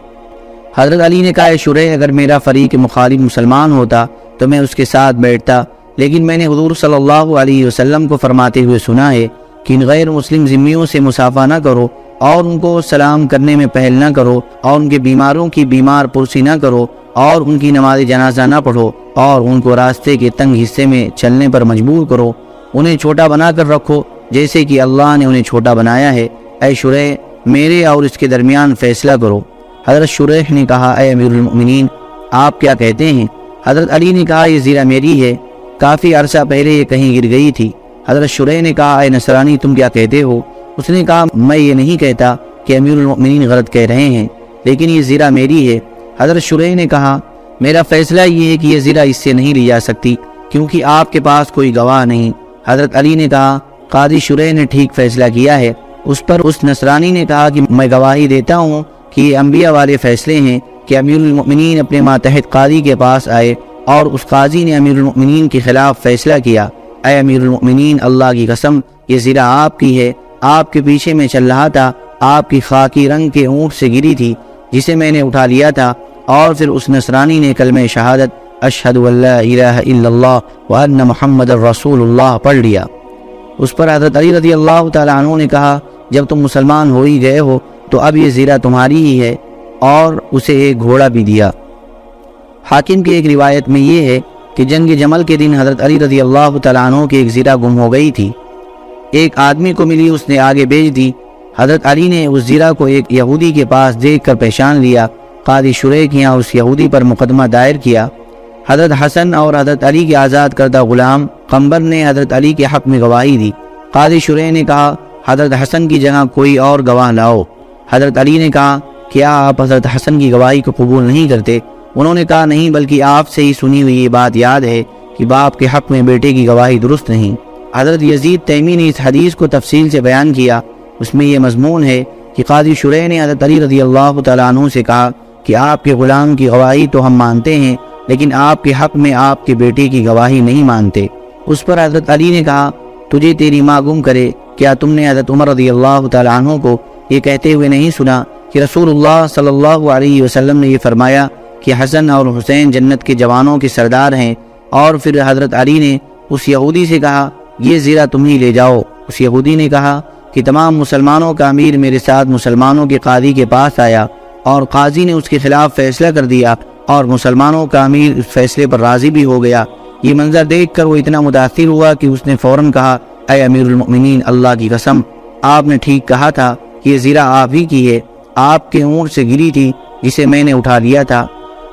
حضرت علی نے کہا شرح اگر میرا فریق مخالف مسلمان ہوتا تو میں اس کے ساتھ بیٹھتا، لیکن میں نے حضور صلی اللہ علیہ وسلم کو فرماتے ہوئے سنا ہے کہ ان غیر مسلم ذمیوں سے مسافہ نہ کرو اور ان کو سلام کرنے میں پہل نہ کرو اور ان کے بیماروں کی بیمار پرسی نہ کرو اور ان کی نماز جنازہ نہ پڑھو اور ان کو راستے کے تنگ حصے میں چلنے پر مجبور کرو۔ انہیں چھوٹا بنا کر رکھو جیسے کہ اللہ نے انہیں چھوٹا بنایا ہے، اے شرح میرے اور اس کے درمیان فیصلہ کرو۔ حضرت شریح نے کہا، اے امیر المؤمنین، آپ کیا کہتے ہیں؟ حضرت علی نے کہا، یہ زیرہ میری ہے۔ کافی عرصہ پہلے یہ کہیں گر گئی تھی۔ حضرت شرح نے کہا، اے نصرانی، تم کیا کہتے ہو؟ اس نے کہا، میں یہ نہیں کہتا کہ امیر المؤمنین غلط کہہ رہے ہیں، لیکن یہ زیرہ میری ہے۔ حضرت شرح نے کہا، میرا فیصلہ یہ ہے کہ یہ زیرہ اس سے نہیں لی جا سکتی، کیونکہ آپ کے پاس کوئی گواہ نہیں۔ حضرت علی نے کہا قاضی شرح نے ٹھیک فیصلہ کیا ہے۔ اس پر اس نصرانی نے کہا کہ میں گواہی دیتا ہوں کہ یہ انبیاء والے فیصلے ہیں کہ امیر المؤمنین اپنے ماتحت قاضی کے پاس آئے اور اس قاضی نے امیر المؤمنین کے خلاف فیصلہ کیا۔ اے امیر المؤمنین، اللہ کی قسم، یہ زیرہ آپ کی ہے۔ آپ کے پیچھے میں چل رہا تھا۔ آپ کی خاکی رنگ کے اونٹ سے گری تھی، جسے میں نے اٹھا لیا تھا۔ اور پھر اس نصرانی نے کلمہ شہادت اشہد اللہ الہ الا اللہ وان محمد الرسول اللہ پڑھ لیا۔ اس پر حضرت علی رضی اللہ تعالیٰ عنہ نے کہا، جب تم مسلمان ہو ہی گئے ہو، تو اب یہ زیرہ تمہاری ہی ہے اور اسے ایک گھوڑا بھی دیا۔ حاکم کی ایک روایت میں یہ ہے کہ جنگ جمل کے دن حضرت علی رضی اللہ تعالیٰ عنہ کی ایک زیرہ گم ہو گئی تھی۔ ایک آدمی کو ملی، اس نے آگے بیچ دی۔ حضرت علی نے اس زیرہ کو ایک یہودی کے پاس دیکھ کر پہچان لیا۔ قاضی شریک یہاں اس یہودی پر مقدمہ دائر کیا۔ حضرت حسن اور حضرت علی کے آزاد کردہ غلام قمبر نے حضرت علی کے حق میں گواہی دی۔ قاضی شرح نے کہا، حضرت حسن کی جگہ کوئی اور گواہ لاؤ۔ حضرت علی نے کہا کیا آپ حضرت حسن کی گواہی کو قبول نہیں کرتے۔ انہوں نے کہا، نہیں، بلکہ آپ سے ہی سنی ہوئی یہ بات یاد ہے کہ باپ کے حق میں بیٹے کی گواہی درست نہیں۔ حضرت یزید تیمی نے اس حدیث کو تفصیل سے بیان کیا۔ اس میں یہ مضمون ہے کہ قاضی شرح نے حضرت علی رضی اللہ تعالیٰ عنہ سے کہا کہ آپ کے غلام کی گواہی تو ہم مانتے ہیں لیکن آپ کے حق میں آپ کے بیٹے کی گواہی نہیں مانتے۔ اس پر حضرت علی نے کہا، تجھے تیری ماں گم کرے، کیا تم نے حضرت عمر رضی اللہ تعالیٰ عنہ کو یہ کہتے ہوئے نہیں سنا کہ رسول اللہ صلی اللہ علیہ وسلم نے یہ فرمایا کہ حسن اور حسین جنت کے جوانوں کے سردار ہیں؟ اور پھر حضرت علی نے اس یہودی سے کہا، یہ زیرہ تم ہی لے جاؤ۔ اس یہودی نے کہا کہ تمام مسلمانوں کا امیر میرے ساتھ مسلمانوں کے قاضی کے پاس آیا اور قاضی نے اس کے خلاف فیصلہ کر دیا۔ اور مسلمانوں کا امیر اس فیصلے پر راضی بھی ہو گیا۔ یہ منظر دیکھ کر وہ اتنا متاثر ہوا کہ اس نے فوراً کہا، اے امیر المؤمنین اللہ کی قسم، آپ نے ٹھیک کہا تھا کہ یہ زیرہ آپ ہی کی ہے۔ آپ کے اونٹ سے گری تھی، جسے میں نے اٹھا لیا تھا۔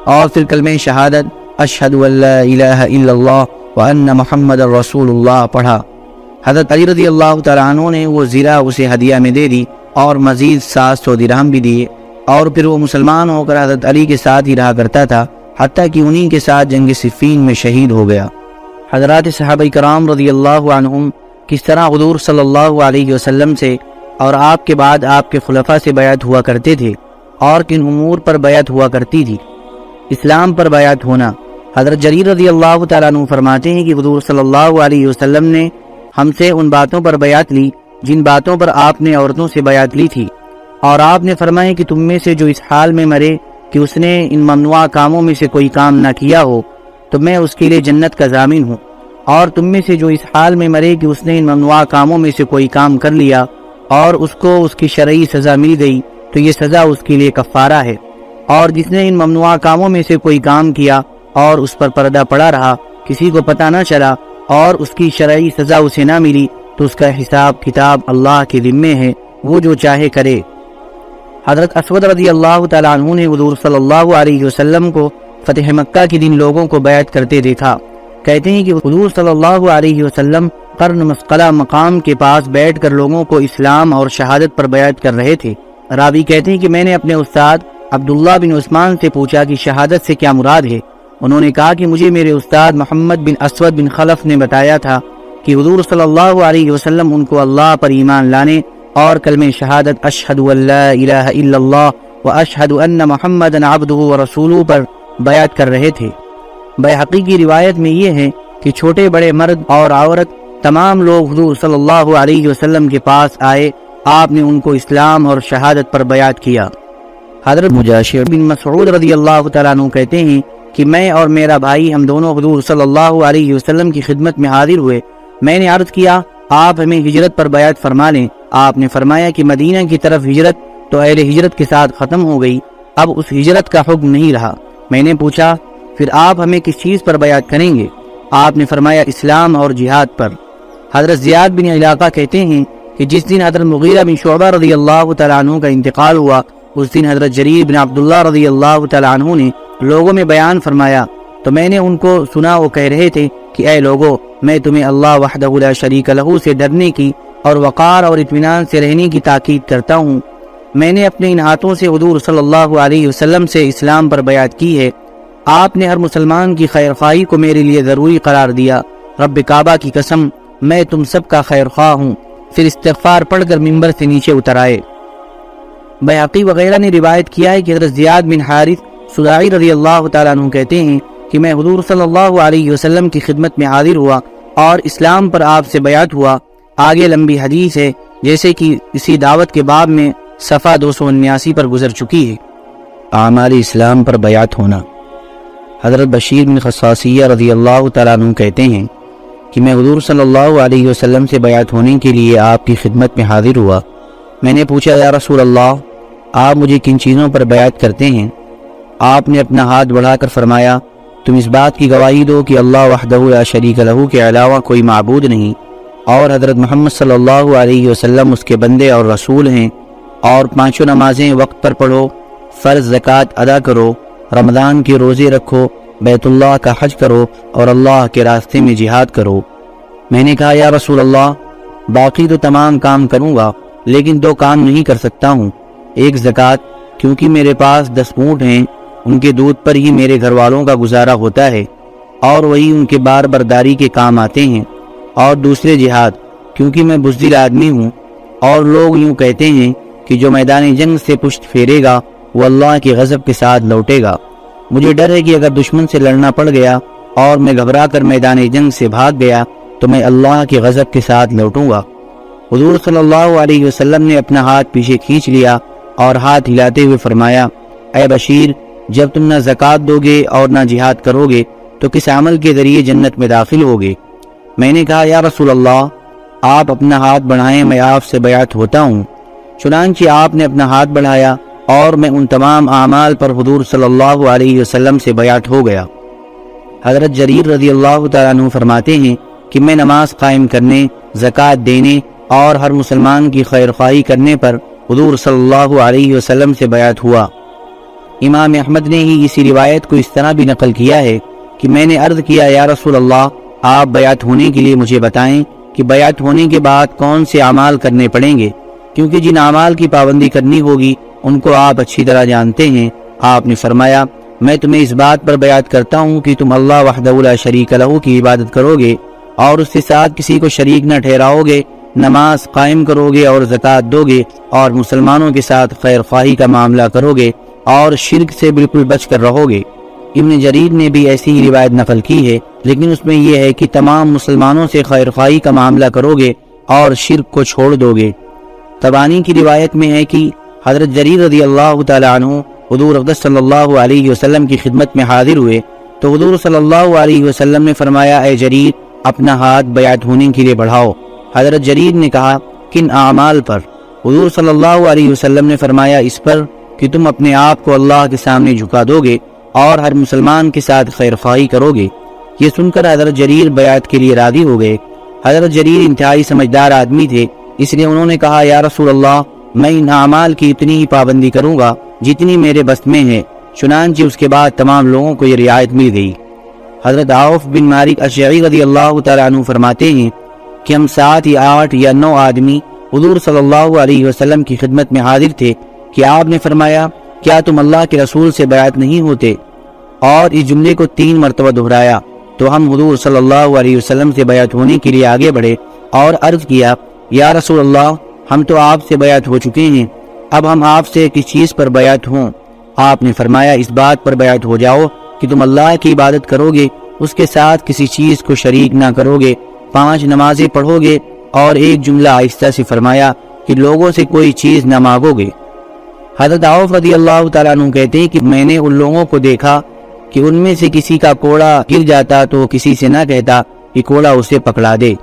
اور پھر کلمہ شہادت، اشہد اللہ الہ الا اللہ وان محمد الرسول اللہ پڑھا۔ حضرت علی رضی اللہ تعالیٰ عنہ نے وہ زیرہ اسے ہدیہ میں دے دی اور مزید سات سو درہم بھی دیے۔ اور پھر وہ مسلمان ہو کر حضرت علی کے ساتھ ہی رہا کرتا تھا، حتیٰ کہ انہی کے ساتھ جنگ صفین میں شہید ہو گیا۔ حضرات صحابہ کرام رضی اللہ عنہم کس طرح حضور صلی اللہ علیہ وسلم سے اور آپ کے بعد آپ کے خلفہ سے بیعت ہوا کرتے تھے اور کن امور پر بیعت ہوا کرتی تھی۔ اسلام پر بیعت ہونا۔ حضرت جریر رضی اللہ تعالیٰ عنہ فرماتے ہیں کہ حضور صلی اللہ علیہ وسلم نے ہم سے ان باتوں پر بیعت لی جن باتوں پر آپ نے عورتوں سے بیعت لی تھی۔ اور آپ نے فرمایا کہ تم میں سے جو اس حال میں مرے کہ اس نے ان ممنوع کاموں میں سے کوئی کام نہ کیا ہو، تو میں اس کے لیے جنت کا ضامن ہوں۔ اور تم میں سے جو اس حال میں مرے کہ اس نے ان ممنوع کاموں میں سے کوئی کام کر لیا اور اس کو اس کی شرعی سزا مل گئی، تو یہ سزا اس کے لیے کفارہ ہے۔ اور جس نے ان ممنوع کاموں میں سے کوئی کام کیا اور اس پر پردہ پڑا رہا، کسی کو پتہ نہ چلا اور اس کی شرعی سزا اسے نہ ملی، تو اس کا حساب کتاب اللہ کے ذمے ہے، وہ جو چاہے کرے۔ حضرت اسود رضی اللہ تعالیٰ عنہ نے حضور صلی اللہ علیہ وسلم کو فتح مکہ کے دن لوگوں کو بیعت کرتے دیکھا۔ کہتے ہیں کہ حضور صلی اللہ علیہ وسلم قرن مسقلہ مقام کے پاس بیٹھ کر لوگوں کو اسلام اور شہادت پر بیعت کر رہے تھے۔ راوی کہتے ہیں کہ میں نے اپنے استاد عبداللہ بن عثمان سے پوچھا کہ شہادت سے کیا مراد ہے۔ انہوں نے کہا کہ مجھے میرے استاد محمد بن اسود بن خلف نے بتایا تھا کہ حضور صلی اللہ علیہ وسلم ان کو اللہ پر ایمان لانے اور کلم شہادت اشہد اللہ الہ الا اللہ و اشہد ان محمد عبدہ و رسولو پر بیعت کر رہے تھے۔ بے حقیقی روایت میں یہ ہے کہ چھوٹے بڑے مرد اور عورت تمام لوگ حضور صلی اللہ علیہ وسلم کے پاس آئے، آپ نے ان کو اسلام اور شہادت پر بیعت کیا۔ حضرت مجاشر بن مسعود رضی اللہ تعالیٰ عنہ کہتے ہیں کہ میں اور میرا بھائی ہم دونوں حضور صلی اللہ علیہ وسلم کی خدمت میں حاضر ہوئے۔ میں نے عرض کیا، آپ ہمیں ہجرت پر بیعت فرما لیں۔ آپ نے فرمایا کہ مدینہ کی طرف ہجرت تو اہل ہجرت کے ساتھ ختم ہو گئی۔ اب اس ہجرت کا حکم نہیں رہا۔ میں نے پوچھا، پھر آپ ہمیں کس چیز پر بیعت کریں گے؟ آپ نے فرمایا، اسلام اور جہاد پر۔ حضرت زیاد بن علاقہ کہتے ہیں کہ جس دن حضرت مغیرہ بن شعبہ رضی اللہ تعالیٰ عنہ کا انتقال ہوا، اس دن حضرت جریر بن عبداللہ رضی اللہ تعالیٰ عنہ نے لوگوں میں بیان فرمایا۔ تو میں نے ان کو سنا، وہ کہہ رہے تھے کہ، اے لوگو، میں تمہیں اللہ وحدہ لا شریک لہو سے ڈرنے کی اور وقار اور اطمینان سے رہنے کی تاکید کرتا ہوں۔ میں نے اپنے ان ہاتھوں سے حضور صلی اللہ علیہ وسلم سے اسلام پر بیعت کی ہے۔ آپ نے ہر مسلمان کی خیر خواہی کو میرے لیے ضروری قرار دیا۔ رب کعبہ کی قسم، میں تم سب کا خیر خواہ ہوں۔ پھر استغفار پڑھ کر ممبر سے نیچے اتر آئے۔ بیعقی وغیرہ نے روایت کیا ہے کہ حضرت زیاد بن حارث صدائی رضی اللہ تعالیٰ عنہ کہتے ہیں کہ میں حضور صلی اللہ علیہ وسلم کی خدمت میں حاضر ہوا اور اسلام پر آپ سے بیعت ہوا۔ آگے لمبی حدیث ہے، جیسے کہ اسی دعوت کے باب میں صفحہ دو سو انیاسی پر گزر چکی ہے۔ اعمال اسلام پر بیعت ہونا۔ حضرت بشیر بن خصاصیہ رضی اللہ تعالیٰ عنہ کہتے ہیں کہ میں حضور صلی اللہ علیہ وسلم سے بیعت ہونے کے لیے آپ کی خدمت میں حاضر ہوا۔ میں نے پوچھا، یا رسول اللہ، آپ مجھے کن چیزوں پر بیعت کرتے ہیں؟ آپ نے اپنا ہاتھ بڑھا کر فرمایا، تم اس بات کی گواہی دو کہ اللہ وحدہ یا شریک لہو کے علاوہ کوئی معبود نہیں۔ اور حضرت محمد صلی اللہ علیہ وسلم اس کے بندے اور رسول ہیں اور پانچوں نمازیں وقت پر پڑھو، فرض زکوٰۃ ادا کرو، رمضان کے روزے رکھو، بیت اللہ کا حج کرو اور اللہ کے راستے میں جہاد کرو۔ میں نے کہا، یا رسول اللہ، باقی تو تمام کام کروں گا، لیکن دو کام نہیں کر سکتا ہوں۔ ایک زکوٰۃ، کیونکہ میرے پاس دس اونٹ ہیں، ان کے دودھ پر ہی میرے گھر والوں کا گزارا ہوتا ہے، اور وہی ان کے بار برداری کے کام آتے ہیں۔ اور دوسرے جہاد، کیونکہ میں بزدل آدمی ہوں۔ اور لوگ یوں کہتے ہیں کہ جو میدان جنگ سے پشت پھیرے گا، وہ اللہ کے غضب کے ساتھ لوٹے گا۔ مجھے ڈر ہے کہ اگر دشمن سے لڑنا پڑ گیا اور میں گھبرا کر میدان جنگ سے بھاگ گیا، تو میں اللہ کے غضب کے ساتھ لوٹوں گا۔ حضور صلی اللہ علیہ وسلم نے اپنا ہاتھ پیچھے کھینچ لیا اور ہاتھ ہلاتے ہوئے فرمایا، اے بشیر، جب تم نہ زکوٰۃ دو گے اور نہ جہاد کرو گے تو کس عمل کے ذریعے جنت میں داخل ہوگے؟ میں نے کہا، یا رسول اللہ، آپ اپنا ہاتھ بڑھائیں، میں آپ سے بیعت ہوتا ہوں. چنانچہ آپ نے اپنا ہاتھ بڑھایا اور میں ان تمام اعمال پر حضور صلی اللہ علیہ وسلم سے بیعت ہو گیا۔ حضرت جریر رضی اللہ تعالیٰ عنہ فرماتے ہیں کہ میں نماز قائم کرنے، زکوٰۃ دینے اور ہر مسلمان کی خیر خواہی کرنے پر حضور صلی اللہ علیہ وسلم سے بیعت ہوا۔ امام احمد نے ہی اسی روایت کو اس طرح بھی نقل کیا ہے کہ میں نے عرض کیا، یا رسول اللہ آپ بیعت ہونے کے لیے مجھے بتائیں کہ بیعت ہونے کے بعد کون سے اعمال کرنے پڑیں گے؟ کیونکہ جن اعمال کی پابندی کرنی ہوگی، ان کو آپ اچھی طرح جانتے ہیں۔ آپ نے فرمایا، میں تمہیں اس بات پر بیعت کرتا ہوں کہ تم اللہ وحدہ لا شریک لہو کی عبادت کرو گے اور اس کے ساتھ کسی کو شریک نہ ٹھہراؤ گے نماز قائم کرو گے اور زکوٰۃ دو گے اور مسلمانوں کے ساتھ خیر خواہی کا معاملہ کرو گے اور شرک سے بالکل بچ کر رہو گے ابن جرید نے بھی ایسی ہی روایت نقل کی ہے۔ لیکن اس میں یہ ہے کہ تمام مسلمانوں سے خیر خواہی کا معاملہ کرو گے اور شرک کو چھوڑ دو گے تبانی کی روایت میں ہے کہ حضرت جرید رضی اللہ تعالیٰ عنہ حضور اقدس صلی اللہ علیہ وسلم کی خدمت میں حاضر ہوئے تو حضور صلی اللہ علیہ وسلم نے فرمایا، اے جرید اپنا ہاتھ بیعت ہونے کے لیے بڑھاؤ۔ حضرت جرید نے کہا، کن اعمال پر؟ حضور صلی اللہ علیہ وسلم نے فرمایا، اس پر کہ تم اپنے آپ کو اللہ کے سامنے جھکا دو گے اور ہر مسلمان کے ساتھ خیر خواہی کرو گے یہ سن کر حضرت جریر بیعت کے لیے راضی ہو گئے۔ حضرت جریر انتہائی سمجھدار آدمی تھے، اس لیے انہوں نے کہا، یا رسول اللہ، میں ان اعمال کی اتنی ہی پابندی کروں گا جتنی میرے بس میں ہے۔ چنانچہ اس کے بعد تمام لوگوں کو یہ رعایت مل گئی۔ حضرت عوف بن مالک اشعی رضی اللہ تعالیٰ عنہ فرماتے ہیں کہ ہم سات یا آٹھ یا نو آدمی حضور صلی اللہ علیہ وسلم کی خدمت میں حاضر تھے کہ آپ نے فرمایا، کیا تم اللہ کے رسول سے بیعت نہیں ہوتے؟ اور اس جملے کو تین مرتبہ دہرایا۔ تو ہم حضور صلی اللہ علیہ وسلم سے بیعت ہونے کے لیے آگے بڑھے اور عرض کیا، یا رسول اللہ، ہم تو آپ سے بیعت ہو چکے ہیں۔ اب ہم آپ سے کس چیز پر بیعت ہوں؟ آپ نے فرمایا، اس بات پر بیعت ہو جاؤ کہ تم اللہ کی عبادت کرو گے اس کے ساتھ کسی چیز کو شریک نہ کرو گے پانچ نمازیں پڑھو گے اور ایک جملہ آہستہ سے فرمایا کہ لوگوں سے کوئی چیز نہ مانگو گے حضرت عوف رضی اللہ تعالیٰ عنہ کہتے ہیں کہ میں نے ان لوگوں کو دیکھا کہ ان میں سے کسی کا کوڑا گر جاتا تو کسی سے نہ کہتا کہ کوڑا اسے پکڑا دے۔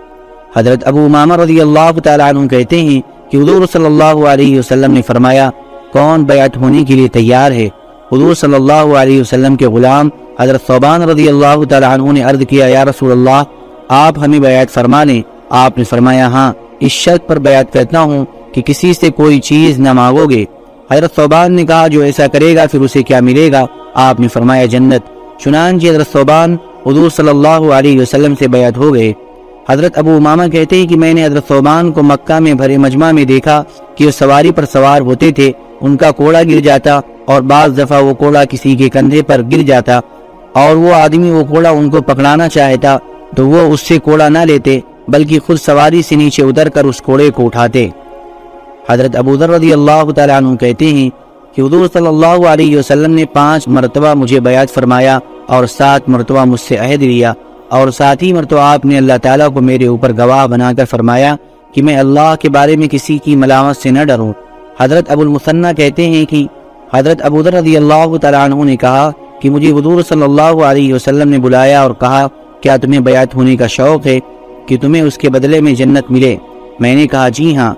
حضرت ابو امامہ رضی اللہ تعالیٰ عنہ کہتے ہیں کہ حضور صلی اللہ علیہ وسلم نے فرمایا، کون بیعت ہونے کے لیے تیار ہے؟ حضور صلی اللہ علیہ وسلم کے غلام حضرت صوبان رضی اللہ تعالیٰ عنہ نے عرض کیا، یا رسول اللہ، آپ ہمیں بیعت فرما لیں۔ آپ نے فرمایا ہاں اس شرط پر بیعت کرتا ہوں کہ کسی سے کوئی چیز نہ مانگو گے۔ حضرت صوبان نے کہا، جو ایسا کرے گا، پھر اسے کیا ملے گا؟ آپ نے فرمایا، جنت۔ چنانچہ حضرت صوبان حضور صلی اللہ علیہ وسلم سے بیعت ہو گئے۔ حضرت ابو امامہ کہتے ہیں کہ میں نے حضرت صوبان کو مکہ میں بھرے مجمع میں دیکھا کہ وہ سواری پر سوار ہوتے تھے۔ ان کا کوڑا گر جاتا اور بعض دفعہ وہ کوڑا کسی کے کندھے پر گر جاتا اور وہ آدمی وہ کوڑا ان کو پکڑانا چاہتا تو وہ اس سے کوڑا نہ لیتے، بلکہ خود سواری سے نیچے اتر کر اس کوڑے کو اٹھاتے۔ حضرت ابو ذر رضی اللہ تعالیٰ عنہ کہتے ہیں کہ حضور صلی اللہ علیہ وسلم نے پانچ مرتبہ مجھے بیعت فرمایا اور سات مرتبہ مجھ سے عہد لیا اور ساتھ ہی مرتبہ آپ نے اللہ تعالیٰ کو میرے اوپر گواہ بنا کر فرمایا کہ میں اللہ کے بارے میں کسی کی ملامت سے نہ ڈروں۔ حضرت ابو المثنہ کہتے ہیں کہ حضرت ابودر رضی اللہ تعالیٰ عنہ نے کہا کہ مجھے حضور صلی اللہ علیہ وسلم نے بلایا اور کہا، کیا تمہیں بیعت ہونے کا شوق ہے کہ تمہیں اس کے بدلے میں جنت ملے؟ میں نے کہا جی ہاں۔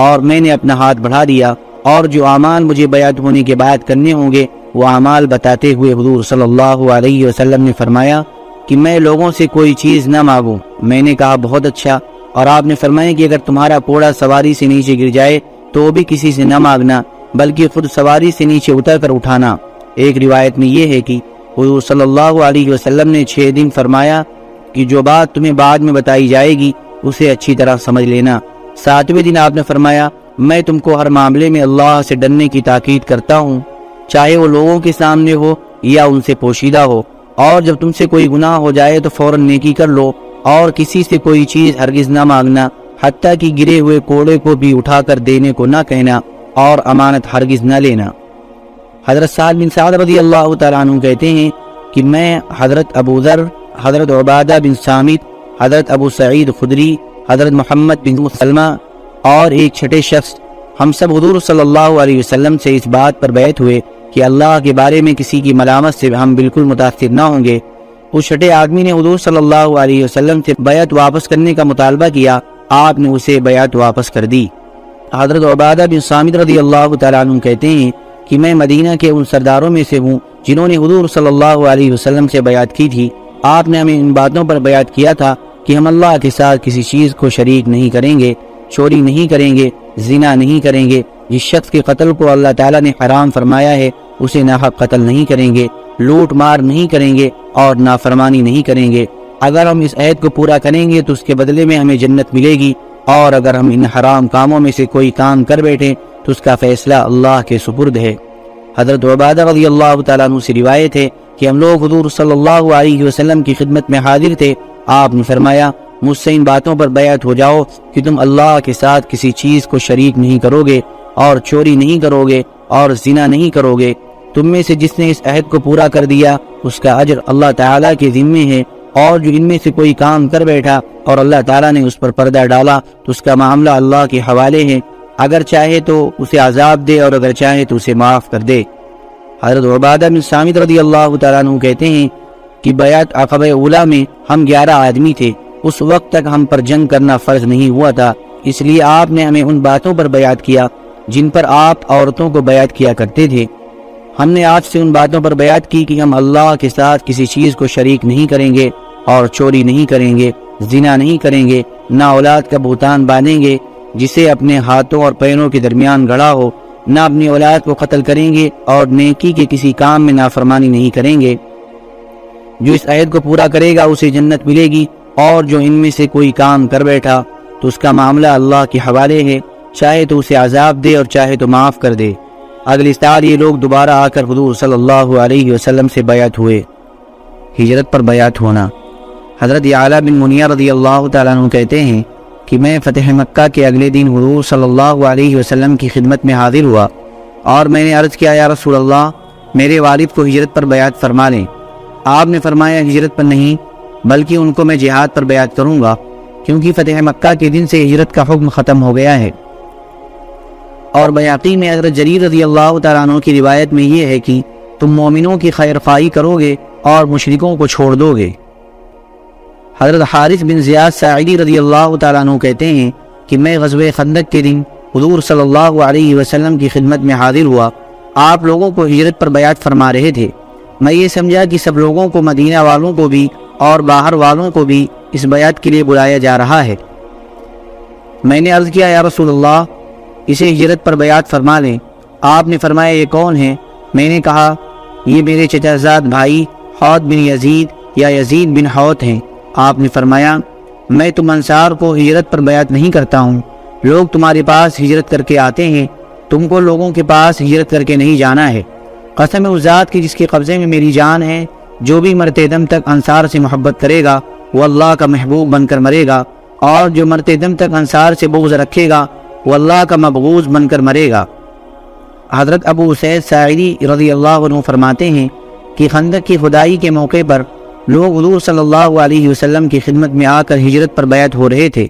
اور میں نے اپنا ہاتھ بڑھا دیا اور جو اعمال مجھے بیعت ہونے کے بعد کرنے ہوں گے، وہ اعمال بتاتے ہوئے حضور صلی اللہ علیہ وسلم نے فرمایا کہ میں لوگوں سے کوئی چیز نہ مانگوں۔ میں نے کہا، بہت اچھا۔ اور آپ نے فرمایا کہ اگر تمہارا پوڑا سواری سے نیچے گر جائے تو بھی کسی سے نہ مانگنا، بلکہ خود سواری سے نیچے اتر کر اٹھانا۔ ایک روایت میں یہ ہے کہ حضور صلی اللہ علیہ وسلم نے چھ دن فرمایا کہ جو بات تمہیں بعد میں بتائی جائے گی، اسے اچھی طرح سمجھ لینا۔ ساتویں دن آپ نے فرمایا، میں تم کو ہر معاملے میں اللہ سے ڈرنے کی تاکید کرتا ہوں۔ چاہے وہ لوگوں کے سامنے ہو یا ان سے پوشیدہ ہو، اور جب تم سے کوئی گناہ ہو جائے تو فوراً نیکی کر لو، اور کسی سے کوئی چیز ہرگز نہ مانگنا، حتیٰ کہ گرے ہوئے کوڑے کو بھی اٹھا کر دینے کو نہ کہنا، اور امانت ہرگز نہ لینا۔ حضرت سعد بن سعد رضی اللہ تعالیٰ عنہ کہتے ہیں کہ میں حضرت ابو ذر، حضرت عبادہ بن سامت، حضرت ابو سعید خدری حضرت محمد بن مسلمہ اور ایک چھٹے شخص ہم سب حضور صلی اللہ علیہ وسلم سے اس بات پر بیعت ہوئے کہ اللہ کے بارے میں کسی کی ملامت سے ہم بالکل متاثر نہ ہوں گے۔ اس چھٹے آدمی نے حضور صلی اللہ علیہ وسلم سے بیعت واپس کرنے کا مطالبہ کیا۔ آپ نے اسے بیعت واپس کر دی۔ حضرت عبادہ بن سامد رضی اللہ تعالیٰ عنہ کہتے ہیں کہ میں مدینہ کے ان سرداروں میں سے ہوں جنہوں نے حضور صلی اللہ علیہ وسلم سے بیعت کی تھی۔ آپ نے ہمیں ان باتوں پر بیعت کیا تھا۔ کہ ہم اللہ کے ساتھ کسی چیز کو شریک نہیں کریں گے، چوری نہیں کریں گے، زنا نہیں کریں گے۔ جس شخص کے قتل کو اللہ تعالیٰ نے حرام فرمایا ہے، اسے ناحق قتل نہیں کریں گے۔ لوٹ مار نہیں کریں گے اور نافرمانی نہیں کریں گے۔ اگر ہم اس عہد کو پورا کریں گے تو اس کے بدلے میں ہمیں جنت ملے گی۔ اور اگر ہم ان حرام کاموں میں سے کوئی کام کر بیٹھیں تو اس کا فیصلہ اللہ کے سپرد ہے۔ حضرت عبادہ رضی اللہ تعالیٰ عنہ سے روایت ہے کہ ہم لوگ حضور صلی اللہ علیہ وسلم کی خدمت میں حاضر تھے۔ آپ نے فرمایا، مجھ سے ان باتوں پر بیعت ہو جاؤ کہ تم اللہ کے ساتھ کسی چیز کو شریک نہیں کرو گے اور چوری نہیں کرو گے اور زنا نہیں کرو گے۔ تم میں سے جس نے اس عہد کو پورا کر دیا، اس کا اجر اللہ تعالیٰ کے ذمے ہے۔ اور جو ان میں سے کوئی کام کر بیٹھا اور اللہ تعالیٰ نے اس پر پردہ ڈالا، تو اس کا معاملہ اللہ کے حوالے ہے۔ اگر چاہے تو اسے عذاب دے اور اگر چاہے تو اسے معاف کر دے۔ حضرت عبادہ بن سامد رضی اللہ تعالیٰ عنہ کہتے ہیں کہ بیعت عقب اولا میں ہم گیارہ آدمی تھے۔ اس وقت تک ہم پر جنگ کرنا فرض نہیں ہوا تھا۔ اس لیے آپ نے ہمیں ان باتوں پر بیعت کیا جن پر آپ عورتوں کو بیعت کیا کرتے تھے۔ ہم نے آج سے ان باتوں پر بیعت کی کہ ہم اللہ کے ساتھ کسی چیز کو شریک نہیں کریں گے اور چوری نہیں کریں گے، زنا نہیں کریں گے، نہ اولاد کا بھوتان باندھیں گے، جسے اپنے ہاتھوں اور پیروں کے درمیان گڑا ہو۔ نہ اپنی اولاد کو قتل کریں گے اور نیکی کے کسی کام میں نافرمانی نہیں کریں گے۔ جو اس عہد کو پورا کرے گا اسے جنت ملے گی اور جو ان میں سے کوئی کام کر بیٹھا تو اس کا معاملہ اللہ کے حوالے ہے، چاہے تو اسے عذاب دے اور چاہے تو معاف کر دے۔ اگلی سال یہ لوگ دوبارہ آ کر حضور صلی اللہ علیہ وسلم سے بیعت ہوئے۔ ہجرت پر بیعت ہونا۔ حضرت اعلیٰ بن منیا رضی اللہ تعالیٰ عنہ کہتے ہیں کہ میں فتح مکہ کے اگلے دن حضور صلی اللہ علیہ وسلم کی خدمت میں حاضر ہوا اور میں نے عرض کیا، یا رسول اللہ، میرے والد کو ہجرت پر بیعت فرما لیں۔ آپ نے فرمایا ہجرت پر نہیں، بلکہ ان کو میں جہاد پر بیعت کروں گا، کیونکہ فتح مکہ کے دن سے ہجرت کا حکم ختم ہو گیا ہے۔ اور بیاقی میں حضرت جریر رضی اللہ تعالیٰ عنہ کی روایت میں یہ ہے کہ تم مومنوں کی خیر خواہی کرو گے اور مشرکوں کو چھوڑ دو گے حضرت حارث بن زیاد سعیدی رضی اللہ تعالیٰ عنہ کہتے ہیں کہ میں غزوہ خندق کے دن حضور صلی اللہ علیہ وسلم کی خدمت میں حاضر ہوا۔ آپ لوگوں کو ہجرت پر بیعت فرما رہے تھے۔ میں یہ سمجھا کہ سب لوگوں کو مدینہ والوں کو بھی اور باہر والوں کو بھی اس بیعت کے لیے بلایا جا رہا ہے۔ میں نے عرض کیا، یا رسول اللہ، اسے ہجرت پر بیعت فرما لیں۔ آپ نے فرمایا، یہ کون ہے میں نے کہا، یہ میرے چچا زاد بھائی حوت بن یزید یا یزید بن حوت ہیں۔ آپ نے فرمایا، میں تم انصار کو ہجرت پر بیعت نہیں کرتا ہوں۔ لوگ تمہارے پاس ہجرت کر کے آتے ہیں۔ تم کو لوگوں کے پاس ہجرت کر کے نہیں جانا ہے۔ قسم اس ذات کی جس کے قبضے میں میری جان ہے، جو بھی مرتے دم تک انصار سے محبت کرے گا، وہ اللہ کا محبوب بن کر مرے گا، اور جو مرتے دم تک انصار سے بغض رکھے گا، وہ اللہ کا مبغوض بن کر مرے گا۔ حضرت ابو سید سعیدی رضی اللہ عنہ فرماتے ہیں کہ خندق کی خدائی کے موقع پر لوگ حضور صلی اللہ علیہ وسلم کی خدمت میں آ کر ہجرت پر بیعت ہو رہے تھے۔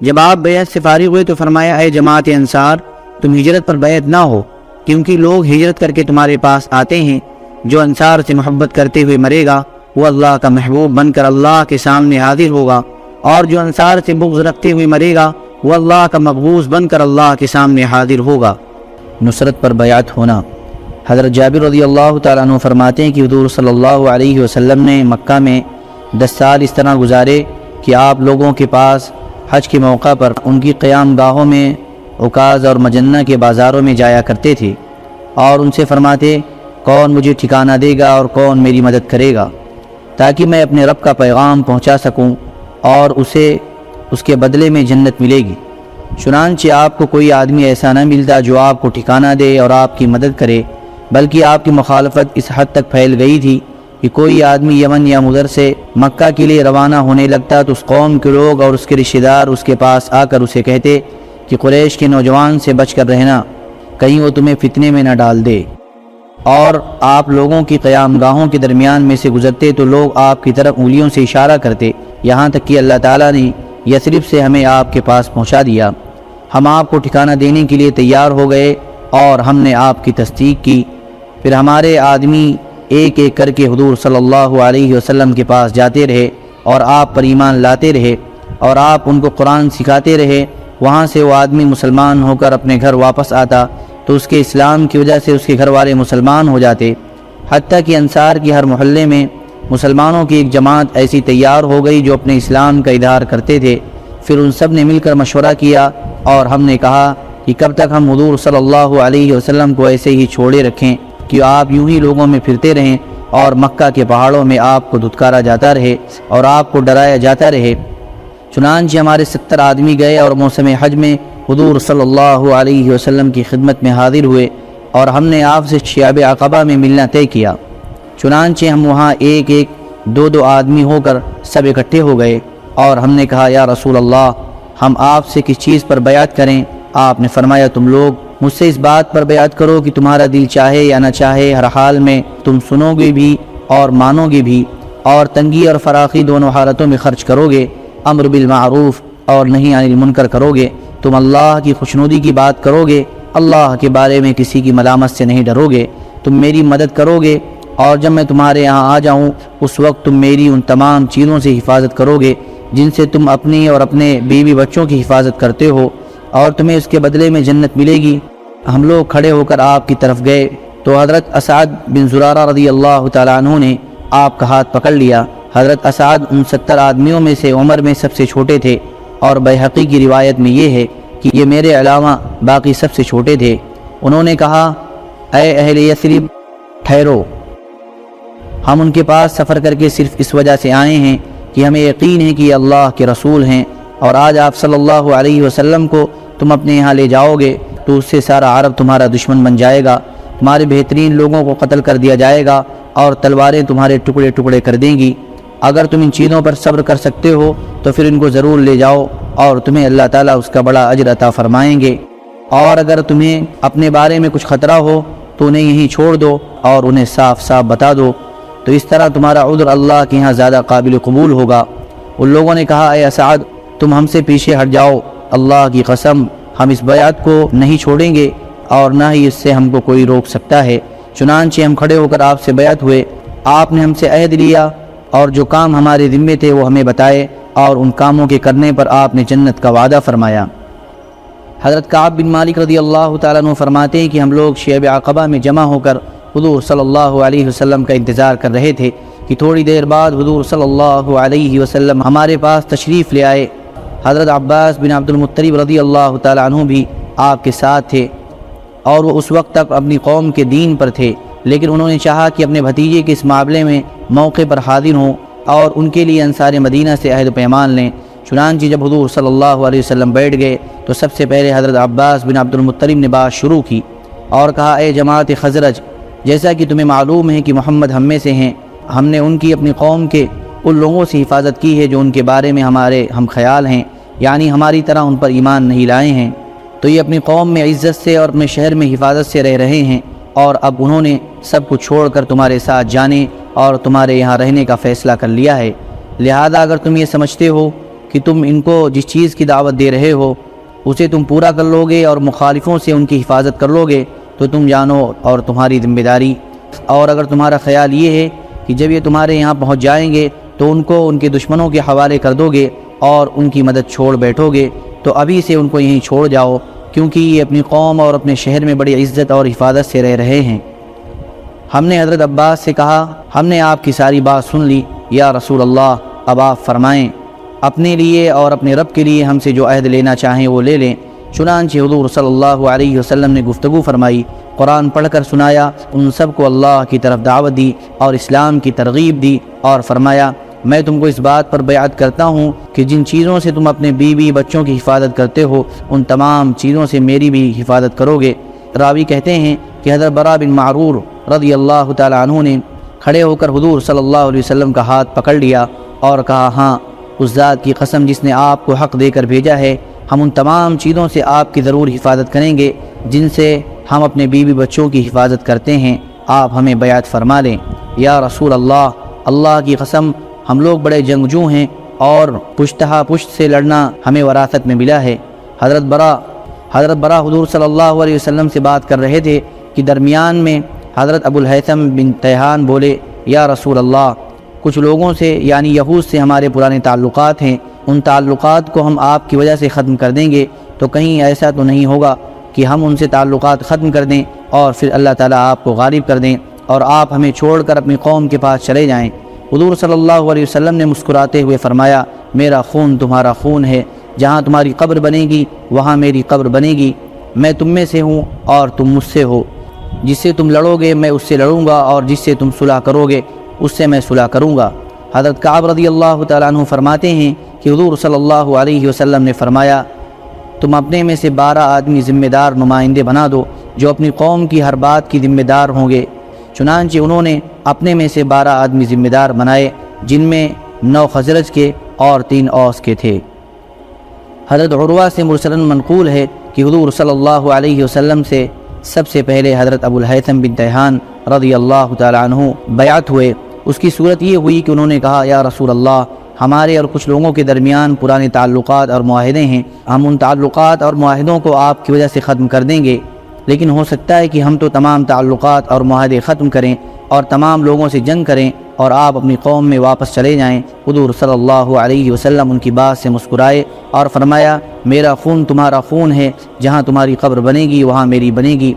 جب آپ بیعت سے فارغ ہوئے تو فرمایا، اے جماعت انصار، تم ہجرت پر بیعت نہ ہو۔ کیونکہ لوگ ہجرت کر کے تمہارے پاس آتے ہیں، جو انصار سے محبت کرتے ہوئے مرے گا، وہ اللہ کا محبوب بن کر اللہ کے سامنے حاضر ہوگا، اور جو انصار سے بغض رکھتے ہوئے مرے گا، وہ اللہ کا مقبوض بن کر اللہ کے سامنے حاضر ہوگا۔ نصرت پر بیعت ہونا۔ حضرت جابر رضی اللہ تعالیٰ عنہ فرماتے ہیں کہ حضور صلی اللہ علیہ وسلم نے مکہ میں دس سال اس طرح گزارے کہ آپ لوگوں کے پاس حج کے موقع پر ان کی قیام گاہوں میں عکاز اور مجنہ کے بازاروں میں جایا کرتے تھے اور ان سے فرماتے، کون مجھے ٹھکانہ دے گا اور کون میری مدد کرے گا تاکہ میں اپنے رب کا پیغام پہنچا سکوں اور اسے، اس کے بدلے میں جنت ملے گی۔ چنانچہ آپ کو کوئی آدمی ایسا نہ ملتا جو آپ کو ٹھکانہ دے اور آپ کی مدد کرے، بلکہ آپ کی مخالفت اس حد تک پھیل گئی تھی کہ کوئی آدمی یمن یا مدر سے مکہ کے لیے روانہ ہونے لگتا تو اس قوم کے لوگ اور اس کے رشتہ دار اس کے پاس آ کر اسے کہتے کہ قریش کے نوجوان سے بچ کر رہنا کہیں وہ تمہیں فتنے میں نہ ڈال دے۔ اور آپ لوگوں کی قیام گاہوں کے درمیان میں سے گزرتے تو لوگ آپ کی طرف انگلیوں سے اشارہ کرتے، یہاں تک کہ اللہ تعالیٰ نے یسرف سے ہمیں آپ کے پاس پہنچا دیا۔ ہم آپ کو ٹھکانہ دینے کے لیے تیار ہو گئے اور ہم نے آپ کی تصدیق کی۔ پھر ہمارے آدمی ایک ایک کر کے حضور صلی اللہ علیہ وسلم کے پاس جاتے رہے اور آپ پر ایمان لاتے رہے اور آپ ان کو قرآن سکھاتے رہے۔ وہاں سے وہ آدمی مسلمان ہو کر اپنے گھر واپس آتا تو اس کے اسلام کی وجہ سے اس کے گھر والے مسلمان ہو جاتے۔ حتیٰ کہ انصار کی ہر محلے میں مسلمانوں کی ایک جماعت ایسی تیار ہو گئی جو اپنے اسلام کا اظہار کرتے تھے۔ پھر ان سب نے مل کر مشورہ کیا اور ہم نے کہا کہ کب تک ہم حضور صلی اللہ علیہ وسلم کو ایسے ہی چھوڑے رکھیں کہ آپ یوں ہی لوگوں میں پھرتے رہیں اور مکہ کے پہاڑوں میں آپ کو دھتکارا جاتا رہے اور آپ کو ڈرایا جاتا رہے۔ چنانچہ ہمارے ستر آدمی گئے اور موسم حج میں حضور صلی اللہ علیہ وسلم کی خدمت میں حاضر ہوئے اور ہم نے آپ سے شیاب عقبہ میں ملنا طے کیا۔ چنانچہ ہم وہاں ایک ایک دو دو آدمی ہو کر سب اکٹھے ہو گئے اور ہم نے کہا، یا رسول اللہ، ہم آپ سے کس چیز پر بیعت کریں؟ آپ نے فرمایا، تم لوگ مجھ سے اس بات پر بیعت کرو کہ تمہارا دل چاہے یا نہ چاہے، ہر حال میں تم سنو گے بھی اور مانو گے بھی اور تنگی اور فراخی دونوں حالتوں میں خرچ کرو گے۔ امر بالمعروف اور نہیں عن المنکر کرو گے تم اللہ کی خوشنودی کی بات کرو گے اللہ کے بارے میں کسی کی ملامت سے نہیں ڈرو گے تم میری مدد کرو گے اور جب میں تمہارے یہاں آ جاؤں، اس وقت تم میری ان تمام چیزوں سے حفاظت کرو گے جن سے تم اپنی اور اپنے بیوی بچوں کی حفاظت کرتے ہو، اور تمہیں اس کے بدلے میں جنت ملے گی۔ ہم لوگ کھڑے ہو کر آپ کی طرف گئے، تو حضرت اسعد بن زرارہ رضی اللہ تعالیٰ عنہ نے آپ کا ہاتھ پکڑ لیا۔ حضرت اسعد ان ستر آدمیوں میں سے عمر میں سب سے چھوٹے تھے اور بحقی کی روایت میں یہ ہے کہ یہ میرے علاوہ باقی سب سے چھوٹے تھے۔ انہوں نے کہا، اے اہل یسرب ٹھہرو۔ ہم ان کے پاس سفر کر کے صرف اس وجہ سے آئے ہیں کہ ہمیں یقین ہے کہ یہ اللہ کے رسول ہیں اور آج آپ صلی اللہ علیہ وسلم کو تم اپنے یہاں لے جاؤ گے تو اس سے سارا عرب تمہارا دشمن بن جائے گا، تمہارے بہترین لوگوں کو قتل کر دیا جائے گا اور تلواریں تمہارے ٹکڑے ٹکڑے کر دیں گی۔ اگر تم ان چیزوں پر صبر کر سکتے ہو، تو پھر ان کو ضرور لے جاؤ اور تمہیں اللہ تعالیٰ اس کا بڑا اجر عطا فرمائیں گے۔ اور اگر تمہیں اپنے بارے میں کچھ خطرہ ہو، تو انہیں یہیں چھوڑ دو اور انہیں صاف صاف بتا دو۔ تو اس طرح تمہارا عذر اللہ کے یہاں زیادہ قابل قبول ہوگا۔ ان لوگوں نے کہا، اے اسعد، تم ہم سے پیچھے ہٹ جاؤ۔ اللہ کی قسم، ہم اس بیعت کو نہیں چھوڑیں گے اور نہ ہی اس سے ہم کو کوئی روک سکتا ہے۔ چنانچہ ہم کھڑے ہو کر آپ سے بیعت ہوئے۔ آپ نے ہم سے عہد لیا۔ اور جو کام ہمارے ذمے تھے وہ ہمیں بتائے اور ان کاموں کے کرنے پر آپ نے جنت کا وعدہ فرمایا۔ حضرت کعب بن مالک رضی اللہ تعالیٰ عنہ فرماتے ہیں کہ ہم لوگ شیب عقبہ میں جمع ہو کر حضور صلی اللہ علیہ وسلم کا انتظار کر رہے تھے کہ تھوڑی دیر بعد حضور صلی اللہ علیہ وسلم ہمارے پاس تشریف لے آئے۔ حضرت عباس بن عبد المطریب رضی اللہ تعالیٰ عنہ بھی آپ کے ساتھ تھے اور وہ اس وقت تک اپنی قوم کے دین پر تھے۔ لیکن انہوں نے چاہا کہ اپنے بھتیجے کے اس معاملے میں موقع پر حاضر ہوں اور ان کے لیے انصار مدینہ سے عہد پیمان لیں۔ چنانچہ جب حضور صلی اللہ علیہ وسلم بیٹھ گئے تو سب سے پہلے حضرت عباس بن عبد المطلب نے بات شروع کی اور کہا، اے جماعت خزرج، جیسا کہ تمہیں معلوم ہے کہ محمد ہم میں سے ہیں، ہم نے ان کی اپنی قوم کے ان لوگوں سے حفاظت کی ہے جو ان کے بارے میں ہمارے ہم خیال ہیں یعنی ہماری طرح ان پر ایمان نہیں لائے ہیں۔ تو یہ اپنی قوم میں عزت سے اور اپنے شہر میں حفاظت سے رہ رہے ہیں۔ اور اب انہوں نے سب کچھ چھوڑ کر تمہارے ساتھ جانے اور تمہارے یہاں رہنے کا فیصلہ کر لیا ہے۔ لہذا اگر تم یہ سمجھتے ہو کہ تم ان کو جس چیز کی دعوت دے رہے ہو، اسے تم پورا کر لو گے اور مخالفوں سے ان کی حفاظت کر لو گے تو تم جانو اور تمہاری ذمہ داری۔ اور اگر تمہارا خیال یہ ہے کہ جب یہ تمہارے یہاں پہنچ جائیں گے، تو ان کو ان کے دشمنوں کے حوالے کر دو گے اور ان کی مدد چھوڑ بیٹھو گے تو ابھی سے ان کو یہیں چھوڑ جاؤ۔ کیونکہ یہ اپنی قوم اور اپنے شہر میں بڑی عزت اور حفاظت سے رہ رہے ہیں۔ ہم نے حضرت عباس سے کہا، ہم نے آپ کی ساری بات سن لی۔ یا رسول اللہ، اب آپ فرمائیں۔ اپنے لیے اور اپنے رب کے لیے ہم سے جو عہد لینا چاہیں وہ لے لیں۔ چنانچہ حضور صلی اللہ علیہ وسلم نے گفتگو فرمائی۔ قرآن پڑھ کر سنایا، ان سب کو اللہ کی طرف دعوت دی اور اسلام کی ترغیب دی اور فرمایا میں تم کو اس بات پر بیعت کرتا ہوں کہ جن چیزوں سے تم اپنے بیوی بچوں کی حفاظت کرتے ہو، ان تمام چیزوں سے میری بھی حفاظت کرو گے۔ راوی کہتے ہیں کہ حضرت برا بن معرور رضی اللہ تعالیٰ عنہ نے کھڑے ہو کر حضور صلی اللہ علیہ وسلم کا ہاتھ پکڑ لیا اور کہا ہاں اس ذات کی قسم جس نے آپ کو حق دے کر بھیجا ہے، ہم ان تمام چیزوں سے آپ کی ضرور حفاظت کریں گے، جن سے ہم اپنے بیوی بچوں کی حفاظت کرتے ہیں۔ آپ ہمیں بیعت فرما لیں یا رسول اللہ اللہ کی قسم ہم لوگ بڑے جنگجو ہیں اور پشتہ پشت سے لڑنا ہمیں وراثت میں ملا ہے۔ حضرت برا حضرت برا حضور صلی اللہ علیہ وسلم سے بات کر رہے تھے کہ درمیان میں حضرت ابو الحیثم بن تیحان بولے، یا رسول اللہ، کچھ لوگوں سے یعنی یہود سے ہمارے پرانے تعلقات ہیں، ان تعلقات کو ہم آپ کی وجہ سے ختم کر دیں گے، تو کہیں ایسا تو نہیں ہوگا کہ ہم ان سے تعلقات ختم کر دیں اور پھر اللہ تعالیٰ آپ کو غالب کر دیں اور آپ ہمیں چھوڑ کر اپنی قوم کے پاس چلے جائیں۔ حضور صلی اللہ علیہ وسلم نے مسکراتے ہوئے فرمایا، میرا خون تمہارا خون ہے، جہاں تمہاری قبر بنے گی، وہاں میری قبر بنے گی، میں تم میں سے ہوں اور تم مجھ سے ہو۔ جس سے تم لڑو گے، میں اس سے لڑوں گا، اور جس سے تم صلح کرو گے، اس سے میں صلح کروں گا۔ حضرت کعب رضی اللہ تعالیٰ عنہ فرماتے ہیں کہ حضور صلی اللہ علیہ وسلم نے فرمایا، تم اپنے میں سے بارہ آدمی ذمہ دار نمائندے بنا دو، جو اپنی قوم کی ہر بات کی ذمہ دار ہوں گے۔ چنانچہ انہوں نے اپنے میں سے بارہ آدمی ذمہ دار بنائے، جن میں نو خزرج کے اور تین اوس کے تھے۔ حضرت عروہ سے مرسلن منقول ہے کہ حضور صلی اللہ علیہ وسلم سے سب سے پہلے حضرت ابو الحیثم بن تیحان رضی اللہ تعالیٰ عنہ بیعت ہوئے۔ اس کی صورت یہ ہوئی کہ انہوں نے کہا، یا رسول اللہ، ہمارے اور کچھ لوگوں کے درمیان پرانے تعلقات اور معاہدے ہیں۔ ہم ان تعلقات اور معاہدوں کو آپ کی وجہ سے ختم کر دیں گے، لیکن ہو سکتا ہے کہ ہم تو تمام تعلقات اور معاہدے ختم کریں۔ اور تمام لوگوں سے جنگ کریں اور آپ اپنی قوم میں واپس چلے جائیں۔ حضور صلی اللہ علیہ وسلم ان کی بات سے مسکرائے اور فرمایا، میرا خون تمہارا خون ہے، جہاں تمہاری قبر بنے گی، وہاں میری بنے گی۔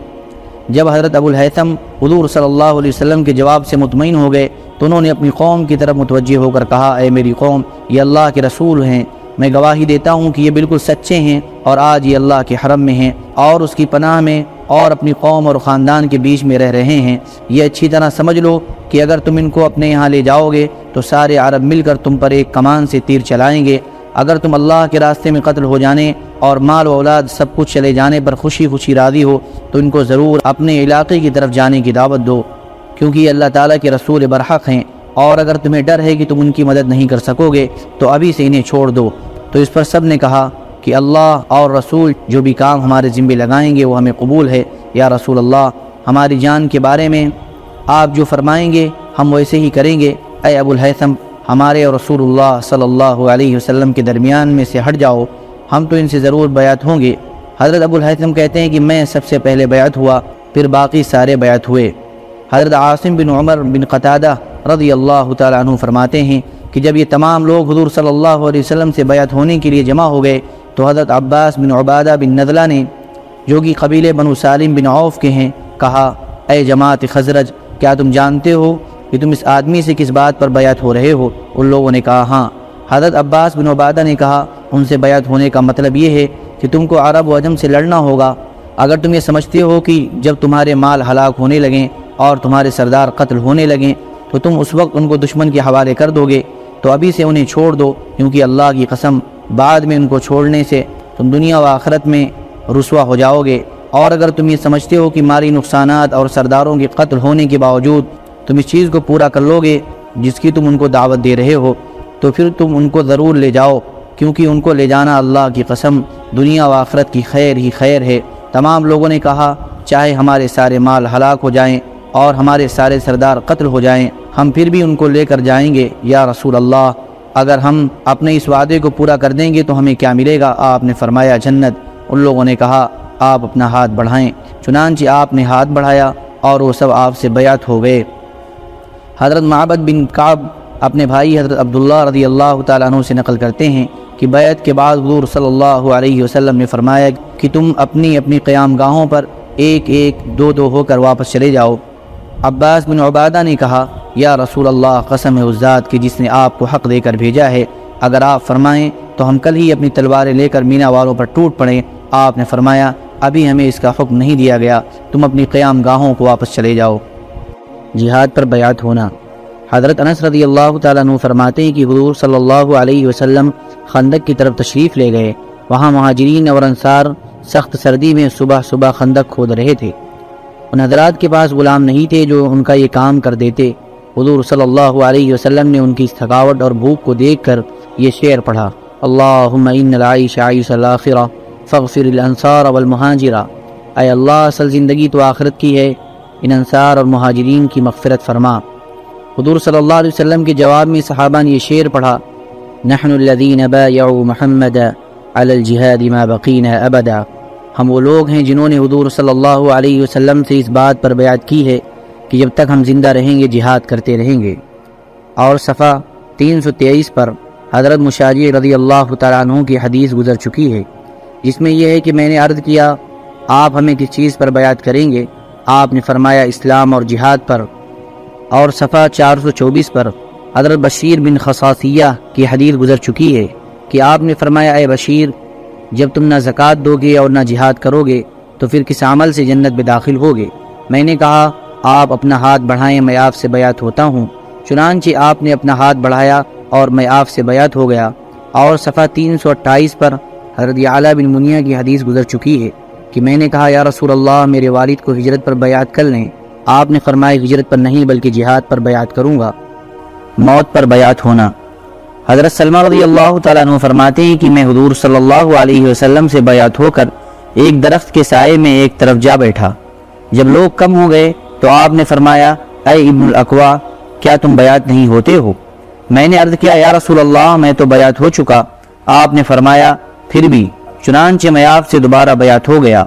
جب حضرت ابو الحیثم حضور صلی اللہ علیہ وسلم کے جواب سے مطمئن ہو گئے، تو انہوں نے اپنی قوم کی طرف متوجہ ہو کر کہا، اے میری قوم، یہ اللہ کے رسول ہیں۔ میں گواہی دیتا ہوں کہ یہ بالکل سچے ہیں اور آج یہ اللہ کے حرم میں ہیں اور اس کی پناہ میں اور اپنی قوم اور خاندان کے بیچ میں رہ رہے ہیں۔ یہ اچھی طرح سمجھ لو کہ اگر تم ان کو اپنے یہاں لے جاؤ گے تو سارے عرب مل کر تم پر ایک کمان سے تیر چلائیں گے۔ اگر تم اللہ کے راستے میں قتل ہو جانے اور مال و اولاد سب کچھ چلے جانے پر خوشی خوشی راضی ہو تو ان کو ضرور اپنے علاقے کی طرف جانے کی دعوت دو، کیونکہ یہ اللہ تعالیٰ کے رسول برحق ہیں۔ اور اگر تمہیں ڈر ہے کہ تم ان کی مدد نہیں کر سکو گے تو ابھی سے انہیں چھوڑ دو۔ تو اس پر سب نے کہا کہ اللہ اور رسول جو بھی کام ہمارے ذمے لگائیں گے، وہ ہمیں قبول ہے۔ یا رسول اللہ، ہماری جان کے بارے میں آپ جو فرمائیں گے، ہم ویسے ہی کریں گے۔ اے ابو الحسم ہمارے اور رسول اللہ صلی اللہ علیہ وسلم کے درمیان میں سے ہٹ جاؤ۔ ہم تو ان سے ضرور بیعت ہوں گے۔ حضرت ابو الحسم کہتے ہیں کہ میں سب سے پہلے بیعت ہوا، پھر باقی سارے بیعت ہوئے۔ حضرت عاصم بن عمر بن قطادہ رضی اللہ تعالیٰ عنہ فرماتے ہیں کہ جب یہ تمام لوگ حضور صلی اللہ علیہ وسلم سے بیعت ہونے کے لیے جمع ہو گئے تو حضرت عباس بن عبادہ بن نزلہ نے جو کہ قبیل بنو سالم بن عوف کے ہیں، کہا، اے جماعت خزرج، کیا تم جانتے ہو کہ تم اس آدمی سے کس بات پر بیعت ہو رہے ہو؟ ان لوگوں نے کہا ہاں۔ حضرت عباس بن عبادہ نے کہا، ان سے بیعت ہونے کا مطلب یہ ہے کہ تم کو عرب و عجم سے لڑنا ہوگا۔ اگر تم یہ سمجھتے ہو کہ جب تمہارے مال ہلاک ہونے لگیں اور تمہارے سردار قتل ہونے لگیں تو تم اس وقت ان کو دشمن کے حوالے کر دو گے تو ابھی سے انہیں چھوڑ دو، کیونکہ اللہ کی قسم بعد میں ان کو چھوڑنے سے تم دنیا و آخرت میں رسوا ہو جاؤ گے اور اگر تم یہ سمجھتے ہو کہ مالی نقصانات اور سرداروں کے قتل ہونے کے باوجود تم اس چیز کو پورا کر لو گے جس کی تم ان کو دعوت دے رہے ہو، تو پھر تم ان کو ضرور لے جاؤ، کیونکہ ان کو لے جانا اللہ کی قسم دنیا و آخرت کی خیر ہی خیر ہے۔ تمام لوگوں نے کہا، چاہے ہمارے سارے مال ہلاک ہو جائیں اور ہمارے سارے سردار قتل ہو جائیں، ہم پھر بھی ان کو لے کر جائیں گے۔ یا رسول اللہ، اگر ہم اپنے اس وعدے کو پورا کر دیں گے تو ہمیں کیا ملے گا؟ آپ نے فرمایا جنت۔ ان لوگوں نے کہا، آپ اپنا ہاتھ بڑھائیں۔ چنانچہ آپ نے ہاتھ بڑھایا اور وہ سب آپ سے بیعت ہو گئے۔ حضرت معبد بن کعب اپنے بھائی حضرت عبداللہ رضی اللہ تعالیٰ عنہ سے نقل کرتے ہیں کہ بیعت کے بعد حضور صلی اللہ علیہ وسلم نے فرمایا کہ تم اپنی اپنی قیام گاہوں پر ایک ایک دو دو ہو کر واپس چلے جاؤ۔ عباس بن عبادہ نے کہا، یا رسول اللہ، قسم ہے ذات کی جس نے آپ کو حق دے کر بھیجا ہے، اگر آپ فرمائیں تو ہم کل ہی اپنی تلواریں لے کر مینا والوں پر ٹوٹ پڑیں۔ آپ نے فرمایا، ابھی ہمیں اس کا حکم نہیں دیا گیا۔ تم اپنی قیام گاہوں کو واپس چلے جاؤ۔ جہاد پر بیعت ہونا۔ حضرت انس رضی اللہ تعالیٰ عنہ فرماتے ہیں کہ حضور صلی اللہ علیہ وسلم خندق کی طرف تشریف لے گئے۔ وہاں مہاجرین اور انصار سخت سردی میں صبح صبح خندق کھود رہے تھے۔ ان حضرات کے پاس غلام نہیں تھے جو ان کا یہ کام کر دیتے۔ حضور صلی اللہ علیہ وسلم نے ان کی تھکاوٹ اور بھوک کو دیکھ کر یہ شعر پڑھا۔ اللہم ان العیش عیش الاخرہ فغفر الانصار والمہاجرہ۔ اے اللہ، اصل زندگی تو آخرت کی ہے۔ ان انصار اور مہاجرین کی مغفرت فرما۔ حضور صلی اللہ علیہ وسلم کے جواب میں صحابہ نے یہ شعر پڑھا۔ نحن الذین بایعوا محمد علی الجہاد ما بقینا ابدا۔ ہم وہ لوگ ہیں جنہوں نے حضور صلی اللہ علیہ وسلم سے اس بات پر بیعت کی ہے کہ جب تک ہم زندہ رہیں گے، جہاد کرتے رہیں گے۔ اور صفحہ تین سو تیئیس پر حضرت مشاجی رضی اللہ تعالیٰ عنہ کی حدیث گزر چکی ہے۔ جس میں یہ ہے کہ میں نے عرض کیا، آپ ہمیں کس چیز پر بیعت کریں گے؟ آپ نے فرمایا اسلام اور جہاد پر۔ اور صفحہ چار سو چوبیس پر حضرت بشیر بن خصاصیہ کی حدیث گزر چکی ہے کہ آپ نے فرمایا، اے بشیر جب تم نہ زکوٰۃ دو گے اور نہ جہاد کرو گے تو پھر کس عمل سے جنت میں داخل ہوگے؟ میں نے کہا، آپ اپنا ہاتھ بڑھائیں، میں آپ سے بیعت ہوتا ہوں۔ چنانچہ آپ نے اپنا ہاتھ بڑھایا اور میں آپ سے بیعت ہو گیا۔ اور صفحہ تین سو اٹھائیس پر حضرت اعلیٰ بن منیا کی حدیث گزر چکی ہے کہ میں نے کہا، یا رسول اللہ، میرے والد کو ہجرت پر بیعت کر لیں۔ آپ نے فرمایا، ہجرت پر نہیں، بلکہ جہاد پر بیعت کروں گا۔ موت پر بیعت ہونا۔ حضرت سلمہ رضی اللہ تعالیٰ عنہ فرماتے ہیں کہ میں حضور صلی اللہ علیہ وسلم سے بیعت ہو کر ایک درخت کے سائے میں ایک طرف جا بیٹھا۔ جب لوگ کم ہو گئے تو آپ نے فرمایا، اے ابن الاقوا، کیا تم بیعت نہیں ہوتے ہو؟ میں نے عرض کیا، یا رسول اللہ، میں تو بیعت ہو چکا۔ آپ نے فرمایا، پھر بھی، چنانچہ میں آپ سے دوبارہ بیعت ہو گیا۔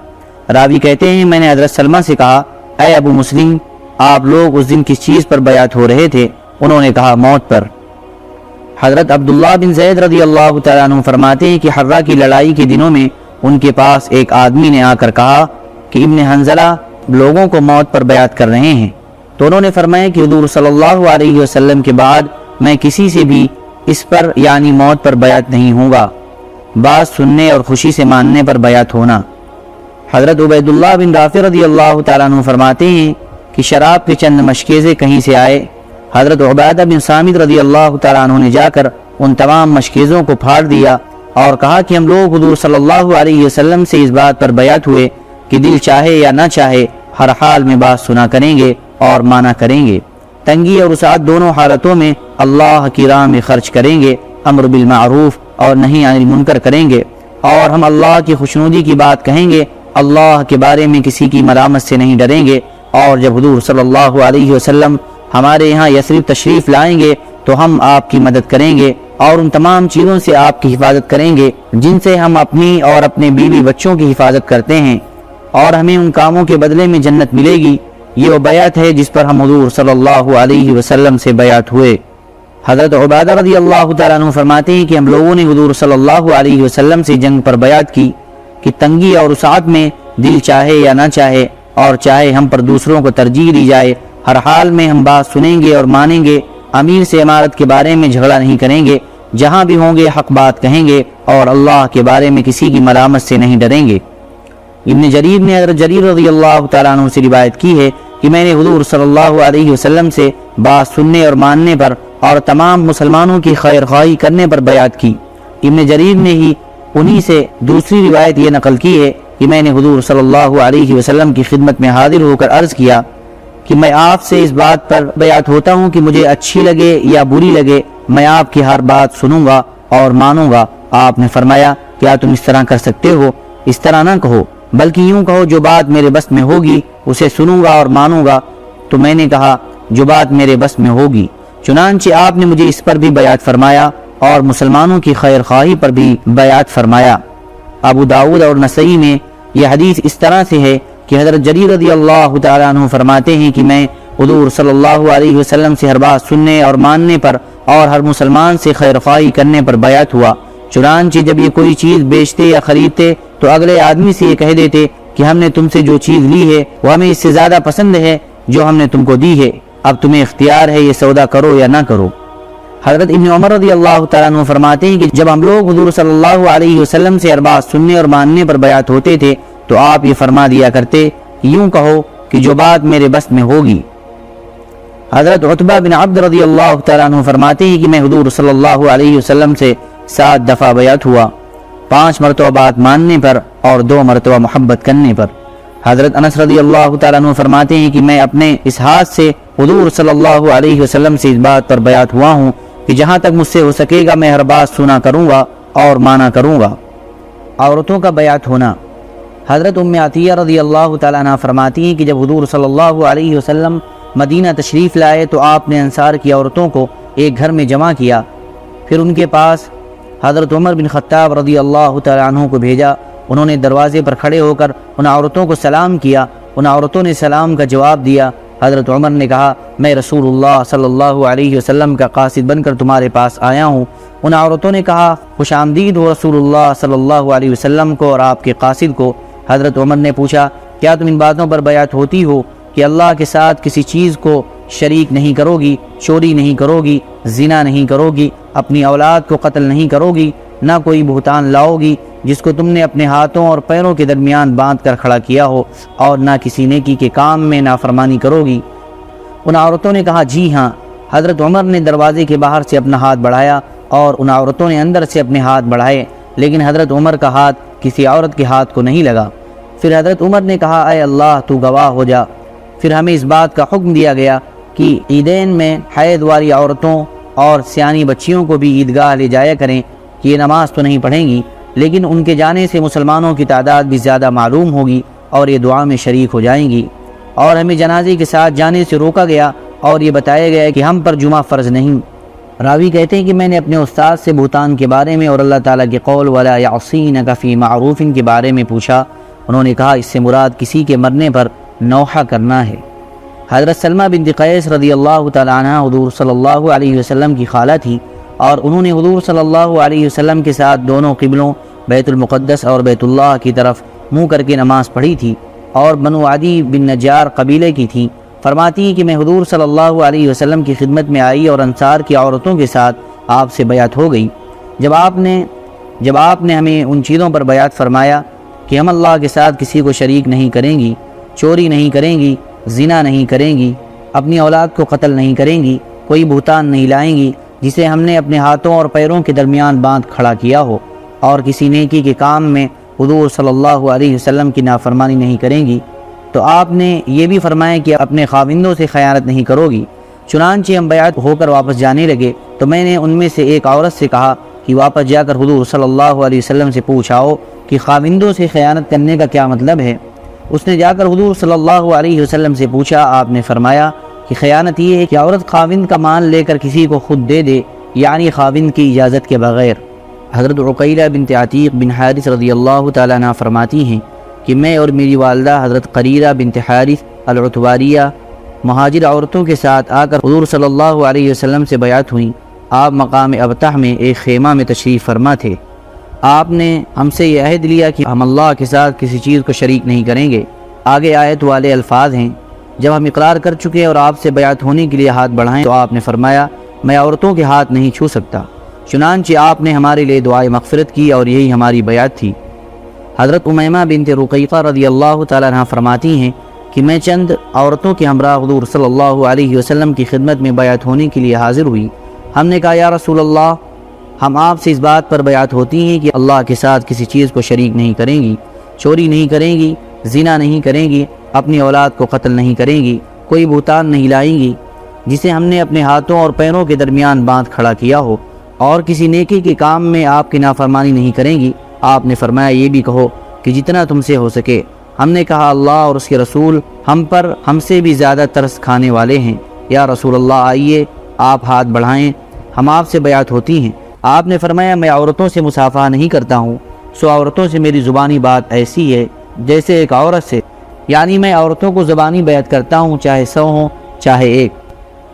راوی کہتے ہیں، میں نے حضرت سلمہ سے کہا، اے ابو مسلم، آپ لوگ اس دن کس چیز پر بیعت ہو رہے تھے؟ انہوں نے کہا، موت پر۔ حضرت عبداللہ بن زید رضی اللہ تعالیٰ عنہ فرماتے ہیں کہ حرہ کی لڑائی کے دنوں میں ان کے پاس ایک آدمی نے آ کر کہا کہ ابن حنزلہ لوگوں کو موت پر بیعت کر رہے ہیں۔ تو انہوں نے فرمایا کہ حضور صلی اللہ علیہ وسلم کے بعد میں کسی سے بھی اس پر یعنی موت پر بیعت نہیں ہوں گا۔ بات سننے اور خوشی سے ماننے پر بیعت ہونا۔ حضرت عبید اللہ بن رافع رضی اللہ تعالیٰ عنہ فرماتے ہیں کہ شراب کے چند مشکیزے کہیں سے آئے۔ حضرت عبیدہ بن سامد رضی اللہ تعالیٰ عنہ نے جا کر ان تمام مشکیزوں کو پھاڑ دیا اور کہا کہ ہم لوگ حضور صلی اللہ علیہ وسلم سے اس بات پر بیعت ہوئے کہ دل چاہے یا نہ چاہے ہر حال میں بات سنا کریں گے اور مانا کریں گے۔ تنگی اور اسعاد دونوں حالتوں میں اللہ کی راہ میں خرچ کریں گے، امر بالمعروف اور نہیں عن المنکر کریں گے۔ اور ہم اللہ کی خوشنودی کی بات کہیں گے، اللہ کے بارے میں کسی کی ملامت سے نہیں ڈریں گے۔ اور جب حضور صلی اللہ علیہ وسلم ہمارے یہاں یسرف تشریف لائیں گے تو ہم آپ کی مدد کریں گے اور ان تمام چیزوں سے آپ کی حفاظت کریں گے جن سے ہم اپنی اور اپنے بیوی بچوں کی حفاظت کرتے ہیں اور ہمیں ان کاموں کے بدلے میں جنت ملے گی۔ یہ وہ بیعت ہے جس پر ہم حضور صلی اللہ علیہ وسلم سے بیعت ہوئے۔ حضرت عبادہ رضی اللہ تعالیٰ عنہ فرماتے ہیں کہ ہم لوگوں نے حضور صلی اللہ علیہ وسلم سے جنگ پر بیعت کی کہ تنگی اور اسعت میں دل چاہے یا نہ چاہے اور چاہے ہم پر دوسروں کو ترجیح دی جائے ہر حال میں ہم بات سنیں گے اور مانیں گے، امیر سے عمارت کے بارے میں جھگڑا نہیں کریں گے، جہاں بھی ہوں گے حق بات کہیں گے اور اللہ کے بارے میں کسی کی ملامت سے نہیں ڈریں گے۔ ابن جریر نے حضرت جریر رضی اللہ تعالیٰ عنہ سے روایت کی ہے کہ میں نے حضور صلی اللہ علیہ وسلم سے بات سننے اور ماننے پر اور تمام مسلمانوں کی خیر خواہی کرنے پر بیعت کی۔ ابن جریر نے ہی انہی سے دوسری روایت یہ نقل کی ہے کہ میں نے حضور صلی اللہ علیہ وسلم کی خدمت میں حاضر ہو کر عرض کیا کہ میں آپ سے اس بات پر بیعت ہوتا ہوں کہ مجھے اچھی لگے یا بری لگے، میں آپ کی ہر بات سنوں گا اور مانوں گا۔ آپ نے فرمایا، کیا تم اس طرح کر سکتے ہو؟ اس طرح نہ کہو، بلکہ یوں کہو، جو بات میرے بس میں ہوگی، اسے سنوں گا اور مانوں گا۔ تو میں نے کہا، جو بات میرے بس میں ہوگی۔ چنانچہ آپ نے مجھے اس پر بھی بیعت فرمایا اور مسلمانوں کی خیر خواہی پر بھی بیعت فرمایا۔ ابو داود اور نسائی میں یہ حدیث اس طرح سے ہے کہ حضرت جریر رضی اللہ تعالیٰ عنہ فرماتے ہیں کہ میں حضور صلی اللہ علیہ وسلم سے ہر بات سننے اور ماننے پر اور ہر مسلمان سے خیر خواہی کرنے پر بیعت ہوا۔ چنانچہ جب یہ کوئی چیز بیچتے یا خریدتے تو اگلے آدمی سے یہ کہہ دیتے کہ ہم نے تم سے جو چیز لی ہے وہ ہمیں اس سے زیادہ پسند ہے جو ہم نے تم کو دی ہے۔ اب تمہیں اختیار ہے یہ سودا کرو یا نہ کرو۔ حضرت ابن عمر رضی اللہ تعالیٰ عنہ فرماتے ہیں کہ جب ہم لوگ حضور صلی اللہ علیہ وسلم سے ارباز سننے اور ماننے پر بیعت ہوتے تھے تو آپ یہ فرما دیا کرتے یوں کہو کہ جو بات میرے بس میں ہوگی۔ حضرت عطبہ بن عبد رضی اللہ تعالیٰ عنہ فرماتے ہیں کہ میں حضور صلی اللہ علیہ وسلم سے سات دفعہ بیعت ہوا، پانچ مرتبہ بات ماننے پر اور دو مرتبہ محبت کرنے پر۔ حضرت انس رضی اللہ تعالیٰ عنہ فرماتے ہیں کہ میں اپنے اس ہاتھ سے حضور صلی اللہ علیہ وسلم سے اس بات پر بیعت ہوا ہوں کہ جہاں تک مجھ سے ہو سکے گا میں ہر بات سنا کروں گا اور مانا کروں گا۔ عورتوں کا بیعت ہونا۔ حضرت ام عطیہ رضی اللہ تعالیٰ عنہ فرماتی ہیں کہ جب حضور صلی اللہ علیہ وسلم مدینہ تشریف لائے تو آپ نے انصار کی عورتوں کو ایک گھر میں جمع کیا۔ پھر ان کے پاس حضرت عمر بن خطاب رضی اللہ تعالیٰ عنہ کو بھیجا۔ انہوں نے دروازے پر کھڑے ہو کر ان عورتوں کو سلام کیا۔ ان عورتوں نے سلام کا جواب دیا۔ حضرت عمر نے کہا، میں رسول اللہ صلی اللہ علیہ وسلم کا قاصد بن کر تمہارے پاس آیا ہوں۔ ان عورتوں نے کہا، خوش آمدید ہو رسول اللہ صلی اللہ علیہ وسلم کو اور آپ کے قاصد کو۔ حضرت عمر نے پوچھا، کیا تم ان باتوں پر بیعت ہوتی ہو کہ اللہ کے ساتھ کسی چیز کو شریک نہیں کرو گی چوری نہیں کرو گی زنا نہیں کرو گی اپنی اولاد کو قتل نہیں کرو گی نہ کوئی بہتان لاؤ گی جس کو تم نے اپنے ہاتھوں اور پیروں کے درمیان باندھ کر کھڑا کیا ہو اور نہ کسی نیکی کے کام میں نافرمانی کرو گی ان عورتوں نے کہا جی ہاں۔ حضرت عمر نے دروازے کے باہر سے اپنا ہاتھ بڑھایا اور ان عورتوں نے اندر سے اپنے ہاتھ بڑھائے، لیکن حضرت عمر کا ہاتھ کسی عورت کے ہاتھ کو نہیں لگا۔ پھر حضرت عمر نے کہا، اے اللہ، تو گواہ ہو جا۔ پھر ہمیں اس بات کا حکم دیا گیا کہ عیدین میں حید والی عورتوں اور سیانی بچیوں کو بھی عیدگاہ لے جایا کریں کہ یہ نماز تو نہیں پڑھیں گی، لیکن ان کے جانے سے مسلمانوں کی تعداد بھی زیادہ معلوم ہوگی اور یہ دعا میں شریک ہو جائیں گی۔ اور ہمیں جنازے کے ساتھ جانے سے روکا گیا اور یہ بتایا گیا کہ ہم پر جمعہ فرض نہیں۔ راوی کہتے ہیں کہ میں نے اپنے استاد سے بھوتان کے بارے میں اور اللہ تعالیٰ کے قول والا یاسین کفی معروف کے بارے میں پوچھا۔ انہوں نے کہا، اس سے مراد کسی کے مرنے پر نوحہ کرنا ہے۔ حضرت سلمہ بن قیس رضی اللہ تعالیٰ عنہ حضور صلی اللہ علیہ وسلم کی خالہ تھی اور انہوں نے حضور صلی اللہ علیہ وسلم کے ساتھ دونوں قبلوں بیت المقدس اور بیت اللہ کی طرف منہ کر کے نماز پڑھی تھی اور بنو عدی بن نجار قبیلے کی تھیں فرماتی کہ میں حضور صلی اللہ علیہ وسلم کی خدمت میں آئی اور انصار کی عورتوں کے ساتھ آپ سے بیعت ہو گئی۔ جب آپ نے جب آپ نے ہمیں ان چیزوں پر بیعت فرمایا کہ ہم اللہ کے ساتھ کسی کو شریک نہیں کریں گی، چوری نہیں کریں گی، زنا نہیں کریں گی، اپنی اولاد کو قتل نہیں کریں گی، کوئی بھوتان نہیں لائیں گی، جسے ہم نے اپنے ہاتھوں اور پیروں کے درمیان باندھ کھڑا کیا ہو۔ اور کسی نیکی کے کام میں حضور صلی اللہ علیہ وسلم کی نافرمانی نہیں کریں گی۔ تو آپ نے یہ بھی فرمایا کہ اپنے خاوندوں سے خیانت نہیں کرو گی چنانچہ ہم بیعت ہو کر واپس جانے لگے تو میں نے ان میں سے ایک عورت سے کہا کہ واپس جا کر حضور صلی اللہ علیہ وسلم سے پوچھاؤ کہ خاوندوں سے خیانت کرنے کا کیا مطلب ہے۔ اس نے جا کر حضور صلی اللہ علیہ وسلم سے پوچھا، آپ نے فرمایا کہ خیانت یہ ہے کہ عورت خاوند کا مال لے کر کسی کو خود دے دے یعنی خاوند کی اجازت کے بغیر۔ حضرت عقیلہ بنت عتیق بن حارث رضی اللہ تعالیٰ عنہ فرماتی ہیں کہ میں اور میری والدہ حضرت قریرہ بنت حارث العتواریہ مہاجر عورتوں کے ساتھ آ کر حضور صلی اللہ علیہ وسلم سے بیعت ہوئیں۔ آپ مقام ابتح میں ایک خیمہ میں تشریف فرما تھے۔ آپ نے ہم سے یہ عہد لیا کہ ہم اللہ کے ساتھ کسی چیز کو شریک نہیں کریں گے۔ آگے آیت والے الفاظ ہیں۔ جب ہم اقرار کر چکے اور آپ سے بیعت ہونے کے لیے ہاتھ بڑھائیں تو آپ نے فرمایا، میں عورتوں کے ہاتھ نہیں چھو سکتا۔ چنانچہ آپ نے ہمارے لیے دعائیں مغفرت کی اور یہی ہماری بیعت تھی۔ حضرت امیمہ بنت رقیقہ رضی اللہ تعالیٰ عنہ فرماتی ہیں کہ میں چند عورتوں کے ہمراہ حضور صلی اللہ علیہ وسلم کی خدمت میں بیعت ہونے کے لیے حاضر ہوئی۔ ہم نے کہا، یا رسول اللہ، ہم آپ سے اس بات پر بیعت ہوتی ہیں کہ اللہ کے ساتھ کسی چیز کو شریک نہیں کریں گی، چوری نہیں کریں گی، زنا نہیں کریں گی، اپنی اولاد کو قتل نہیں کریں گی، کوئی بھوتان نہیں لائیں گی، جسے ہم نے اپنے ہاتھوں اور پیروں کے درمیان باندھ کھڑا کیا ہو، اور کسی نیکی کے کام میں آپ کی نافرمانی نہیں کریں گی۔ آپ نے فرمایا، یہ بھی کہو کہ جتنا تم سے ہو سکے۔ ہم نے کہا، اللہ اور اس کے رسول ہم پر ہم سے بھی زیادہ ترس کھانے والے ہیں۔ یا رسول اللہ، آئیے، آپ ہاتھ بڑھائیں، ہم آپ سے بیعت ہوتی ہیں۔ آپ نے فرمایا، میں عورتوں سے مسافہ نہیں کرتا ہوں۔ سو عورتوں سے میری زبانی بات ایسی ہے جیسے ایک عورت سے۔ یعنی میں عورتوں کو زبانی بیعت کرتا ہوں، چاہے سو ہوں، چاہے ایک۔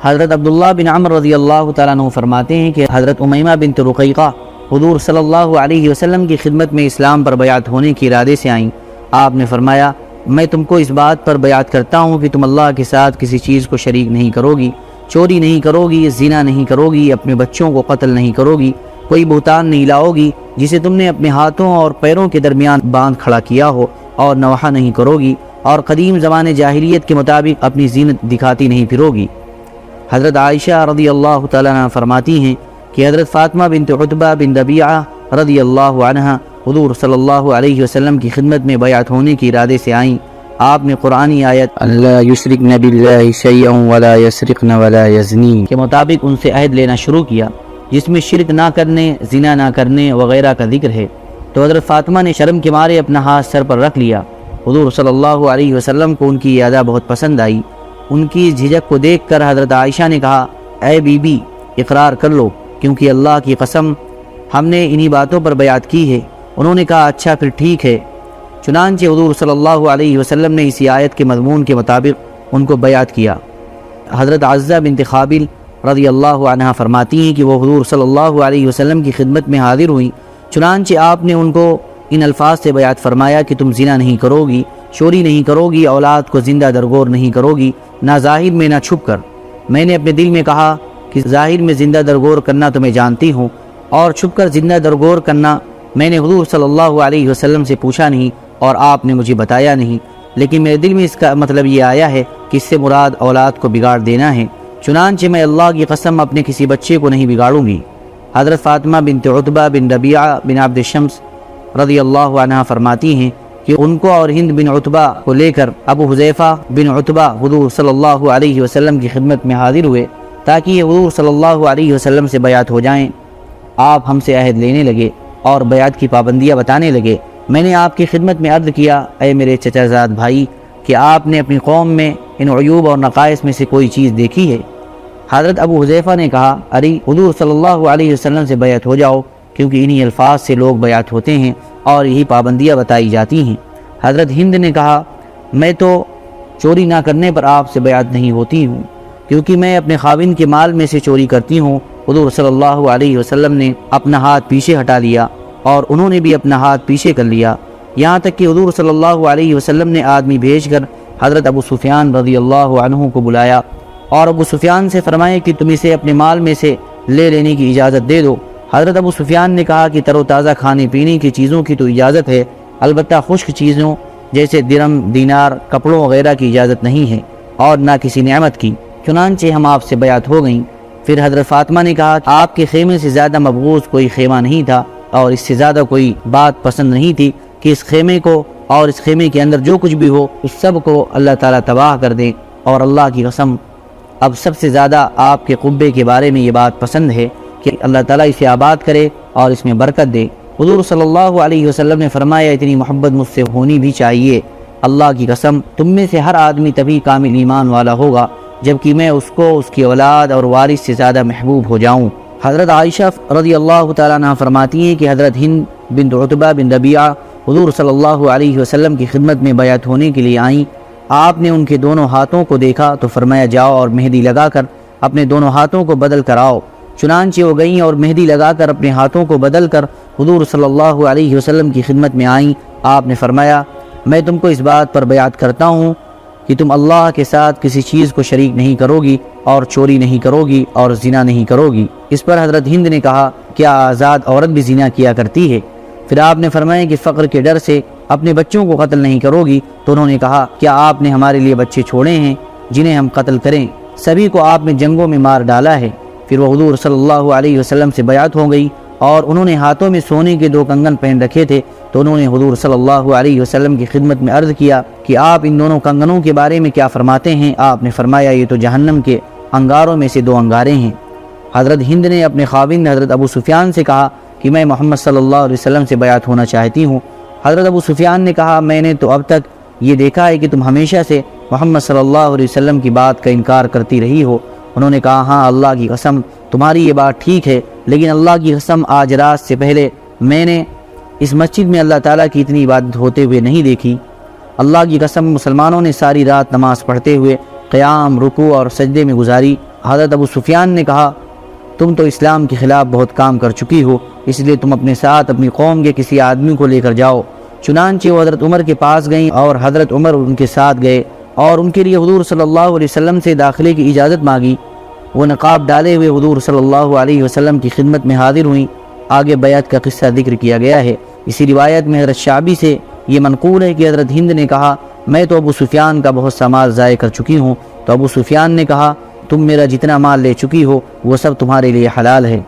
حضرت عبداللہ بن عمر رضی اللہ تعالیٰ عنہ فرماتے ہیں کہ حضرت امیمہ بنت رقیقہ حضور صلی اللہ علیہ وسلم کی خدمت میں اسلام پر بیعت ہونے کی ارادے سے آئیں۔ آپ نے فرمایا، میں تم کو اس بات پر بیعت کرتا ہوں کہ تم اللہ کے ساتھ کسی چیز کو شریک نہیں کرو گی چوری نہیں کرو گی زنا نہیں کرو گی اپنے بچوں کو قتل نہیں کرو گی کوئی بہتان نہیں لاؤ گی جسے تم نے اپنے ہاتھوں اور پیروں کے درمیان باندھ کھڑا کیا ہو اور نوحہ نہیں کرو گی اور قدیم زمان جاہلیت کے مطابق اپنی زینت دکھاتی نہیں پھرو گی حضرت عائشہ رضی اللہ تعالیٰ فرماتی ہیں کہ حضرت فاطمہ بنت عطبہ بن دبیعہ رضی اللہ عنہ حضور صلی اللہ علیہ وسلم کی خدمت میں بیعت ہونے کی ارادے سے آئیں۔ آپ نے قرآنی آیت اللہ یسرکن باللہ شیئا ولا یسرقن ولا یزنین۔ کے مطابق ان سے عہد لینا شروع کیا جس میں شرک نہ کرنے زنا نہ کرنے وغیرہ کا ذکر ہے۔ تو حضرت فاطمہ نے شرم کے مارے اپنا ہاتھ سر پر رکھ لیا۔ حضور صلی اللہ علیہ وسلم کو ان کی یادہ بہت پسند آئی۔ ان کی جھجک کو دیکھ کر حضرت عائشہ نے کہا اے بی بی اقرار کر لو۔ کیونکہ اللہ کی قسم ہم نے انہی باتوں پر بیعت کی ہے۔ انہوں نے کہا اچھا پھر ٹھیک ہے۔ چنانچہ حضور صلی اللہ علیہ وسلم نے اسی آیت کے مضمون کے مطابق ان کو بیعت کیا۔ حضرت عزہ بنت خابل رضی اللہ عنہ فرماتی ہیں کہ وہ حضور صلی اللہ علیہ وسلم کی خدمت میں حاضر ہوئیں۔ چنانچہ آپ نے ان کو ان الفاظ سے بیعت فرمایا کہ تم زنا نہیں کرو گی چوری نہیں کرو گی اولاد کو زندہ درگور نہیں کرو گی نہ ظاہر میں نہ چھپ کر۔ میں نے اپنے دل میں کہا کہ ظاہر میں زندہ درگور کرنا تو میں جانتی ہوں اور چھپ کر زندہ درگور کرنا میں نے حضور صلی اللہ علیہ وسلم سے پوچھا نہیں اور آپ نے مجھے بتایا نہیں، لیکن میرے دل میں اس کا مطلب یہ آیا ہے کہ اس سے مراد اولاد کو بگاڑ دینا ہے، چنانچہ میں اللہ کی قسم اپنے کسی بچے کو نہیں بگاڑوں گی۔ حضرت فاطمہ بنت عطبہ بن ربیعہ بن عبد الشمس رضی اللہ عنہ فرماتی ہیں کہ ان کو اور ہند بن عطبہ کو لے کر ابو حذیفہ بن عطبہ حضور صلی اللہ علیہ وسلم کی خدمت میں حاضر ہوئے۔ تاکہ یہ حضور صلی اللہ علیہ وسلم سے بیعت ہو جائیں۔ آپ ہم سے عہد لینے لگے اور بیعت کی پابندیاں بتانے لگے۔ میں نے آپ کی خدمت میں عرض کیا، اے میرے چچا زاد بھائی، کہ آپ نے اپنی قوم میں ان عیوب اور نقائص میں سے کوئی چیز دیکھی ہے؟ حضرت ابو حذیفہ نے کہا، ارے حضور صلی اللہ علیہ وسلم سے بیعت ہو جاؤ، کیونکہ انہی الفاظ سے لوگ بیعت ہوتے ہیں اور یہی پابندیاں بتائی جاتی ہیں۔ حضرت ہند نے کہا، میں تو چوری نہ کرنے پر آپ سے بیعت نہیں ہوتی ہوں۔ کیونکہ میں اپنے خاوند کے مال میں سے چوری کرتی ہوں، حضور صلی اللہ علیہ وسلم نے اپنا ہاتھ پیچھے ہٹا لیا اور انہوں نے بھی اپنا ہاتھ پیچھے کر لیا۔ یہاں تک کہ حضور صلی اللہ علیہ وسلم نے آدمی بھیج کر حضرت ابو سفیان رضی اللہ عنہ کو بلایا اور ابو سفیان سے فرمائے کہ تم اسے اپنے مال میں سے لے لینے کی اجازت دے دو۔ حضرت ابو سفیان نے کہا کہ تر و تازہ کھانے پینے کی چیزوں کی تو اجازت ہے، البتہ خشک چیزوں جیسے درم، دینار، کپڑوں وغیرہ کی اجازت نہیں ہے اور نہ کسی نعمت کی۔ چنانچہ ہم آپ سے بیعت ہو گئیں۔ پھر حضرت فاطمہ نے کہا آپ کے خیمے سے زیادہ مبغوض کوئی خیمہ نہیں تھا اور اس سے زیادہ کوئی بات پسند نہیں تھی کہ اس خیمے کو اور اس خیمے کے اندر جو کچھ بھی ہو، اس سب کو اللہ تعالیٰ تباہ کر دیں اور اللہ کی قسم، اب سب سے زیادہ آپ کے قبے کے بارے میں یہ بات پسند ہے کہ اللہ تعالیٰ اسے آباد کرے اور اس میں برکت دے۔ حضور صلی اللہ علیہ وسلم نے فرمایا، اتنی محبت مجھ سے ہونی بھی چاہیے۔ اللہ کی قسم، تم میں سے ہر آدمی تبھی کامل ایمان والا ہوگا۔ جبکہ میں اس کو، اس کی اولاد اور وارث سے زیادہ محبوب ہو جاؤں۔ حضرت عائشہ رضی اللہ تعالیٰ عنہ فرماتی ہیں کہ حضرت ہند بن عطبہ بن ربیعہ حضور صلی اللہ علیہ وسلم کی خدمت میں بیعت ہونے کے لیے آئیں۔ آپ نے ان کے دونوں ہاتھوں کو دیکھا تو فرمایا، جاؤ اور مہدی لگا کر اپنے دونوں ہاتھوں کو بدل کر آؤ۔ چنانچہ وہ گئیں اور مہدی لگا کر اپنے ہاتھوں کو بدل کر حضور صلی اللہ علیہ وسلم کی خدمت میں آئیں۔ آپ نے فرمایا، میں تم کو اس بات پر بیعت کرتا ہوں کہ تم اللہ کے ساتھ کسی چیز کو شریک نہیں کرو گی اور چوری نہیں کرو گی اور زنا نہیں کرو گی اس پر حضرت ہند نے کہا، کیا آزاد عورت بھی زنا کیا کرتی ہے؟ پھر آپ نے فرمایا کہ فقر کے ڈر سے اپنے بچوں کو قتل نہیں کرو گی تو انہوں نے کہا، کیا آپ نے ہمارے لیے بچے چھوڑے ہیں جنہیں ہم قتل کریں؟ سبھی کو آپ نے جنگوں میں مار ڈالا ہے۔ پھر وہ حضور صلی اللہ علیہ وسلم سے بیعت ہو گئی۔ اور انہوں نے ہاتھوں میں سونے کے دو کنگن پہن رکھے تھے تو انہوں نے حضور صلی اللہ علیہ وسلم کی خدمت میں عرض کیا کہ آپ ان دونوں کنگنوں کے بارے میں کیا فرماتے ہیں؟ آپ نے فرمایا یہ تو جہنم کے انگاروں میں سے دو انگارے ہیں۔ حضرت ہند نے اپنے خاوند حضرت ابو سفیان سے کہا کہ میں محمد صلی اللہ علیہ وسلم سے بیعت ہونا چاہتی ہوں۔ حضرت ابو سفیان نے کہا، میں نے تو اب تک یہ دیکھا ہے کہ تم ہمیشہ سے محمد صلی اللہ علیہ وسلم کی بات کا انکار کرتی رہی ہو۔ انہوں نے کہا ہاں اللہ کی قسم تمہاری یہ بات ٹھیک ہے، لیکن اللہ کی قسم آج رات سے پہلے میں نے اس مسجد میں اللہ تعالیٰ کی اتنی عبادت ہوتے ہوئے نہیں دیکھی۔ اللہ کی قسم مسلمانوں نے ساری رات نماز پڑھتے ہوئے قیام، رکوع اور سجدے میں گزاری۔ حضرت ابو سفیان نے کہا، تم تو اسلام کے خلاف بہت کام کر چکی ہو، اس لیے تم اپنے ساتھ اپنی قوم کے کسی آدمی کو لے کر جاؤ۔ چنانچہ وہ حضرت عمر کے پاس گئیں اور حضرت عمر ان کے ساتھ گئے اور ان کے لیے حضور صلی اللہ علیہ وسلم سے داخلے کی اجازت مانگی۔ وہ نقاب ڈالے ہوئے حضور صلی اللہ علیہ وسلم کی خدمت میں حاضر ہوئیں۔ آگے بیعت کا قصہ ذکر کیا گیا ہے۔ اسی روایت میں حضرت شعبی سے یہ منقول ہے کہ حضرت ہند نے کہا، میں تو ابو سفیان کا بہت سا مال ضائع کر چکی ہوں۔ تو ابو سفیان نے کہا، تم میرا جتنا مال لے چکی ہو، وہ سب تمہارے لیے حلال ہے۔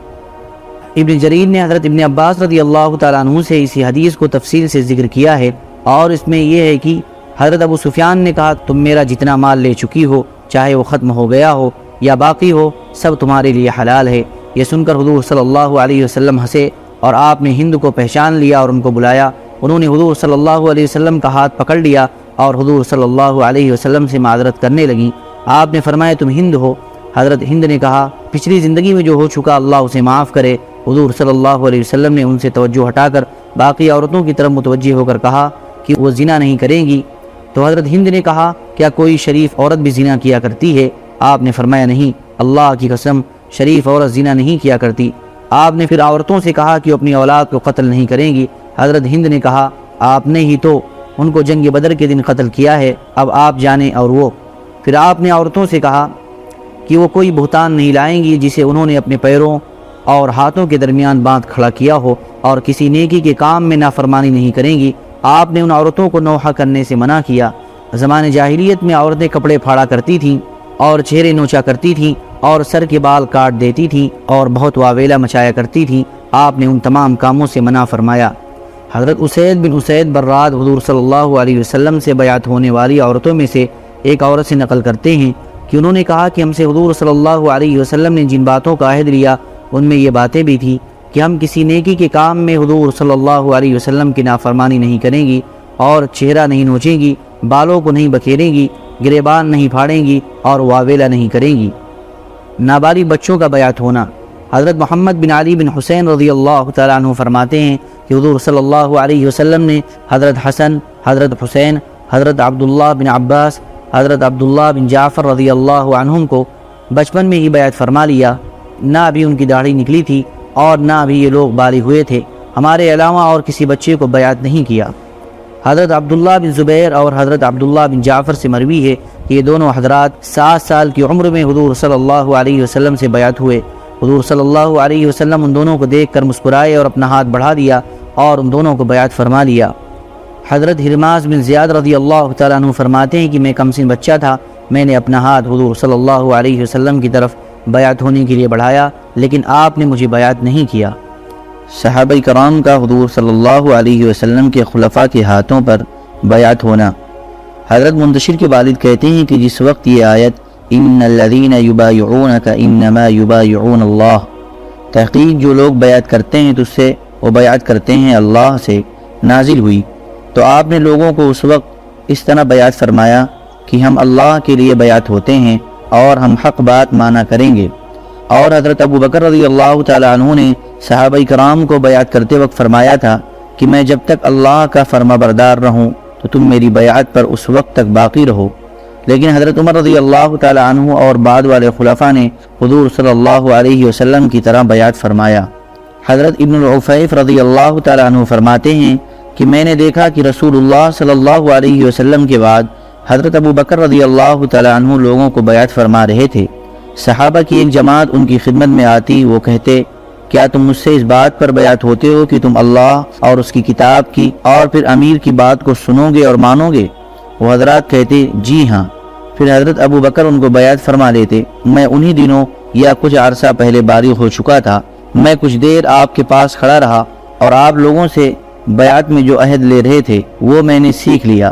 ابن جریر نے حضرت ابن عباس رضی اللہ تعالیٰ عنہ سے اسی حدیث کو تفصیل سے ذکر کیا ہے۔ اور اس میں یہ ہے کہ حضرت ابو سفیان نے کہا، تم میرا جتنا مال لے چکی ہو، چاہے وہ ختم ہو گیا ہو یا باقی ہو، سب تمہارے لیے حلال ہے۔ یہ سن کر حضور صلی اللہ علیہ وسلم ہنسے اور آپ نے ہند کو پہچان لیا اور ان کو بلایا۔ انہوں نے حضور صلی اللہ علیہ وسلم کا ہاتھ پکڑ لیا اور حضور صلی اللہ علیہ وسلم سے معذرت کرنے لگیں۔ آپ نے فرمایا، تم ہند ہو۔ حضرت ہند نے کہا، پچھلی زندگی میں جو ہو چکا، اللہ اسے معاف کرے۔ حضور صلی اللہ علیہ وسلم نے ان سے توجہ ہٹا کر باقی عورتوں کی طرف متوجہ ہو کر کہا کہ وہ زنا نہیں کریں گی۔ تو حضرت ہند نے کہا، کیا کوئی شریف عورت بھی زنا کیا کرتی ہے؟ آپ نے فرمایا نہیں، اللہ کی قسم شریف عورت زنا نہیں کیا کرتی۔ آپ نے پھر عورتوں سے کہا کہ اپنی اولاد کو قتل نہیں کریں گی۔ حضرت ہند نے کہا، آپ نے ہی تو ان کو جنگ بدر کے دن قتل کیا ہے، اب آپ جانیں اور وہ۔ پھر آپ نے عورتوں سے کہا کہ وہ کوئی بہتان نہیں لائیں گی جسے انہوں نے اپنے پیروں اور ہاتھوں کے درمیان باندھ کھڑا کیا ہو اور کسی نیکی کے کام میں نافرمانی نہیں کریں گی۔ آپ نے ان عورتوں کو نوحہ کرنے سے منع کیا۔ زمان جاہلیت میں عورتیں کپڑے پھاڑا کرتی تھیں۔ اور چہرے نوچا کرتی تھیں اور سر کے بال کاٹ دیتی تھیں اور بہت واویلا مچایا کرتی تھیں، آپ نے ان تمام کاموں سے منع فرمایا۔ حضرت اسید بن اسید براد حضور صلی اللہ علیہ وسلم سے بیعت ہونے والی عورتوں میں سے ایک عورت سے نقل کرتے ہیں کہ انہوں نے کہا کہ ہم سے حضور صلی اللہ علیہ وسلم نے جن باتوں کا عہد لیا، ان میں یہ باتیں بھی تھیں کہ ہم کسی نیکی کے کام میں حضور صلی اللہ علیہ وسلم کی نافرمانی نہیں کریں گی اور چہرہ نہیں نوچیں گی، بالوں کو نہیں بکھیریں گی گریبان نہیں پھاڑیں گی اور واویلا نہیں کریں گی۔ نابالی بچوں کا بیعت ہونا۔ حضرت محمد بن علی بن حسین رضی اللہ تعالیٰ عنہ فرماتے ہیں کہ حضور صلی اللہ علیہ وسلم نے حضرت حسن، حضرت حسین، حضرت عبداللہ بن عباس، حضرت عبداللہ بن جعفر رضی اللہ عنہم کو بچپن میں ہی بیعت فرما لیا۔ نہ ابھی ان کی داڑھی نکلی تھی اور نہ ابھی یہ لوگ بالی ہوئے تھے۔ ہمارے علاوہ اور کسی بچے کو بیعت نہیں کیا۔ حضرت عبداللہ بن زبیر اور حضرت عبداللہ بن جعفر سے مروی ہے کہ یہ دونوں حضرات سات سال کی عمر میں حضور صلی اللہ علیہ وسلم سے بیعت ہوئے۔ حضور صلی اللہ علیہ وسلم ان دونوں کو دیکھ کر مسکرائے اور اپنا ہاتھ بڑھا دیا اور ان دونوں کو بیعت فرما لیا۔ حضرت حرماز بن زیاد رضی اللہ تعالیٰ عنہ فرماتے ہیں کہ میں کم سن بچہ تھا، میں نے اپنا ہاتھ حضور صلی اللہ علیہ وسلم کی طرف بیعت ہونے کے لیے بڑھایا، لیکن آپ نے مجھے بیعت نہیں کیا۔ صحابہ کرام کا حضور صلی اللہ علیہ وسلم کے خلفاء کے ہاتھوں پر بیعت ہونا۔ حضرت منتشر کے والد کہتے ہیں کہ جس وقت یہ آیت، ان الذین یبایعونک انما یبایعون اللہ تحقیق جو لوگ بیعت کرتے ہیں تو اس سے، وہ بیعت کرتے ہیں اللہ سے نازل ہوئی۔ تو آپ نے لوگوں کو اس وقت اس طرح بیعت فرمایا کہ ہم اللہ کے لیے بیعت ہوتے ہیں اور ہم حق بات مانا کریں گے۔ اور حضرت ابو بکر رضی اللہ تعالیٰ عنہ نے صحابہ کرام کو بیعت کرتے وقت فرمایا تھا کہ میں جب تک اللہ کا فرما بردار رہوں تو تم میری بیعت پر اس وقت تک باقی رہو۔ لیکن حضرت عمر رضی اللہ تعالیٰ عنہ اور بعد والے خلفاء نے حضور صلی اللہ علیہ وسلم کی طرح بیعت فرمایا۔ حضرت ابن العفیف رضی اللہ تعالیٰ عنہ فرماتے ہیں کہ میں نے دیکھا کہ رسول اللہ صلی اللہ علیہ وسلم کے بعد حضرت ابو بکر رضی اللہ تعالیٰ عنہ لوگوں کو بیعت فرما رہے تھے۔ صحابہ کی ایک جماعت ان کی خدمت میں آتی وہ کہتے کیا تم مجھ سے اس بات پر بیعت ہوتے ہو کہ تم اللہ اور اس کی کتاب کی اور پھر امیر کی بات کو سنو گے اور مانو گے؟ وہ حضرات کہتے جی ہاں. پھر حضرت ابو بکر ان کو بیعت فرما لیتے میں انہی دنوں یا کچھ عرصہ پہلے باری ہو چکا تھا، میں کچھ دیر آپ کے پاس کھڑا رہا اور آپ لوگوں سے بیعت میں جو عہد لے رہے تھے، وہ میں نے سیکھ لیا۔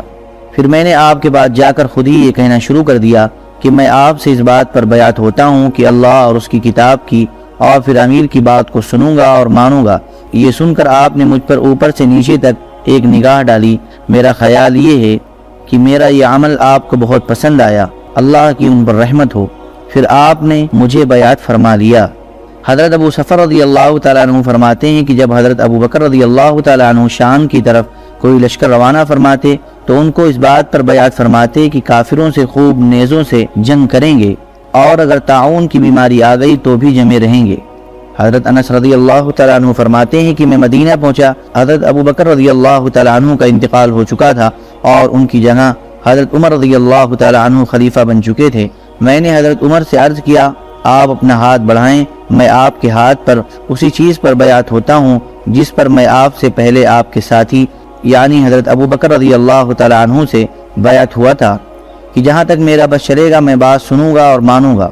پھر میں نے آپ کے بعد جا کر خود ہی یہ کہنا شروع کر دیا کہ میں آپ سے اس بات پر بیعت ہوتا ہوں کہ اللہ اور اس کی کتاب کی اور پھر امیر کی بات کو سنوں گا اور مانوں گا۔ یہ سن کر آپ نے مجھ پر اوپر سے نیچے تک ایک نگاہ ڈالی۔ میرا خیال یہ ہے کہ میرا یہ عمل آپ کو بہت پسند آیا۔ اللہ کی ان پر رحمت ہو۔ پھر آپ نے مجھے بیعت فرما لیا۔ حضرت ابو سفر رضی اللہ تعالیٰ عنہ فرماتے ہیں کہ جب حضرت ابو بکر رضی اللہ تعالیٰ عنہ شام کی طرف کوئی لشکر روانہ فرماتے تو ان کو اس بات پر بیعت فرماتے کہ کافروں سے خوب نیزوں سے جنگ کریں گے۔ اور اگر تعاون کی بیماری آ گئی تو بھی جمے رہیں گے۔ حضرت انس رضی اللہ تعالیٰ عنہ فرماتے ہیں کہ میں مدینہ پہنچا، حضرت ابو بکر رضی اللہ تعالیٰ عنہ کا انتقال ہو چکا تھا اور ان کی جگہ حضرت عمر رضی اللہ تعالیٰ عنہ خلیفہ بن چکے تھے۔ میں نے حضرت عمر سے عرض کیا، آپ اپنا ہاتھ بڑھائیں، میں آپ کے ہاتھ پر اسی چیز پر بیعت ہوتا ہوں جس پر میں آپ سے پہلے آپ کے ساتھی یعنی حضرت ابو بکر رضی اللہ تعالیٰ عنہ سے بیعت ہوا تھا۔ کہ جہاں تک میرا بس چلے گا میں بات سنوں گا اور مانوں گا۔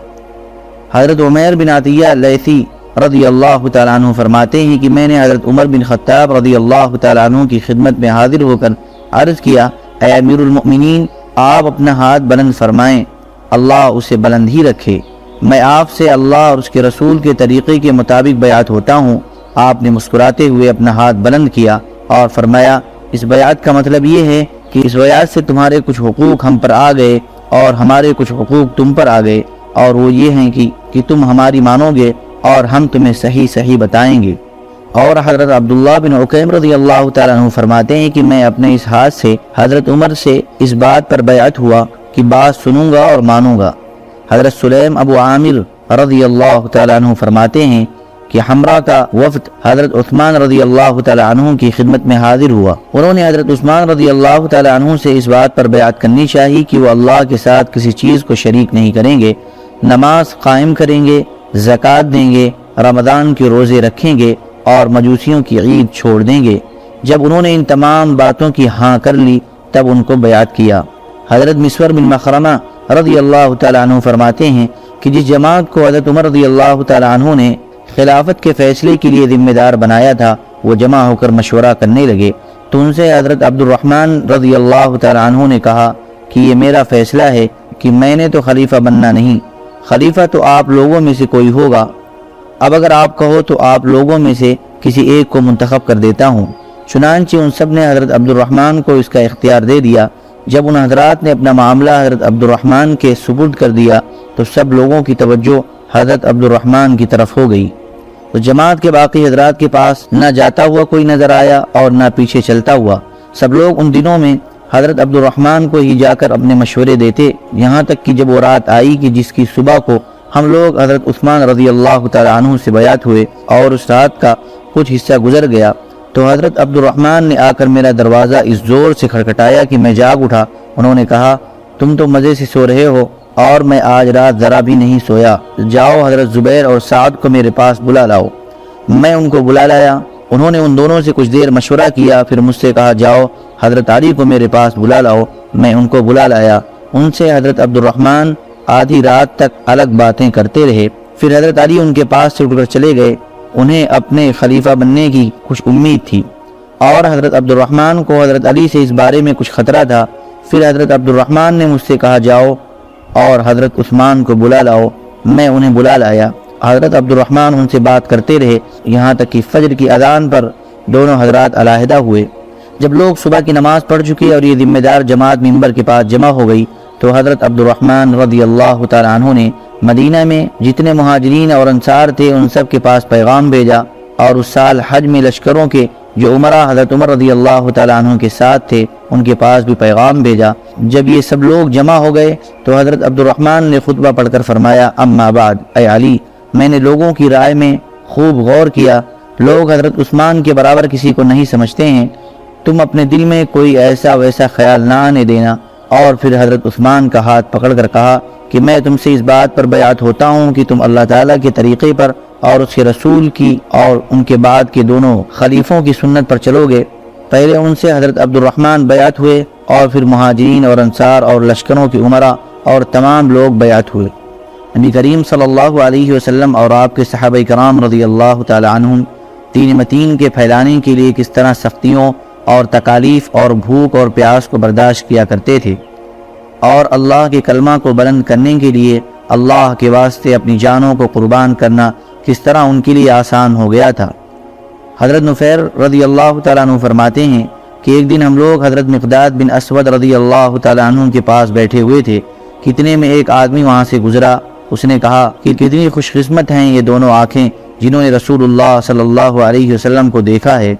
حضرت عمیر بن عطیہ لیثی رضی اللہ تعالیٰ عنہ فرماتے ہیں کہ میں نے حضرت عمر بن خطاب رضی اللہ تعالیٰ عنہ کی خدمت میں حاضر ہو کر عرض کیا، اے امیر المؤمنین، آپ اپنا ہاتھ بلند فرمائیں، اللہ اسے بلند ہی رکھے۔ میں آپ سے اللہ اور اس کے رسول کے طریقے کے مطابق بیعت ہوتا ہوں۔ آپ نے مسکراتے ہوئے اپنا ہاتھ بلند کیا اور فرمایا، اس بیعت کا مطلب یہ ہے کہ اس بیعت سے تمہارے کچھ حقوق ہم پر آ گئے اور ہمارے کچھ حقوق تم پر آ گئے اور وہ یہ ہیں کہ کہ تم ہماری مانو گے اور ہم تمہیں صحیح صحیح بتائیں گے۔ اور حضرت عبداللہ بن عقیم رضی اللہ تعالیٰ عنہ فرماتے ہیں کہ میں اپنے اس ہاتھ سے حضرت عمر سے اس بات پر بیعت ہوا کی بات سنوں گا اور مانوں گا۔ حضرت سلیم ابو عامر رضی اللہ تعالیٰ عنہ فرماتے ہیں کہ ہمراہ کا وفد حضرت عثمان رضی اللہ تعالیٰ عنہ کی خدمت میں حاضر ہوا۔ انہوں نے حضرت عثمان رضی اللہ تعالیٰ عنہ سے اس بات پر بیعت کرنی چاہی کہ وہ اللہ کے ساتھ کسی چیز کو شریک نہیں کریں گے، نماز قائم کریں گے، زکوٰۃ دیں گے، رمضان کے روزے رکھیں گے اور مجوسیوں کی عید چھوڑ دیں گے۔ جب انہوں نے ان تمام باتوں کی ہاں کر لی، تب ان کو بیعت کیا۔ حضرت مصور بن مخرمہ رضی اللہ تعالیٰ عنہ فرماتے ہیں کہ جس جماعت کو حضرت عمر رضی اللہ تعالیٰ عنہ نے خلافت کے فیصلے کے لیے ذمہ دار بنایا تھا، وہ جمع ہو کر مشورہ کرنے لگے۔ تو ان سے حضرت عبد الرحمن رضی اللہ تعالیٰ عنہ نے کہا کہ یہ میرا فیصلہ ہے کہ میں نے تو خلیفہ بننا نہیں۔ خلیفہ تو آپ لوگوں میں سے کوئی ہوگا۔ اب اگر آپ کہو تو آپ لوگوں میں سے کسی ایک کو منتخب کر دیتا ہوں۔ چنانچہ ان سب نے حضرت عبد الرحمن کو اس کا اختیار دے دیا۔ جب ان حضرات نے اپنا معاملہ حضرت عبد الرحمن کے سبرد کر دیا، تو سب لوگوں کی توجہ حضرت عبد الرحمن کی طرف ہو گئی۔ تو جماعت کے باقی حضرات کے پاس نہ جاتا ہوا کوئی نظر آیا اور نہ پیچھے چلتا ہوا۔ سب لوگ ان دنوں میں حضرت عبد الرحمن کو ہی جا کر اپنے مشورے دیتے۔ یہاں تک کہ جب وہ رات آئی کہ جس کی صبح کو ہم لوگ حضرت عثمان رضی اللہ تعالیٰ عنہ سے بیعت ہوئے اور اس رات کا کچھ حصہ گزر گیا تو حضرت عبد الرحمن نے آ کر میرا دروازہ اس زور سے کھڑکٹایا کہ میں جاگ اٹھا۔ انہوں نے کہا، تم تو مزے سے سو رہے ہو۔ اور میں آج رات ذرا بھی نہیں سویا۔ جاؤ حضرت زبیر اور سعد کو میرے پاس بلا لاؤ۔ میں ان کو بلا لایا۔ انہوں نے ان دونوں سے کچھ دیر مشورہ کیا، پھر مجھ سے کہا، جاؤ، حضرت علی کو میرے پاس بلا لاؤ۔ میں ان کو بلا لایا۔ ان سے حضرت عبد الرحمن آدھی رات تک الگ باتیں کرتے رہے۔ پھر حضرت علی ان کے پاس سے اٹھ کر چلے گئے۔ انہیں اپنے خلیفہ بننے کی کچھ امید تھی۔ اور حضرت عبد الرحمن کو حضرت علی سے اس بارے میں کچھ خطرہ تھا۔ پھر حضرت عبد الرحمن نے مجھ سے کہا، جاؤ اور حضرت عثمان کو بلا لاؤ، میں انہیں بلا لایا۔ حضرت عبد الرحمن ان سے بات کرتے رہے۔ یہاں تک کہ فجر کی اذان پر دونوں حضرات علیحدہ ہوئے۔ جب لوگ صبح کی نماز پڑھ چکے اور یہ ذمہ دار جماعت ممبر کے پاس جمع ہو گئی، تو حضرت عبد الرحمن رضی اللہ تعالیٰ عنہ نے مدینہ میں جتنے مہاجرین اور انصار تھے، ان سب کے پاس پیغام بھیجا۔ اور اس سال حج میں لشکروں کے جو عمرہ حضرت عمر رضی اللہ تعالیٰ عنہ کے ساتھ تھے، ان کے پاس بھی پیغام بھیجا۔ جب یہ سب لوگ جمع ہو گئے تو حضرت عبد الرحمن نے خطبہ پڑھ کر فرمایا، اما بعد، اے علی، میں نے لوگوں کی رائے میں خوب غور کیا۔ لوگ حضرت عثمان کے برابر کسی کو نہیں سمجھتے ہیں۔ تم اپنے دل میں کوئی ایسا ویسا خیال نہ آنے دینا۔ اور پھر حضرت عثمان کا ہاتھ پکڑ کر کہا کہ میں تم سے اس بات پر بیعت ہوتا ہوں کہ تم اللہ تعالیٰ کے طریقے پر اور اس کے رسول کی اور ان کے بعد کے دونوں خلیفوں کی سنت پر چلو گے۔ پہلے ان سے حضرت عبد الرحمن بیعت ہوئے اور پھر مہاجرین اور انصار اور لشکروں کی عمرہ اور تمام لوگ بیعت ہوئے۔ نبی کریم صلی اللہ علیہ وسلم اور آپ کے صحابہ کرام رضی اللہ تعالی عنہ تین متین کے پھیلانے کے لیے کس طرح سختیوں اور تکالیف اور بھوک اور پیاس کو برداشت کیا کرتے تھے اور اللہ کے کلمہ کو بلند کرنے کے لیے اللہ کے واسطے اپنی جانوں کو قربان کرنا کس طرح ان کے لیے آسان ہو گیا تھا۔ حضرت نفیر رضی اللہ تعالیٰ عنہ فرماتے ہیں کہ ایک دن ہم لوگ حضرت مقداد بن اسود رضی اللہ تعالیٰ عنہ کے پاس بیٹھے ہوئے تھے۔ کتنے میں ایک آدمی وہاں سے گزرا۔ اس نے کہا کہ کتنی خوش قسمت ہیں یہ دونوں آنکھیں جنہوں نے رسول اللہ صلی اللہ علیہ وسلم کو دیکھا ہے۔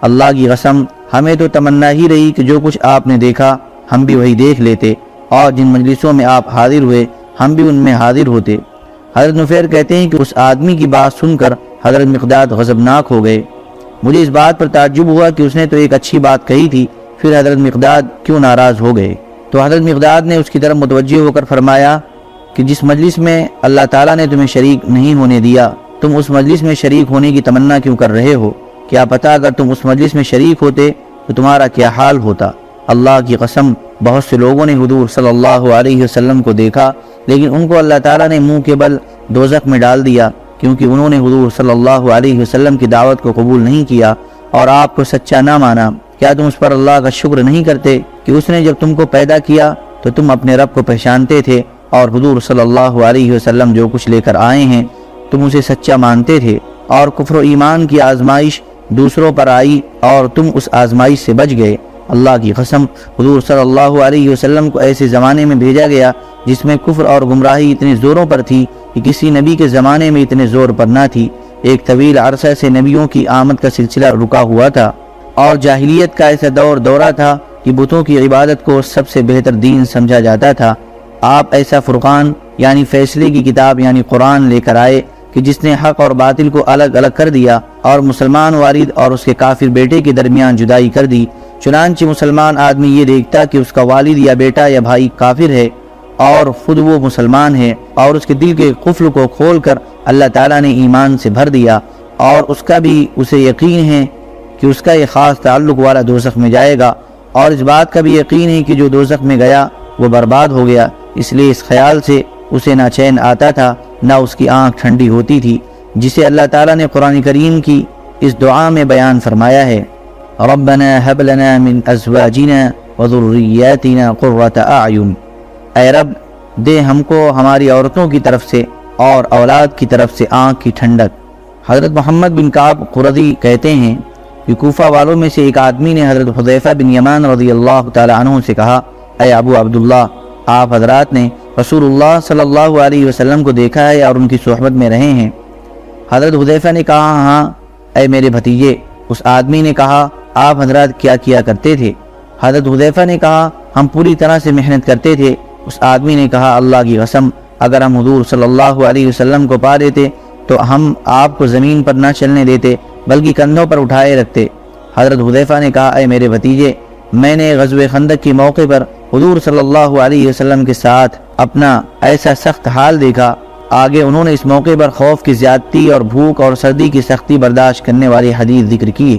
اللہ کی قسم، ہمیں تو تمنا ہی رہی کہ جو کچھ آپ نے دیکھا، ہم بھی وہی دیکھ لیتے۔ اور جن مجلسوں میں آپ حاضر ہوئے، ہم بھی ان میں حاضر ہوتے۔ حضرت نفیر کہتے ہیں کہ اس آدمی کی بات سن کر حضرت مقداد غضبناک ہو گئے۔ مجھے اس بات پر تعجب ہوا کہ اس نے تو ایک اچھی بات کہی تھی، پھر حضرت مقداد کیوں ناراض ہو گئے؟ تو حضرت مقداد نے اس کی طرف متوجہ ہو کر فرمایا کہ جس مجلس میں اللہ تعالیٰ نے تمہیں شریک نہیں ہونے دیا، تم اس مجلس میں شریک ہونے کی تمنا کیوں کر رہے ہو؟ کیا پتا اگر تم اس مجلس میں شریک ہوتے تو تمہارا کیا حال ہوتا؟ اللہ کی قسم بہت سے لوگوں نے حضور صلی اللہ علیہ وسلم کو دیکھا، لیکن ان کو اللہ تعالیٰ نے منہ کے بل دوزخ میں ڈال دیا کیونکہ انہوں نے حضور صلی اللہ علیہ وسلم کی دعوت کو قبول نہیں کیا اور آپ کو سچا نہ مانا۔ کیا تم اس پر اللہ کا شکر نہیں کرتے کہ اس نے جب تم کو پیدا کیا تو تم اپنے رب کو پہچانتے تھے اور حضور صلی اللہ علیہ وسلم جو کچھ لے کر آئے ہیں، تم اسے سچا مانتے تھے اور کفر و ایمان کی آزمائش دوسروں پر آئی اور تم اس آزمائش سے بچ گئے۔ اللہ کی قسم حضور صلی اللہ علیہ وسلم کو ایسے زمانے میں بھیجا گیا جس میں کفر اور گمراہی اتنے زوروں پر تھی کہ کسی نبی کے زمانے میں اتنے زور پر نہ تھی۔ ایک طویل عرصہ سے نبیوں کی آمد کا سلسلہ رکا ہوا تھا اور جاہلیت کا ایسا دور دورہ تھا کہ بتوں کی عبادت کو سب سے بہتر دین سمجھا جاتا تھا۔ آپ ایسا فرقان یعنی فیصلے کی کتاب یعنی قرآن لے کر آئے کہ جس نے حق اور باطل کو الگ الگ کر دیا اور مسلمان، والد اور اس کے کافر بیٹے کے درمیان جدائی کر دی۔ چنانچہ مسلمان آدمی یہ دیکھتا کہ اس کا والد یا بیٹا یا بھائی کافر ہے اور خود وہ مسلمان ہے اور اس کے دل کے قفل کو کھول کر اللہ تعالیٰ نے ایمان سے بھر دیا اور اس کا بھی اسے یقین ہے کہ اس کا یہ خاص تعلق والا دوزخ میں جائے گا اور اس بات کا بھی یقین ہے کہ جو دوزخ میں گیا وہ برباد ہو گیا اس لیے اس خیال سے اسے نہ چین آتا تھا، نہ اس کی آنکھ ٹھنڈی ہوتی تھی، جسے اللہ تعالیٰ نے قرآن کریم کی اس دعا میں بیان فرمایا ہے۔ ربنا هب لنا من ازواجنا وذرياتنا قرة اعین اے رب، دے ہم کو ہماری عورتوں کی طرف سے اور اولاد کی طرف سے آنکھ کی ٹھنڈک۔ حضرت محمد بن کعب قردی کہتے ہیں کہ کوفہ والوں میں سے ایک آدمی نے حضرت حضیفہ بن یمان رضی اللہ تعالی عنہ سے کہا، اے ابو عبداللہ، آپ حضرات نے رسول اللہ صلی اللہ علیہ وسلم کو دیکھا ہے اور ان کی صحبت میں رہے ہیں۔ حضرت حضیفہ نے کہا ہاں اے میرے بھتیجے، اس آدمی نے کہا آپ حضرات کیا کیا کرتے تھے؟ حضرت حضیفہ نے کہا، ہم پوری طرح سے محنت کرتے تھے۔ اس آدمی نے کہا، اللہ کی قسم، اگر ہم حضور صلی اللہ علیہ وسلم کو پا دیتے، تو ہم آپ کو زمین پر نہ چلنے دیتے، بلکہ کندھوں پر اٹھائے رکھتے۔ حضرت حضیفہ نے کہا، اے میرے بھتیجے، میں نے غزو خندق کی موقع پر حضور صلی اللہ علیہ وسلم کے ساتھ اپنا ایسا سخت حال دیکھا۔ آگے انہوں نے اس موقع پر خوف کی زیادتی اور بھوک اور سردی کی سختی برداشت کرنے والی حدیث ذکر کی۔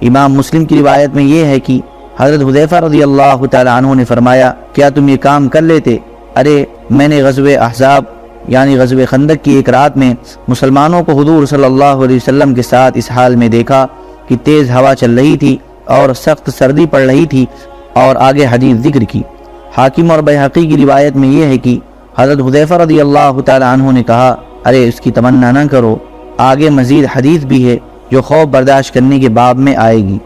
امام مسلم کی روایت میں یہ ہے کہ حضرت حضیفہ رضی اللہ تعالیٰ عنہ نے فرمایا، کیا تم یہ کام کر لیتے؟ ارے، میں نے غزو احزاب یعنی غزو خندق کی ایک رات میں مسلمانوں کو حضور صلی اللہ علیہ وسلم کے ساتھ اس حال میں دیکھا کہ تیز ہوا چل رہی تھی اور سخت سردی پڑ رہی تھی اور آگے حدیث ذکر کی۔ حاکم اور بحقی کی روایت میں یہ ہے کہ حضرت حضیفہ رضی اللہ تعالیٰ عنہ نے کہا، ارے، اس کی تمنا نہ کرو، آگے مزید حدیث بھی ہے۔ جو خوف برداشت کرنے کے باب میں آئے گی۔